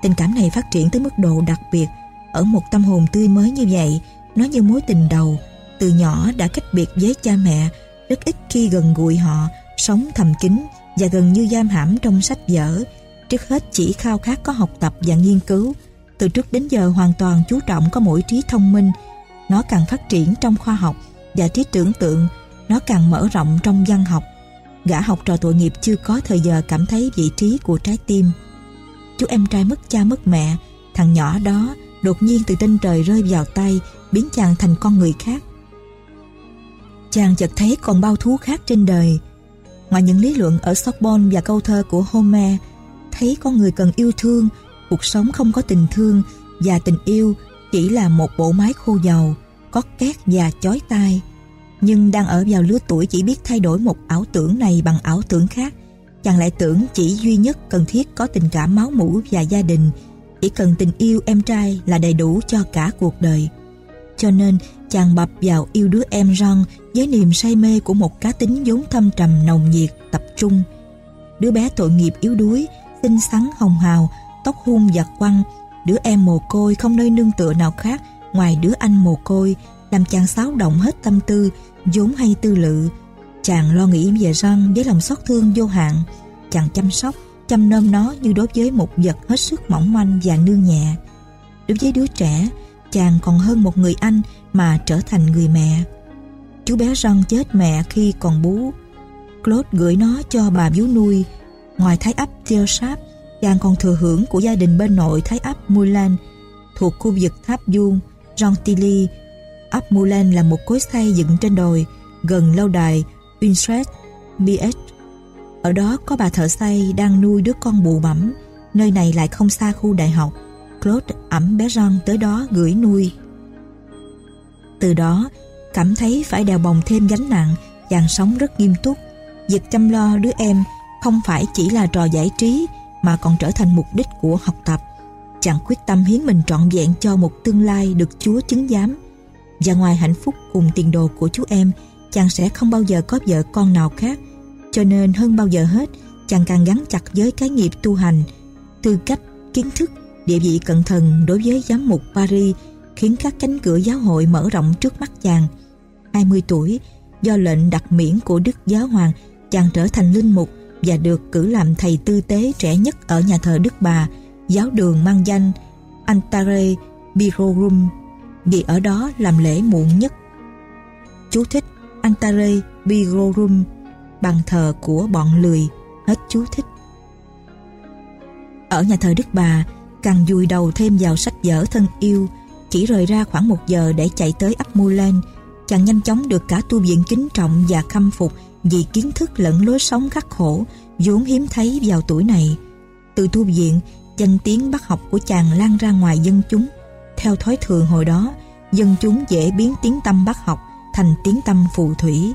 Tình cảm này phát triển tới mức độ đặc biệt. Ở một tâm hồn tươi mới như vậy, nó như mối tình đầu. Từ nhỏ đã cách biệt với cha mẹ, rất ít khi gần gũi họ, sống thầm kín và gần như giam hãm trong sách vở. Trước hết chỉ khao khát có học tập và nghiên cứu. Từ trước đến giờ hoàn toàn chú trọng có mỗi trí thông minh. Nó càng phát triển trong khoa học và trí tưởng tượng, nó càng mở rộng trong văn học. Gã học trò tội nghiệp chưa có thời giờ cảm thấy vị trí của trái tim. Chú em trai mất cha mất mẹ, thằng nhỏ đó đột nhiên từ trên trời rơi vào tay, biến chàng thành con người khác. Chàng chợt thấy còn bao thú khác trên đời. Ngoài những lý luận ở Sorbonne và câu thơ của Homer, thấy con người cần yêu thương, cuộc sống không có tình thương và tình yêu chỉ là một bộ máy khô dầu, có két và chói tai. Nhưng đang ở vào lứa tuổi chỉ biết thay đổi một ảo tưởng này bằng ảo tưởng khác, chàng lại tưởng chỉ duy nhất cần thiết có tình cảm máu mủ và gia đình, chỉ cần tình yêu em trai là đầy đủ cho cả cuộc đời. Cho nên chàng bập vào yêu đứa em ron với niềm say mê của một cá tính vốn thâm trầm nồng nhiệt tập trung. Đứa bé tội nghiệp yếu đuối, xinh xắn hồng hào, tóc hung và quăng, đứa em mồ côi không nơi nương tựa nào khác ngoài đứa anh mồ côi, làm chàng xáo động hết tâm tư, vốn hay tư lự. Chàng lo nghĩ về ron với lòng xót thương vô hạn, chàng chăm sóc, chăm nom nó như đối với một vật hết sức mỏng manh và nương nhẹ. Đối với đứa trẻ, chàng còn hơn một người anh mà trở thành người mẹ. Chú bé Răng chết mẹ khi còn bú. Claude gửi nó cho bà vú nuôi. Ngoài thái ấp Teosap, chàng còn thừa hưởng của gia đình bên nội thái ấp mulan thuộc khu vực tháp vuông Gentilly. Ấp mulan là một cối xây dựng trên đồi gần lâu đài Winstret, BH. Ở đó có bà thợ xây đang nuôi đứa con bù bẩm. Nơi này lại không xa khu đại học. Claude ẩm bé Jean tới đó gửi nuôi. Từ đó, cảm thấy phải đèo bồng thêm gánh nặng, chàng sống rất nghiêm túc. Việc chăm lo đứa em không phải chỉ là trò giải trí mà còn trở thành mục đích của học tập. Chàng quyết tâm hiến mình trọn vẹn cho một tương lai được Chúa chứng giám. Và ngoài hạnh phúc cùng tiền đồ của chú em, chàng sẽ không bao giờ có vợ con nào khác. Cho nên hơn bao giờ hết, chàng càng gắn chặt với cái nghiệp tu hành, tư cách, kiến thức Địa vị cận thần đối với giám mục Paris khiến các cánh cửa giáo hội mở rộng trước mắt chàng. 20 tuổi, do lệnh đặc miễn của Đức Giáo Hoàng, chàng trở thành linh mục và được cử làm thầy tư tế trẻ nhất ở nhà thờ Đức Bà, giáo đường mang danh Antare Birorum, vì ở đó làm lễ muộn nhất. Chú thích Antare Birorum, bàn thờ của bọn lười, hết chú thích. Ở nhà thờ Đức Bà, càng dùi đầu thêm vào sách vở thân yêu chỉ rời ra khoảng một giờ để chạy tới ấp mua lên chàng nhanh chóng được cả tu viện kính trọng và khâm phục vì kiến thức lẫn lối sống khắc khổ vốn hiếm thấy vào tuổi này. Từ tu viện danh tiếng bác học của chàng lan ra ngoài dân chúng. Theo thói thường hồi đó dân chúng dễ biến tiếng tâm bác học thành tiếng tâm phù thủy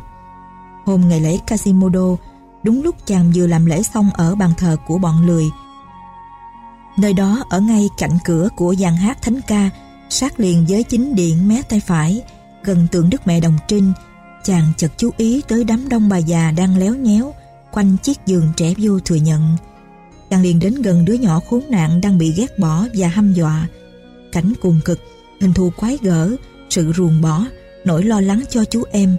hôm ngày lễ Casimodo đúng lúc chàng vừa làm lễ xong ở bàn thờ của bọn lười Nơi đó ở ngay cạnh cửa của dàn hát thánh ca, sát liền với chính điện mé tay phải, gần tượng Đức Mẹ Đồng Trinh, chàng chợt chú ý tới đám đông bà già đang léo nhéo quanh chiếc giường trẻ vô thừa nhận. Chàng liền đến gần đứa nhỏ khốn nạn đang bị ghét bỏ và hăm dọa. Cảnh cùng cực, hình thù quái gở, sự ruồng bỏ, nỗi lo lắng cho chú em.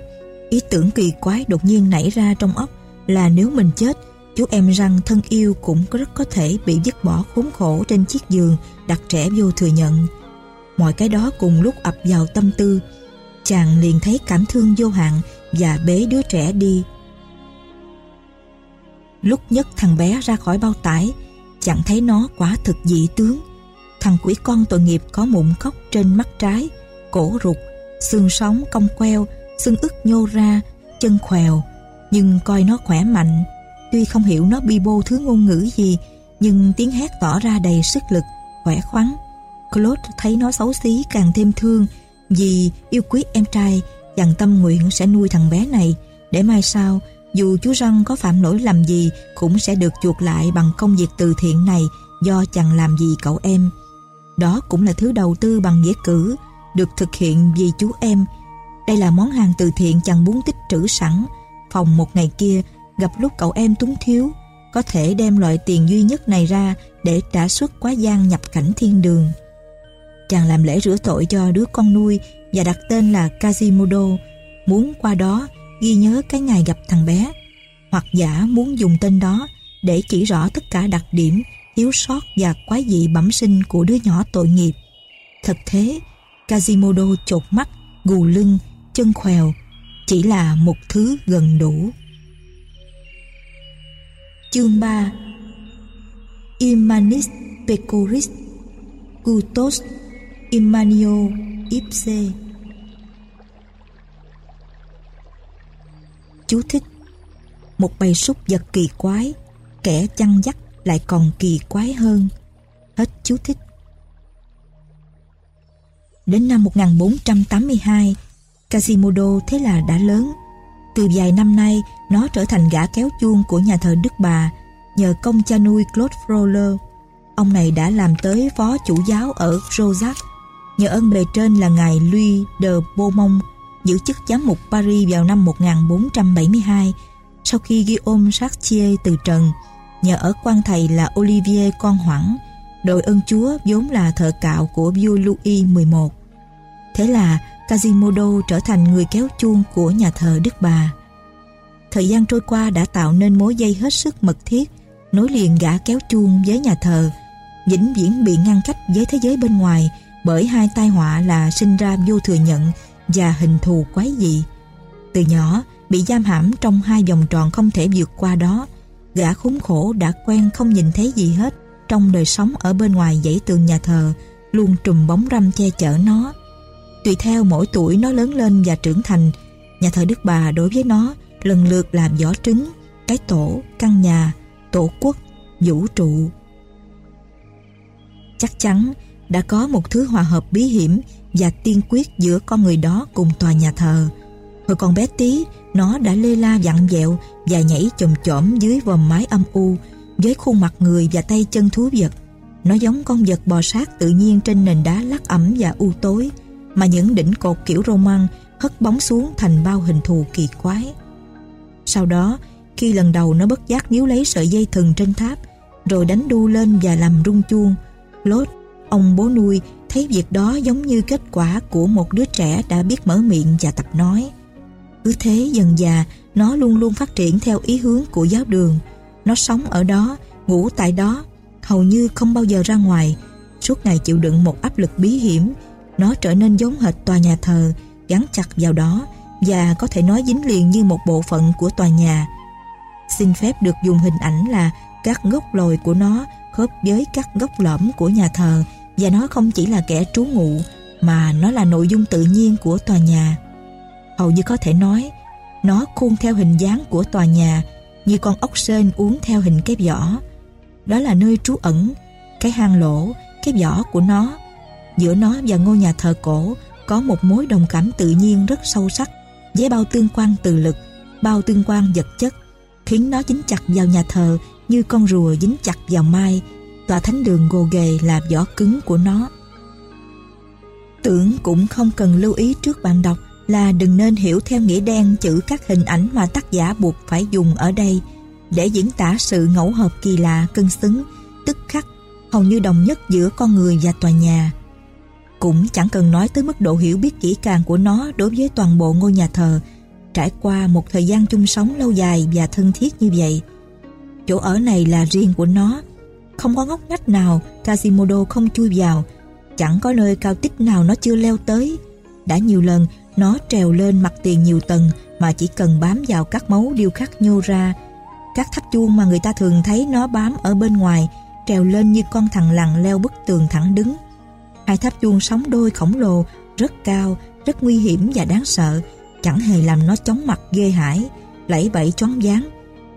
Ý tưởng kỳ quái đột nhiên nảy ra trong óc là nếu mình chết chú em răng thân yêu cũng rất có thể bị dứt bỏ khốn khổ trên chiếc giường đặt trẻ vô thừa nhận. Mọi cái đó cùng lúc ập vào tâm tư, chàng liền thấy cảm thương vô hạn và bế đứa trẻ đi. Lúc nhất thằng bé ra khỏi bao tải, chẳng thấy nó quả thực dị tướng. Thằng quỷ con tội nghiệp có mụn khóc trên mắt trái, cổ rụt, xương sống cong queo, xương ức nhô ra, chân khèo, nhưng coi nó khỏe mạnh, Tuy không hiểu nó bi bô thứ ngôn ngữ gì, nhưng tiếng hét tỏ ra đầy sức lực, khỏe khoắn. Claude thấy nó xấu xí càng thêm thương, vì yêu quý em trai, chàng tâm nguyện sẽ nuôi thằng bé này, để mai sau, dù chú Răng có phạm lỗi làm gì cũng sẽ được chuộc lại bằng công việc từ thiện này do chàng làm gì cậu em. Đó cũng là thứ đầu tư bằng nghĩa cử, được thực hiện vì chú em. Đây là món hàng từ thiện chàng muốn tích trữ sẵn. Phòng một ngày kia, gặp lúc cậu em túng thiếu, có thể đem loại tiền duy nhất này ra để trả xuất quá gian nhập cảnh thiên đường. Chàng làm lễ rửa tội cho đứa con nuôi và đặt tên là Kazimodo, muốn qua đó ghi nhớ cái ngày gặp thằng bé. Hoặc giả muốn dùng tên đó để chỉ rõ tất cả đặc điểm, thiếu sót và quái dị bẩm sinh của đứa nhỏ tội nghiệp. Thật thế, Kazimodo chột mắt, gù lưng, chân khèo, chỉ là một thứ gần đủ. Chương 3 Imanis Pecoris Gutos Immanio Ipse. Chú thích Một bầy súc vật kỳ quái Kẻ chăn dắt lại còn kỳ quái hơn. Hết chú thích. Đến năm 1482 Quasimodo thế là đã lớn. Từ vài năm nay Nó trở thành gã kéo chuông của nhà thờ Đức Bà Nhờ công cha nuôi Claude Froller Ông này đã làm tới phó chủ giáo ở Rosac Nhờ ơn bề trên là ngài Louis de Beaumont giữ chức giám mục Paris vào năm 1472 sau khi Guillaume Chartier từ trần. Nhờ ở quan thầy là Olivier Con Hoảng, đội ơn chúa vốn là thợ cạo của vua Louis XI thế là Quasimodo trở thành người kéo chuông của nhà thờ Đức Bà thời gian trôi qua đã tạo nên mối dây hết sức mật thiết nối liền gã kéo chuông với nhà thờ vĩnh viễn bị ngăn cách với thế giới bên ngoài bởi hai tai họa là sinh ra vô thừa nhận và hình thù quái dị. Từ nhỏ, bị giam hãm trong hai vòng tròn không thể vượt qua đó, gã khốn khổ đã quen không nhìn thấy gì hết trong đời sống ở bên ngoài dãy tường nhà thờ, luôn trùm bóng râm che chở nó. Tùy theo mỗi tuổi nó lớn lên và trưởng thành, nhà thờ Đức Bà đối với nó lần lượt làm vỏ trứng, cái tổ, căn nhà, tổ quốc, vũ trụ. Chắc chắn đã có một thứ hòa hợp bí hiểm và tiên quyết giữa con người đó cùng tòa nhà thờ. Hồi còn bé tí, nó đã lê la vặn vẹo và nhảy chồm chổm dưới vòm mái âm u với khuôn mặt người và tay chân thú vật. Nó giống con vật bò sát tự nhiên trên nền đá lắc ẩm và u tối mà những đỉnh cột kiểu roman hất bóng xuống thành bao hình thù kỳ quái. Sau đó, khi lần đầu nó bất giác níu lấy sợi dây thừng trên tháp rồi đánh đu lên và làm rung chuông, Lốt Ông bố nuôi thấy việc đó giống như kết quả của một đứa trẻ đã biết mở miệng và tập nói. Cứ thế dần già, nó luôn luôn phát triển theo ý hướng của giáo đường. Nó sống ở đó, ngủ tại đó, hầu như không bao giờ ra ngoài. Suốt ngày chịu đựng một áp lực bí hiểm, nó trở nên giống hệt tòa nhà thờ, gắn chặt vào đó và có thể nói dính liền như một bộ phận của tòa nhà. Xin phép được dùng hình ảnh là các gốc lồi của nó khớp với các gốc lõm của nhà thờ và nó không chỉ là kẻ trú ngụ mà nó là nội dung tự nhiên của tòa nhà. Hầu như có thể nói nó khuôn theo hình dáng của tòa nhà như con ốc sên uống theo hình cái vỏ. Đó là nơi trú ẩn, cái hang lỗ, cái vỏ của nó. Giữa nó và ngôi nhà thờ cổ có một mối đồng cảm tự nhiên rất sâu sắc với bao tương quan từ lực, bao tương quan vật chất khiến nó dính chặt vào nhà thờ như con rùa dính chặt vào mai tòa thánh đường gồ ghề là vỏ cứng của nó. Tưởng cũng không cần lưu ý trước bạn đọc là đừng nên hiểu theo nghĩa đen chữ các hình ảnh mà tác giả buộc phải dùng ở đây để diễn tả sự ngẫu hợp kỳ lạ cân xứng, tức khắc, hầu như đồng nhất giữa con người và tòa nhà. Cũng chẳng cần nói tới mức độ hiểu biết kỹ càng của nó đối với toàn bộ ngôi nhà thờ, trải qua một thời gian chung sống lâu dài và thân thiết như vậy. Chỗ ở này là riêng của nó, không có ngóc ngách nào Casimodo không chui vào Chẳng có nơi cao tích nào nó chưa leo tới. Đã nhiều lần nó trèo lên mặt tiền nhiều tầng Mà chỉ cần bám vào các mấu điêu khắc nhô ra. Các tháp chuông mà người ta thường thấy nó bám ở bên ngoài Trèo lên như con thằng lằn leo bức tường thẳng đứng. Hai tháp chuông sóng đôi khổng lồ Rất cao, rất nguy hiểm và đáng sợ. Chẳng hề làm nó chóng mặt ghê hãi. Lẫy bẫy choáng váng.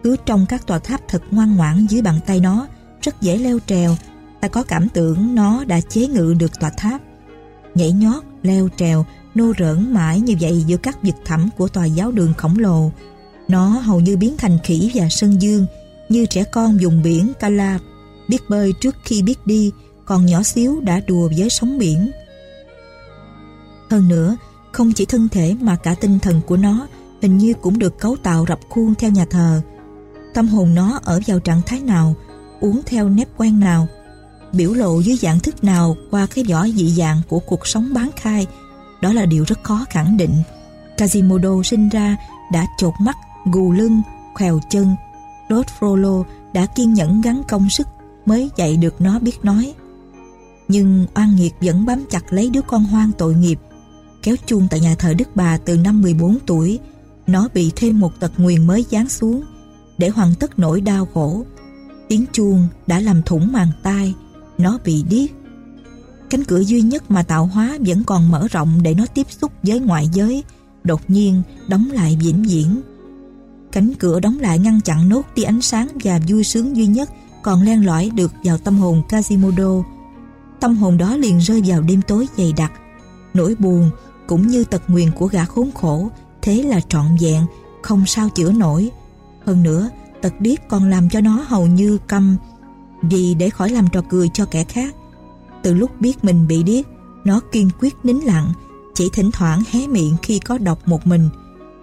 Cứ trong các tòa tháp thật ngoan ngoãn dưới bàn tay nó rất dễ leo trèo. Ta có cảm tưởng nó đã chế ngự được tòa tháp. Nhảy nhót leo trèo nô rỡn mãi như vậy giữa các vực thẳm của tòa giáo đường khổng lồ. Nó hầu như biến thành khỉ và sơn dương như trẻ con dùng biển Cala biết bơi trước khi biết đi còn nhỏ xíu đã đùa với sóng biển Hơn nữa, không chỉ thân thể mà cả tinh thần của nó hình như cũng được cấu tạo rập khuôn theo nhà thờ. Tâm hồn nó ở vào trạng thái nào, uống theo nếp quen nào, biểu lộ dưới dạng thức nào qua cái vỏ dị dạng của cuộc sống bán khai, đó là điều rất khó khẳng định. Quasimodo sinh ra đã chột mắt, gù lưng, khèo chân. Lord Frollo đã kiên nhẫn gắn công sức mới dạy được nó biết nói. Nhưng oan nghiệt vẫn bám chặt lấy đứa con hoang tội nghiệp, kéo chuông tại nhà thờ Đức Bà từ năm 14 tuổi. Nó bị thêm một tật nguyền mới giáng xuống, để hoàn tất nỗi đau khổ. Tiếng chuông đã làm thủng màng tai, nó bị điếc. Cánh cửa duy nhất mà tạo hóa vẫn còn mở rộng để nó tiếp xúc với ngoại giới, đột nhiên đóng lại vĩnh viễn. Cánh cửa đóng lại ngăn chặn nốt tia ánh sáng và vui sướng duy nhất còn len lỏi được vào tâm hồn Quasimodo tâm hồn đó liền rơi vào đêm tối dày đặc. Nỗi buồn cũng như tật nguyền của gã khốn khổ, thế là trọn vẹn, không sao chữa nổi. Hơn nữa, tật điếc còn làm cho nó hầu như câm vì để khỏi làm trò cười cho kẻ khác. Từ lúc biết mình bị điếc, nó kiên quyết nín lặng, chỉ thỉnh thoảng hé miệng khi có đọc một mình.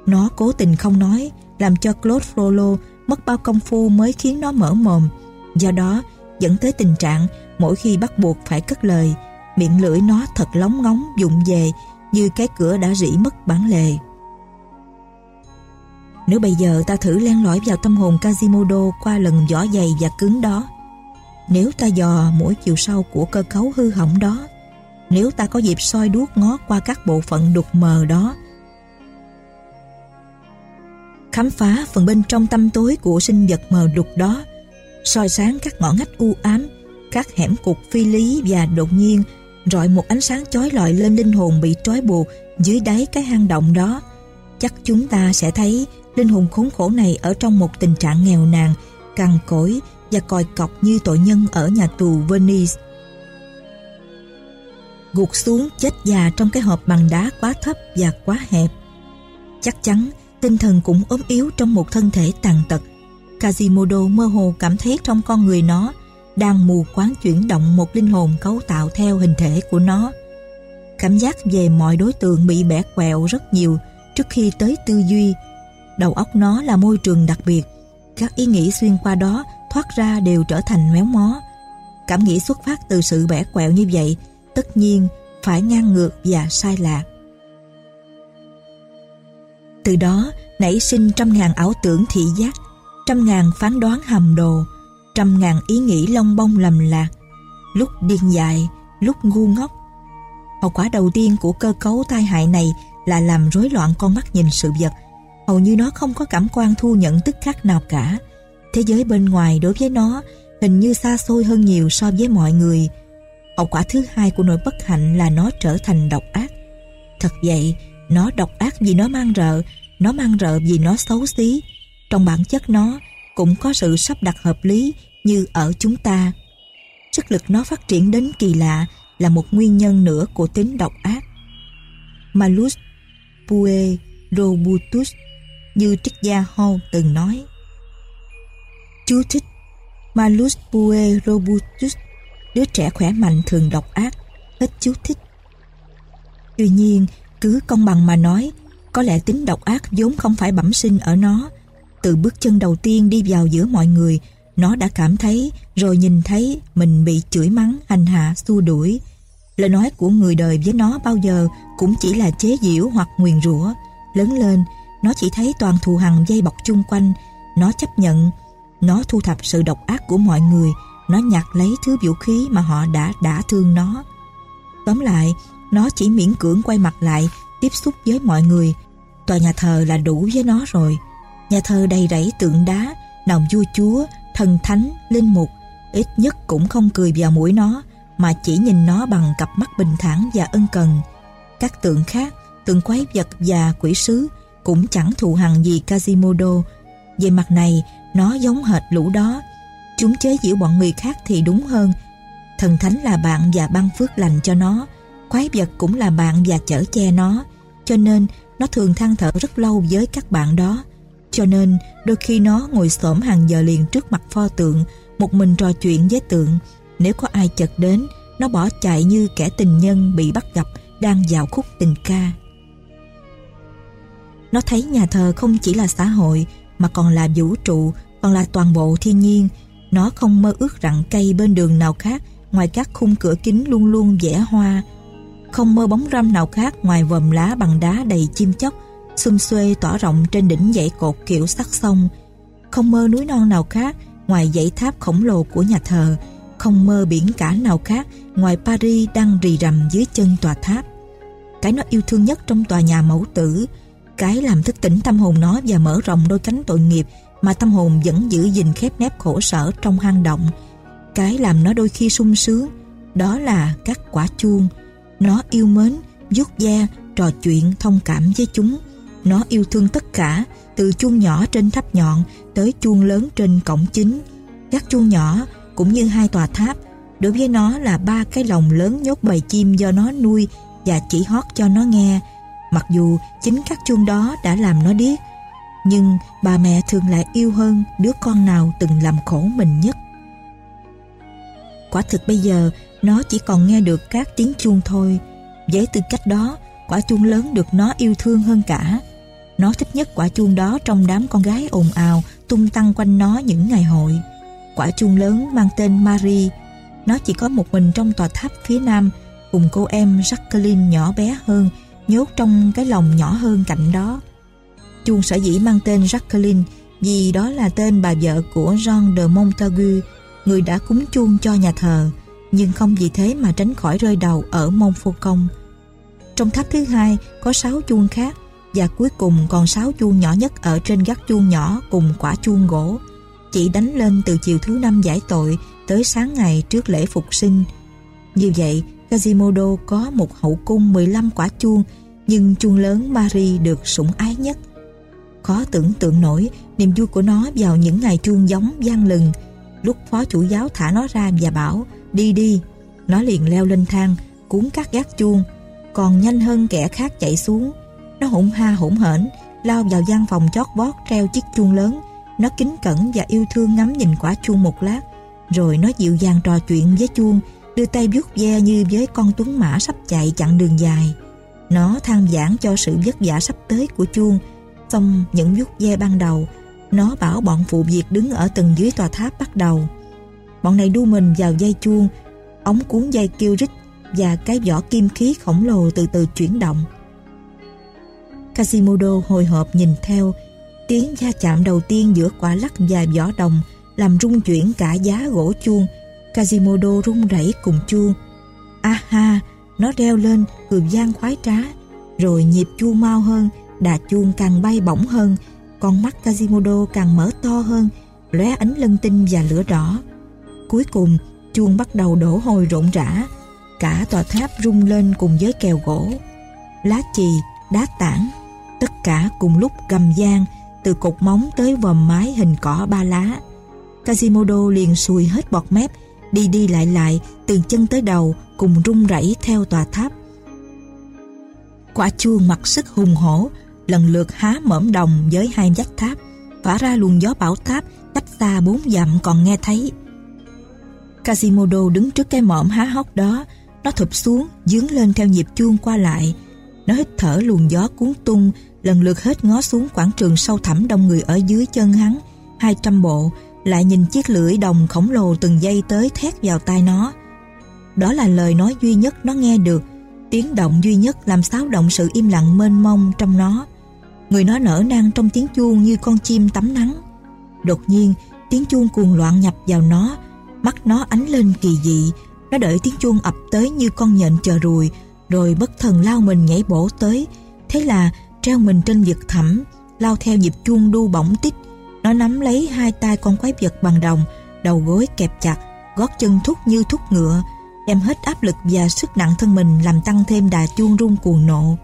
Nó cố tình không nói, làm cho Claude Frollo mất bao công phu mới khiến nó mở mồm. Do đó dẫn tới tình trạng mỗi khi bắt buộc phải cất lời, miệng lưỡi nó thật lóng ngóng dụng về như cái cửa đã rỉ mất bản lề. Nếu bây giờ ta thử len lỏi vào tâm hồn Kazimodo qua lần vỏ dày và cứng đó, nếu ta dò mỗi chiều sâu của cơ cấu hư hỏng đó, nếu ta có dịp soi đuốc ngó qua các bộ phận đục mờ đó, khám phá phần bên trong tâm tối của sinh vật mờ đục đó soi sáng các ngõ ngách u ám, các hẻm cục phi lý và đột nhiên rọi một ánh sáng chói lọi lên linh hồn bị trói buộc dưới đáy cái hang động đó. Chắc chúng ta sẽ thấy linh hồn khốn khổ này ở trong một tình trạng nghèo nàn, cằn cỗi và còi cọc như tội nhân ở nhà tù Venice. Gục xuống chết già trong cái hộp bằng đá quá thấp và quá hẹp. Chắc chắn tinh thần cũng ốm yếu trong một thân thể tàn tật. Kazimodo mơ hồ cảm thấy trong con người nó đang mù quáng chuyển động một linh hồn cấu tạo theo hình thể của nó. Cảm giác về mọi đối tượng bị bẻ quẹo rất nhiều trước khi tới tư duy. Đầu óc nó là môi trường đặc biệt. Các ý nghĩ xuyên qua đó thoát ra đều trở thành méo mó. Cảm nghĩ xuất phát từ sự bẻ quẹo như vậy tất nhiên phải ngang ngược và sai lạc. Từ đó nảy sinh trăm ngàn ảo tưởng thị giác, trăm ngàn phán đoán hầm đồ, trăm ngàn ý nghĩ long bông lầm lạc, lúc điên dại, lúc ngu ngốc. Hậu quả đầu tiên của cơ cấu tai hại này là làm rối loạn con mắt nhìn sự vật. Hầu như nó không có cảm quan thu nhận tức khắc nào cả. Thế giới bên ngoài đối với nó hình như xa xôi hơn nhiều so với mọi người. Hậu quả thứ hai của nỗi bất hạnh là nó trở thành độc ác. Thật vậy, nó độc ác vì nó mang rợ, nó mang rợ vì nó xấu xí. Trong bản chất nó cũng có sự sắp đặt hợp lý như ở chúng ta. Sức lực nó phát triển đến kỳ lạ là một nguyên nhân nữa của tính độc ác. Malus Pue Robutus như triết gia Hall từng nói. Chú thích Malus Pue Robutus đứa trẻ khỏe mạnh thường độc ác hết chú thích. Tuy nhiên, cứ công bằng mà nói, có lẽ tính độc ác vốn không phải bẩm sinh ở nó. Từ bước chân đầu tiên đi vào giữa mọi người, nó đã cảm thấy rồi nhìn thấy mình bị chửi mắng, hành hạ, xua đuổi. Lời nói của người đời với nó bao giờ cũng chỉ là chế giễu hoặc nguyền rủa. Lớn lên, nó chỉ thấy toàn thù hằn dây bọc chung quanh. Nó chấp nhận, nó thu thập sự độc ác của mọi người. Nó nhặt lấy thứ vũ khí mà họ đã đã thương nó. Tóm lại, nó chỉ miễn cưỡng quay mặt lại, tiếp xúc với mọi người. Tòa nhà thờ là đủ với nó rồi. Nhà thờ đầy rẫy tượng đá, nòng vua chúa, thần thánh, linh mục ít nhất cũng không cười vào mũi nó mà chỉ nhìn nó bằng cặp mắt bình thản và ân cần. Các tượng khác, tượng quái vật và quỷ sứ cũng chẳng thù hằn gì kazimodo Về mặt này, nó giống hệt lũ đó. Chúng chế giễu bọn người khác thì đúng hơn. Thần thánh là bạn và ban phước lành cho nó. Quái vật cũng là bạn và chở che nó. Cho nên, nó thường than thở rất lâu với các bạn đó. Cho nên đôi khi nó ngồi xổm hàng giờ liền trước mặt pho tượng một mình trò chuyện với tượng. Nếu có ai chợt đến, nó bỏ chạy như kẻ tình nhân bị bắt gặp đang dạo khúc tình ca. Nó thấy nhà thờ không chỉ là xã hội mà còn là vũ trụ, còn là toàn bộ thiên nhiên. Nó không mơ ước rặng cây bên đường nào khác ngoài các khung cửa kính luôn luôn vẽ hoa. Không mơ bóng râm nào khác ngoài vòm lá bằng đá đầy chim chóc, xum xuê tỏa rộng trên đỉnh dãy cột kiểu sắc sông. Không mơ núi non nào khác ngoài dãy tháp khổng lồ của nhà thờ, không mơ biển cả nào khác ngoài Paris đang rì rầm dưới chân tòa tháp. Cái nó yêu thương nhất trong tòa nhà mẫu tử, cái làm thức tỉnh tâm hồn nó và mở rộng đôi cánh tội nghiệp mà tâm hồn vẫn giữ gìn khép nép khổ sở trong hang động. Cái làm nó đôi khi sung sướng, đó là các quả chuông. Nó yêu mến, vuốt ve, trò chuyện, thông cảm với chúng. Nó yêu thương tất cả, từ chuông nhỏ trên tháp nhọn tới chuông lớn trên cổng chính. Các chuông nhỏ cũng như hai tòa tháp, đối với nó là ba cái lồng lớn nhốt bầy chim do nó nuôi và chỉ hót cho nó nghe. Mặc dù chính các chuông đó đã làm nó điếc, nhưng bà mẹ thường lại yêu hơn đứa con nào từng làm khổ mình nhất. Quả thực bây giờ nó chỉ còn nghe được các tiếng chuông thôi. Với tư cách đó, quả chuông lớn được nó yêu thương hơn cả. Nó thích nhất quả chuông đó trong đám con gái ồn ào tung tăng quanh nó những ngày hội. Quả chuông lớn mang tên Marie. Nó chỉ có một mình trong tòa tháp phía nam cùng cô em Jacqueline nhỏ bé hơn nhốt trong cái lồng nhỏ hơn cạnh đó. Chuông sở dĩ mang tên Jacqueline vì đó là tên bà vợ của Jean de Montagu, người đã cúng chuông cho nhà thờ, nhưng không vì thế mà tránh khỏi rơi đầu ở Montfaucon. Trong tháp thứ hai có sáu chuông khác và cuối cùng còn sáu chuông nhỏ nhất ở trên gác chuông nhỏ cùng quả chuông gỗ. Chỉ đánh lên từ chiều thứ năm giải tội tới sáng ngày trước lễ phục sinh. Như vậy, Quasimodo có một hậu cung 15 quả chuông nhưng chuông lớn Marie được sủng ái nhất. Khó tưởng tượng nổi niềm vui của nó vào những ngày chuông giống gian lừng. Lúc phó chủ giáo thả nó ra và bảo đi đi, nó liền leo lên thang, cuốn các gác chuông, còn nhanh hơn kẻ khác chạy xuống. Nó hỗn ha hỗn hển, lao vào gian phòng chót vót treo chiếc chuông lớn. Nó kính cẩn và yêu thương ngắm nhìn quả chuông một lát, rồi nó dịu dàng trò chuyện với chuông, đưa tay vuốt ve như với con tuấn mã sắp chạy chặng đường dài. Nó than giảng cho sự vất vả sắp tới của chuông, xong những vuốt ve ban đầu, nó bảo bọn phụ việc đứng ở tầng dưới tòa tháp bắt đầu. Bọn này đu mình vào dây chuông, ống cuốn dây kêu rít và cái vỏ kim khí khổng lồ từ từ chuyển động. Casimodo hồi hộp nhìn theo, tiếng va chạm đầu tiên giữa quả lắc và vỏ đồng làm rung chuyển cả giá gỗ chuông. Casimodo rung rẩy cùng chuông. Aha, nó reo lên cười gian khoái trá, rồi nhịp chuông mau hơn, đà chuông càng bay bổng hơn, con mắt Casimodo càng mở to hơn, lóe ánh lân tinh và lửa đỏ. Cuối cùng, chuông bắt đầu đổ hồi rộn rã, cả tòa tháp rung lên cùng với kèo gỗ. Lá chì, đá tảng, tất cả cùng lúc gầm gian, từ cột móng tới vòm mái hình cỏ ba lá. Quasimodo liền sùi hết bọt mép, đi đi lại lại, từ chân tới đầu, cùng rung rẩy theo tòa tháp. Quả chuông mặc sức hùng hổ, lần lượt há mõm đồng với hai vách tháp, phả ra luồng gió bão táp cách xa bốn dặm còn nghe thấy. Quasimodo đứng trước cái mõm há hốc đó, nó thụp xuống, dướng lên theo nhịp chuông qua lại. Nó hít thở luồng gió cuốn tung, lần lượt hết ngó xuống quảng trường sâu thẳm đông người ở dưới chân hắn, hai trăm bộ, lại nhìn chiếc lưỡi đồng khổng lồ từng giây tới thét vào tai nó. Đó là lời nói duy nhất nó nghe được, tiếng động duy nhất làm xáo động sự im lặng mênh mông trong nó. Người nó nở nang trong tiếng chuông như con chim tắm nắng. Đột nhiên, tiếng chuông cuồng loạn nhập vào nó, mắt nó ánh lên kỳ dị. Nó đợi tiếng chuông ập tới như con nhện chờ ruồi, rồi bất thần lao mình nhảy bổ tới. Thế là treo mình trên vực thẳm, lao theo nhịp chuông đu bỗng tích. Nó nắm lấy hai tay con quái vật bằng đồng, đầu gối kẹp chặt, gót chân thúc như thúc ngựa, đem hết áp lực và sức nặng thân mình làm tăng thêm đà chuông rung cuồng nộ.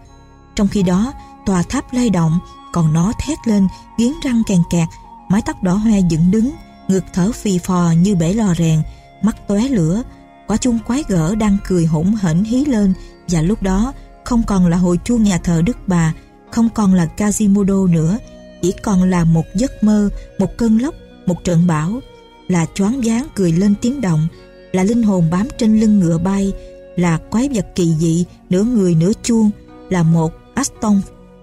Trong khi đó, tòa tháp lay động, còn nó thét lên, nghiến răng kèn kẹt, mái tóc đỏ hoe dựng đứng, ngực thở phì phò như bể lò rèn, mắt tóe lửa, quả chung quái gở đang cười hỗn hển hí lên và lúc đó không còn là hồi chuông nhà thờ Đức Bà, không còn là Quasimodo nữa, chỉ còn là một giấc mơ, một cơn lốc, một trận bão, là choáng váng cười lên tiếng động, là linh hồn bám trên lưng ngựa bay, là quái vật kỳ dị, nửa người nửa chuông, là một Aston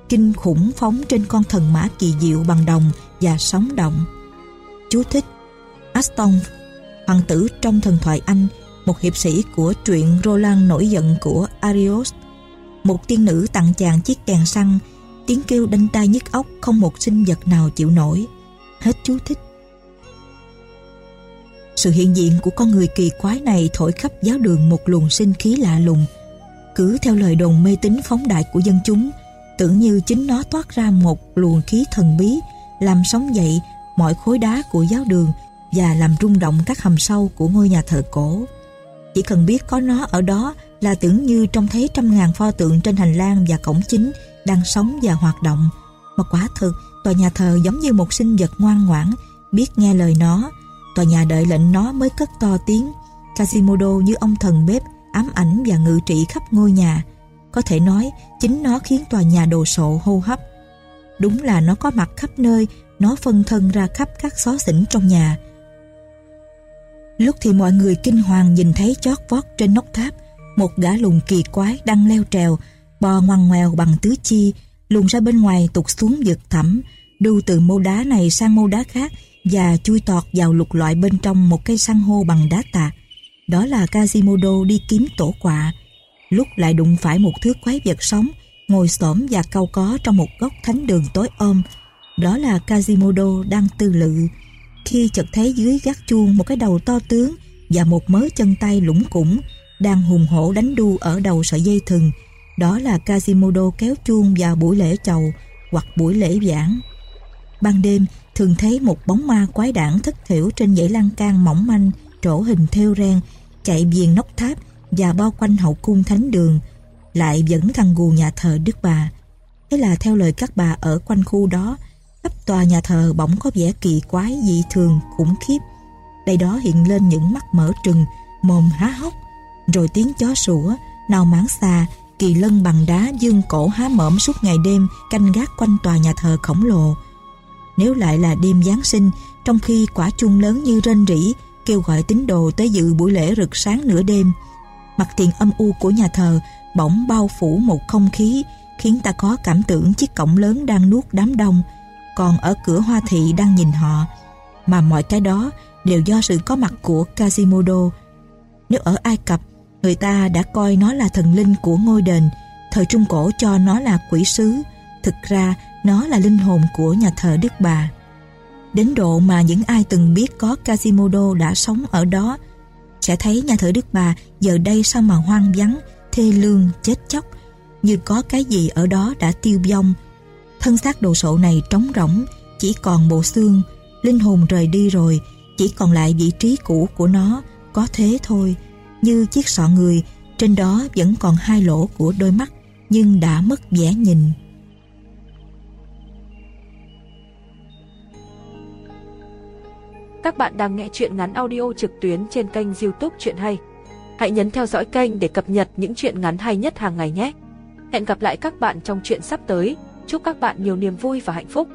kinh khủng phóng trên con thần mã kỳ diệu bằng đồng và sóng động. Chú thích Aston, hoàng tử trong thần thoại Anh, một hiệp sĩ của truyện Roland nổi giận của Arios. Một tiên nữ tặng chàng chiếc kèn săn, tiếng kêu đanh tai nhức óc không một sinh vật nào chịu nổi. Hết chú thích. Sự hiện diện của con người kỳ quái này thổi khắp giáo đường một luồng sinh khí lạ lùng. Cứ theo lời đồn mê tín phóng đại của dân chúng, tưởng như chính nó toát ra một luồng khí thần bí, làm sống dậy mọi khối đá của giáo đường và làm rung động các hầm sâu của ngôi nhà thờ cổ. Chỉ cần biết có nó ở đó là tưởng như trông thấy trăm ngàn pho tượng trên hành lang và cổng chính đang sống và hoạt động. Mà quả thực, tòa nhà thờ giống như một sinh vật ngoan ngoãn, biết nghe lời nó, Tòa nhà đợi lệnh nó mới cất to tiếng. Casimodo như ông thần bếp ám ảnh và ngự trị khắp ngôi nhà. Có thể nói chính nó khiến tòa nhà đồ sộ hô hấp. Đúng là nó có mặt khắp nơi Nó phân thân ra khắp các xó xỉnh trong nhà. Lúc thì mọi người kinh hoàng nhìn thấy chót vót trên nóc tháp Một gã lùn kỳ quái đang leo trèo Bò ngoằn ngoèo bằng tứ chi Lùn ra bên ngoài tụt xuống vực thẳm Đu từ mô đá này sang mô đá khác và chui tọt vào lục loại bên trong một cây san hô bằng đá tạc. Đó là Kazimodo đi kiếm tổ quạ. Lúc lại đụng phải một thứ quái vật sống, ngồi xổm và cau có trong một góc thánh đường tối om Đó là Kazimodo đang tư lự. Khi chợt thấy dưới gác chuông một cái đầu to tướng và một mớ chân tay lũng củng đang hùng hổ đánh đu ở đầu sợi dây thừng. Đó là Quasimodo kéo chuông vào buổi lễ chầu hoặc buổi lễ giảng. Ban đêm, thường thấy một bóng ma quái đản thất thiểu trên dãy lan can mỏng manh, trổ hình thêu ren, chạy viền nóc tháp và bao quanh hậu cung thánh đường, lại vẫn thằng gù nhà thờ Đức Bà. Thế là theo lời các bà ở quanh khu đó, khắp tòa nhà thờ bỗng có vẻ kỳ quái dị thường khủng khiếp. Đây đó hiện lên những mắt mở trừng, mồm há hốc, rồi tiếng chó sủa, nào máng xà, kỳ lân bằng đá dương cổ há mõm suốt ngày đêm canh gác quanh tòa nhà thờ khổng lồ nếu lại là đêm Giáng sinh, trong khi quả chuông lớn như rên rỉ, kêu gọi tín đồ tới dự buổi lễ rực sáng nửa đêm. Mặt tiền âm u của nhà thờ bỗng bao phủ một không khí khiến ta có cảm tưởng chiếc cổng lớn đang nuốt đám đông, còn ở cửa hoa thị đang nhìn họ. Mà mọi cái đó đều do sự có mặt của Quasimodo. Nếu ở Ai Cập, người ta đã coi nó là thần linh của ngôi đền, thời Trung Cổ cho nó là quỷ sứ. Thực ra, nó là linh hồn của nhà thờ Đức Bà. Đến độ mà những ai từng biết có Quasimodo đã sống ở đó sẽ thấy nhà thờ Đức Bà giờ đây sao mà hoang vắng, thê lương, chết chóc, như có cái gì ở đó đã tiêu vong. Thân xác đồ sộ này trống rỗng, chỉ còn bộ xương, linh hồn rời đi rồi, chỉ còn lại vị trí cũ của nó, có thế thôi. Như chiếc sọ người, trên đó vẫn còn hai lỗ của đôi mắt, nhưng đã mất vẻ nhìn. Các bạn đang nghe chuyện ngắn audio trực tuyến trên kênh youtube Chuyện Hay. Hãy nhấn theo dõi kênh để cập nhật những chuyện ngắn hay nhất hàng ngày nhé. Hẹn gặp lại các bạn trong chuyện sắp tới. Chúc các bạn nhiều niềm vui và hạnh phúc.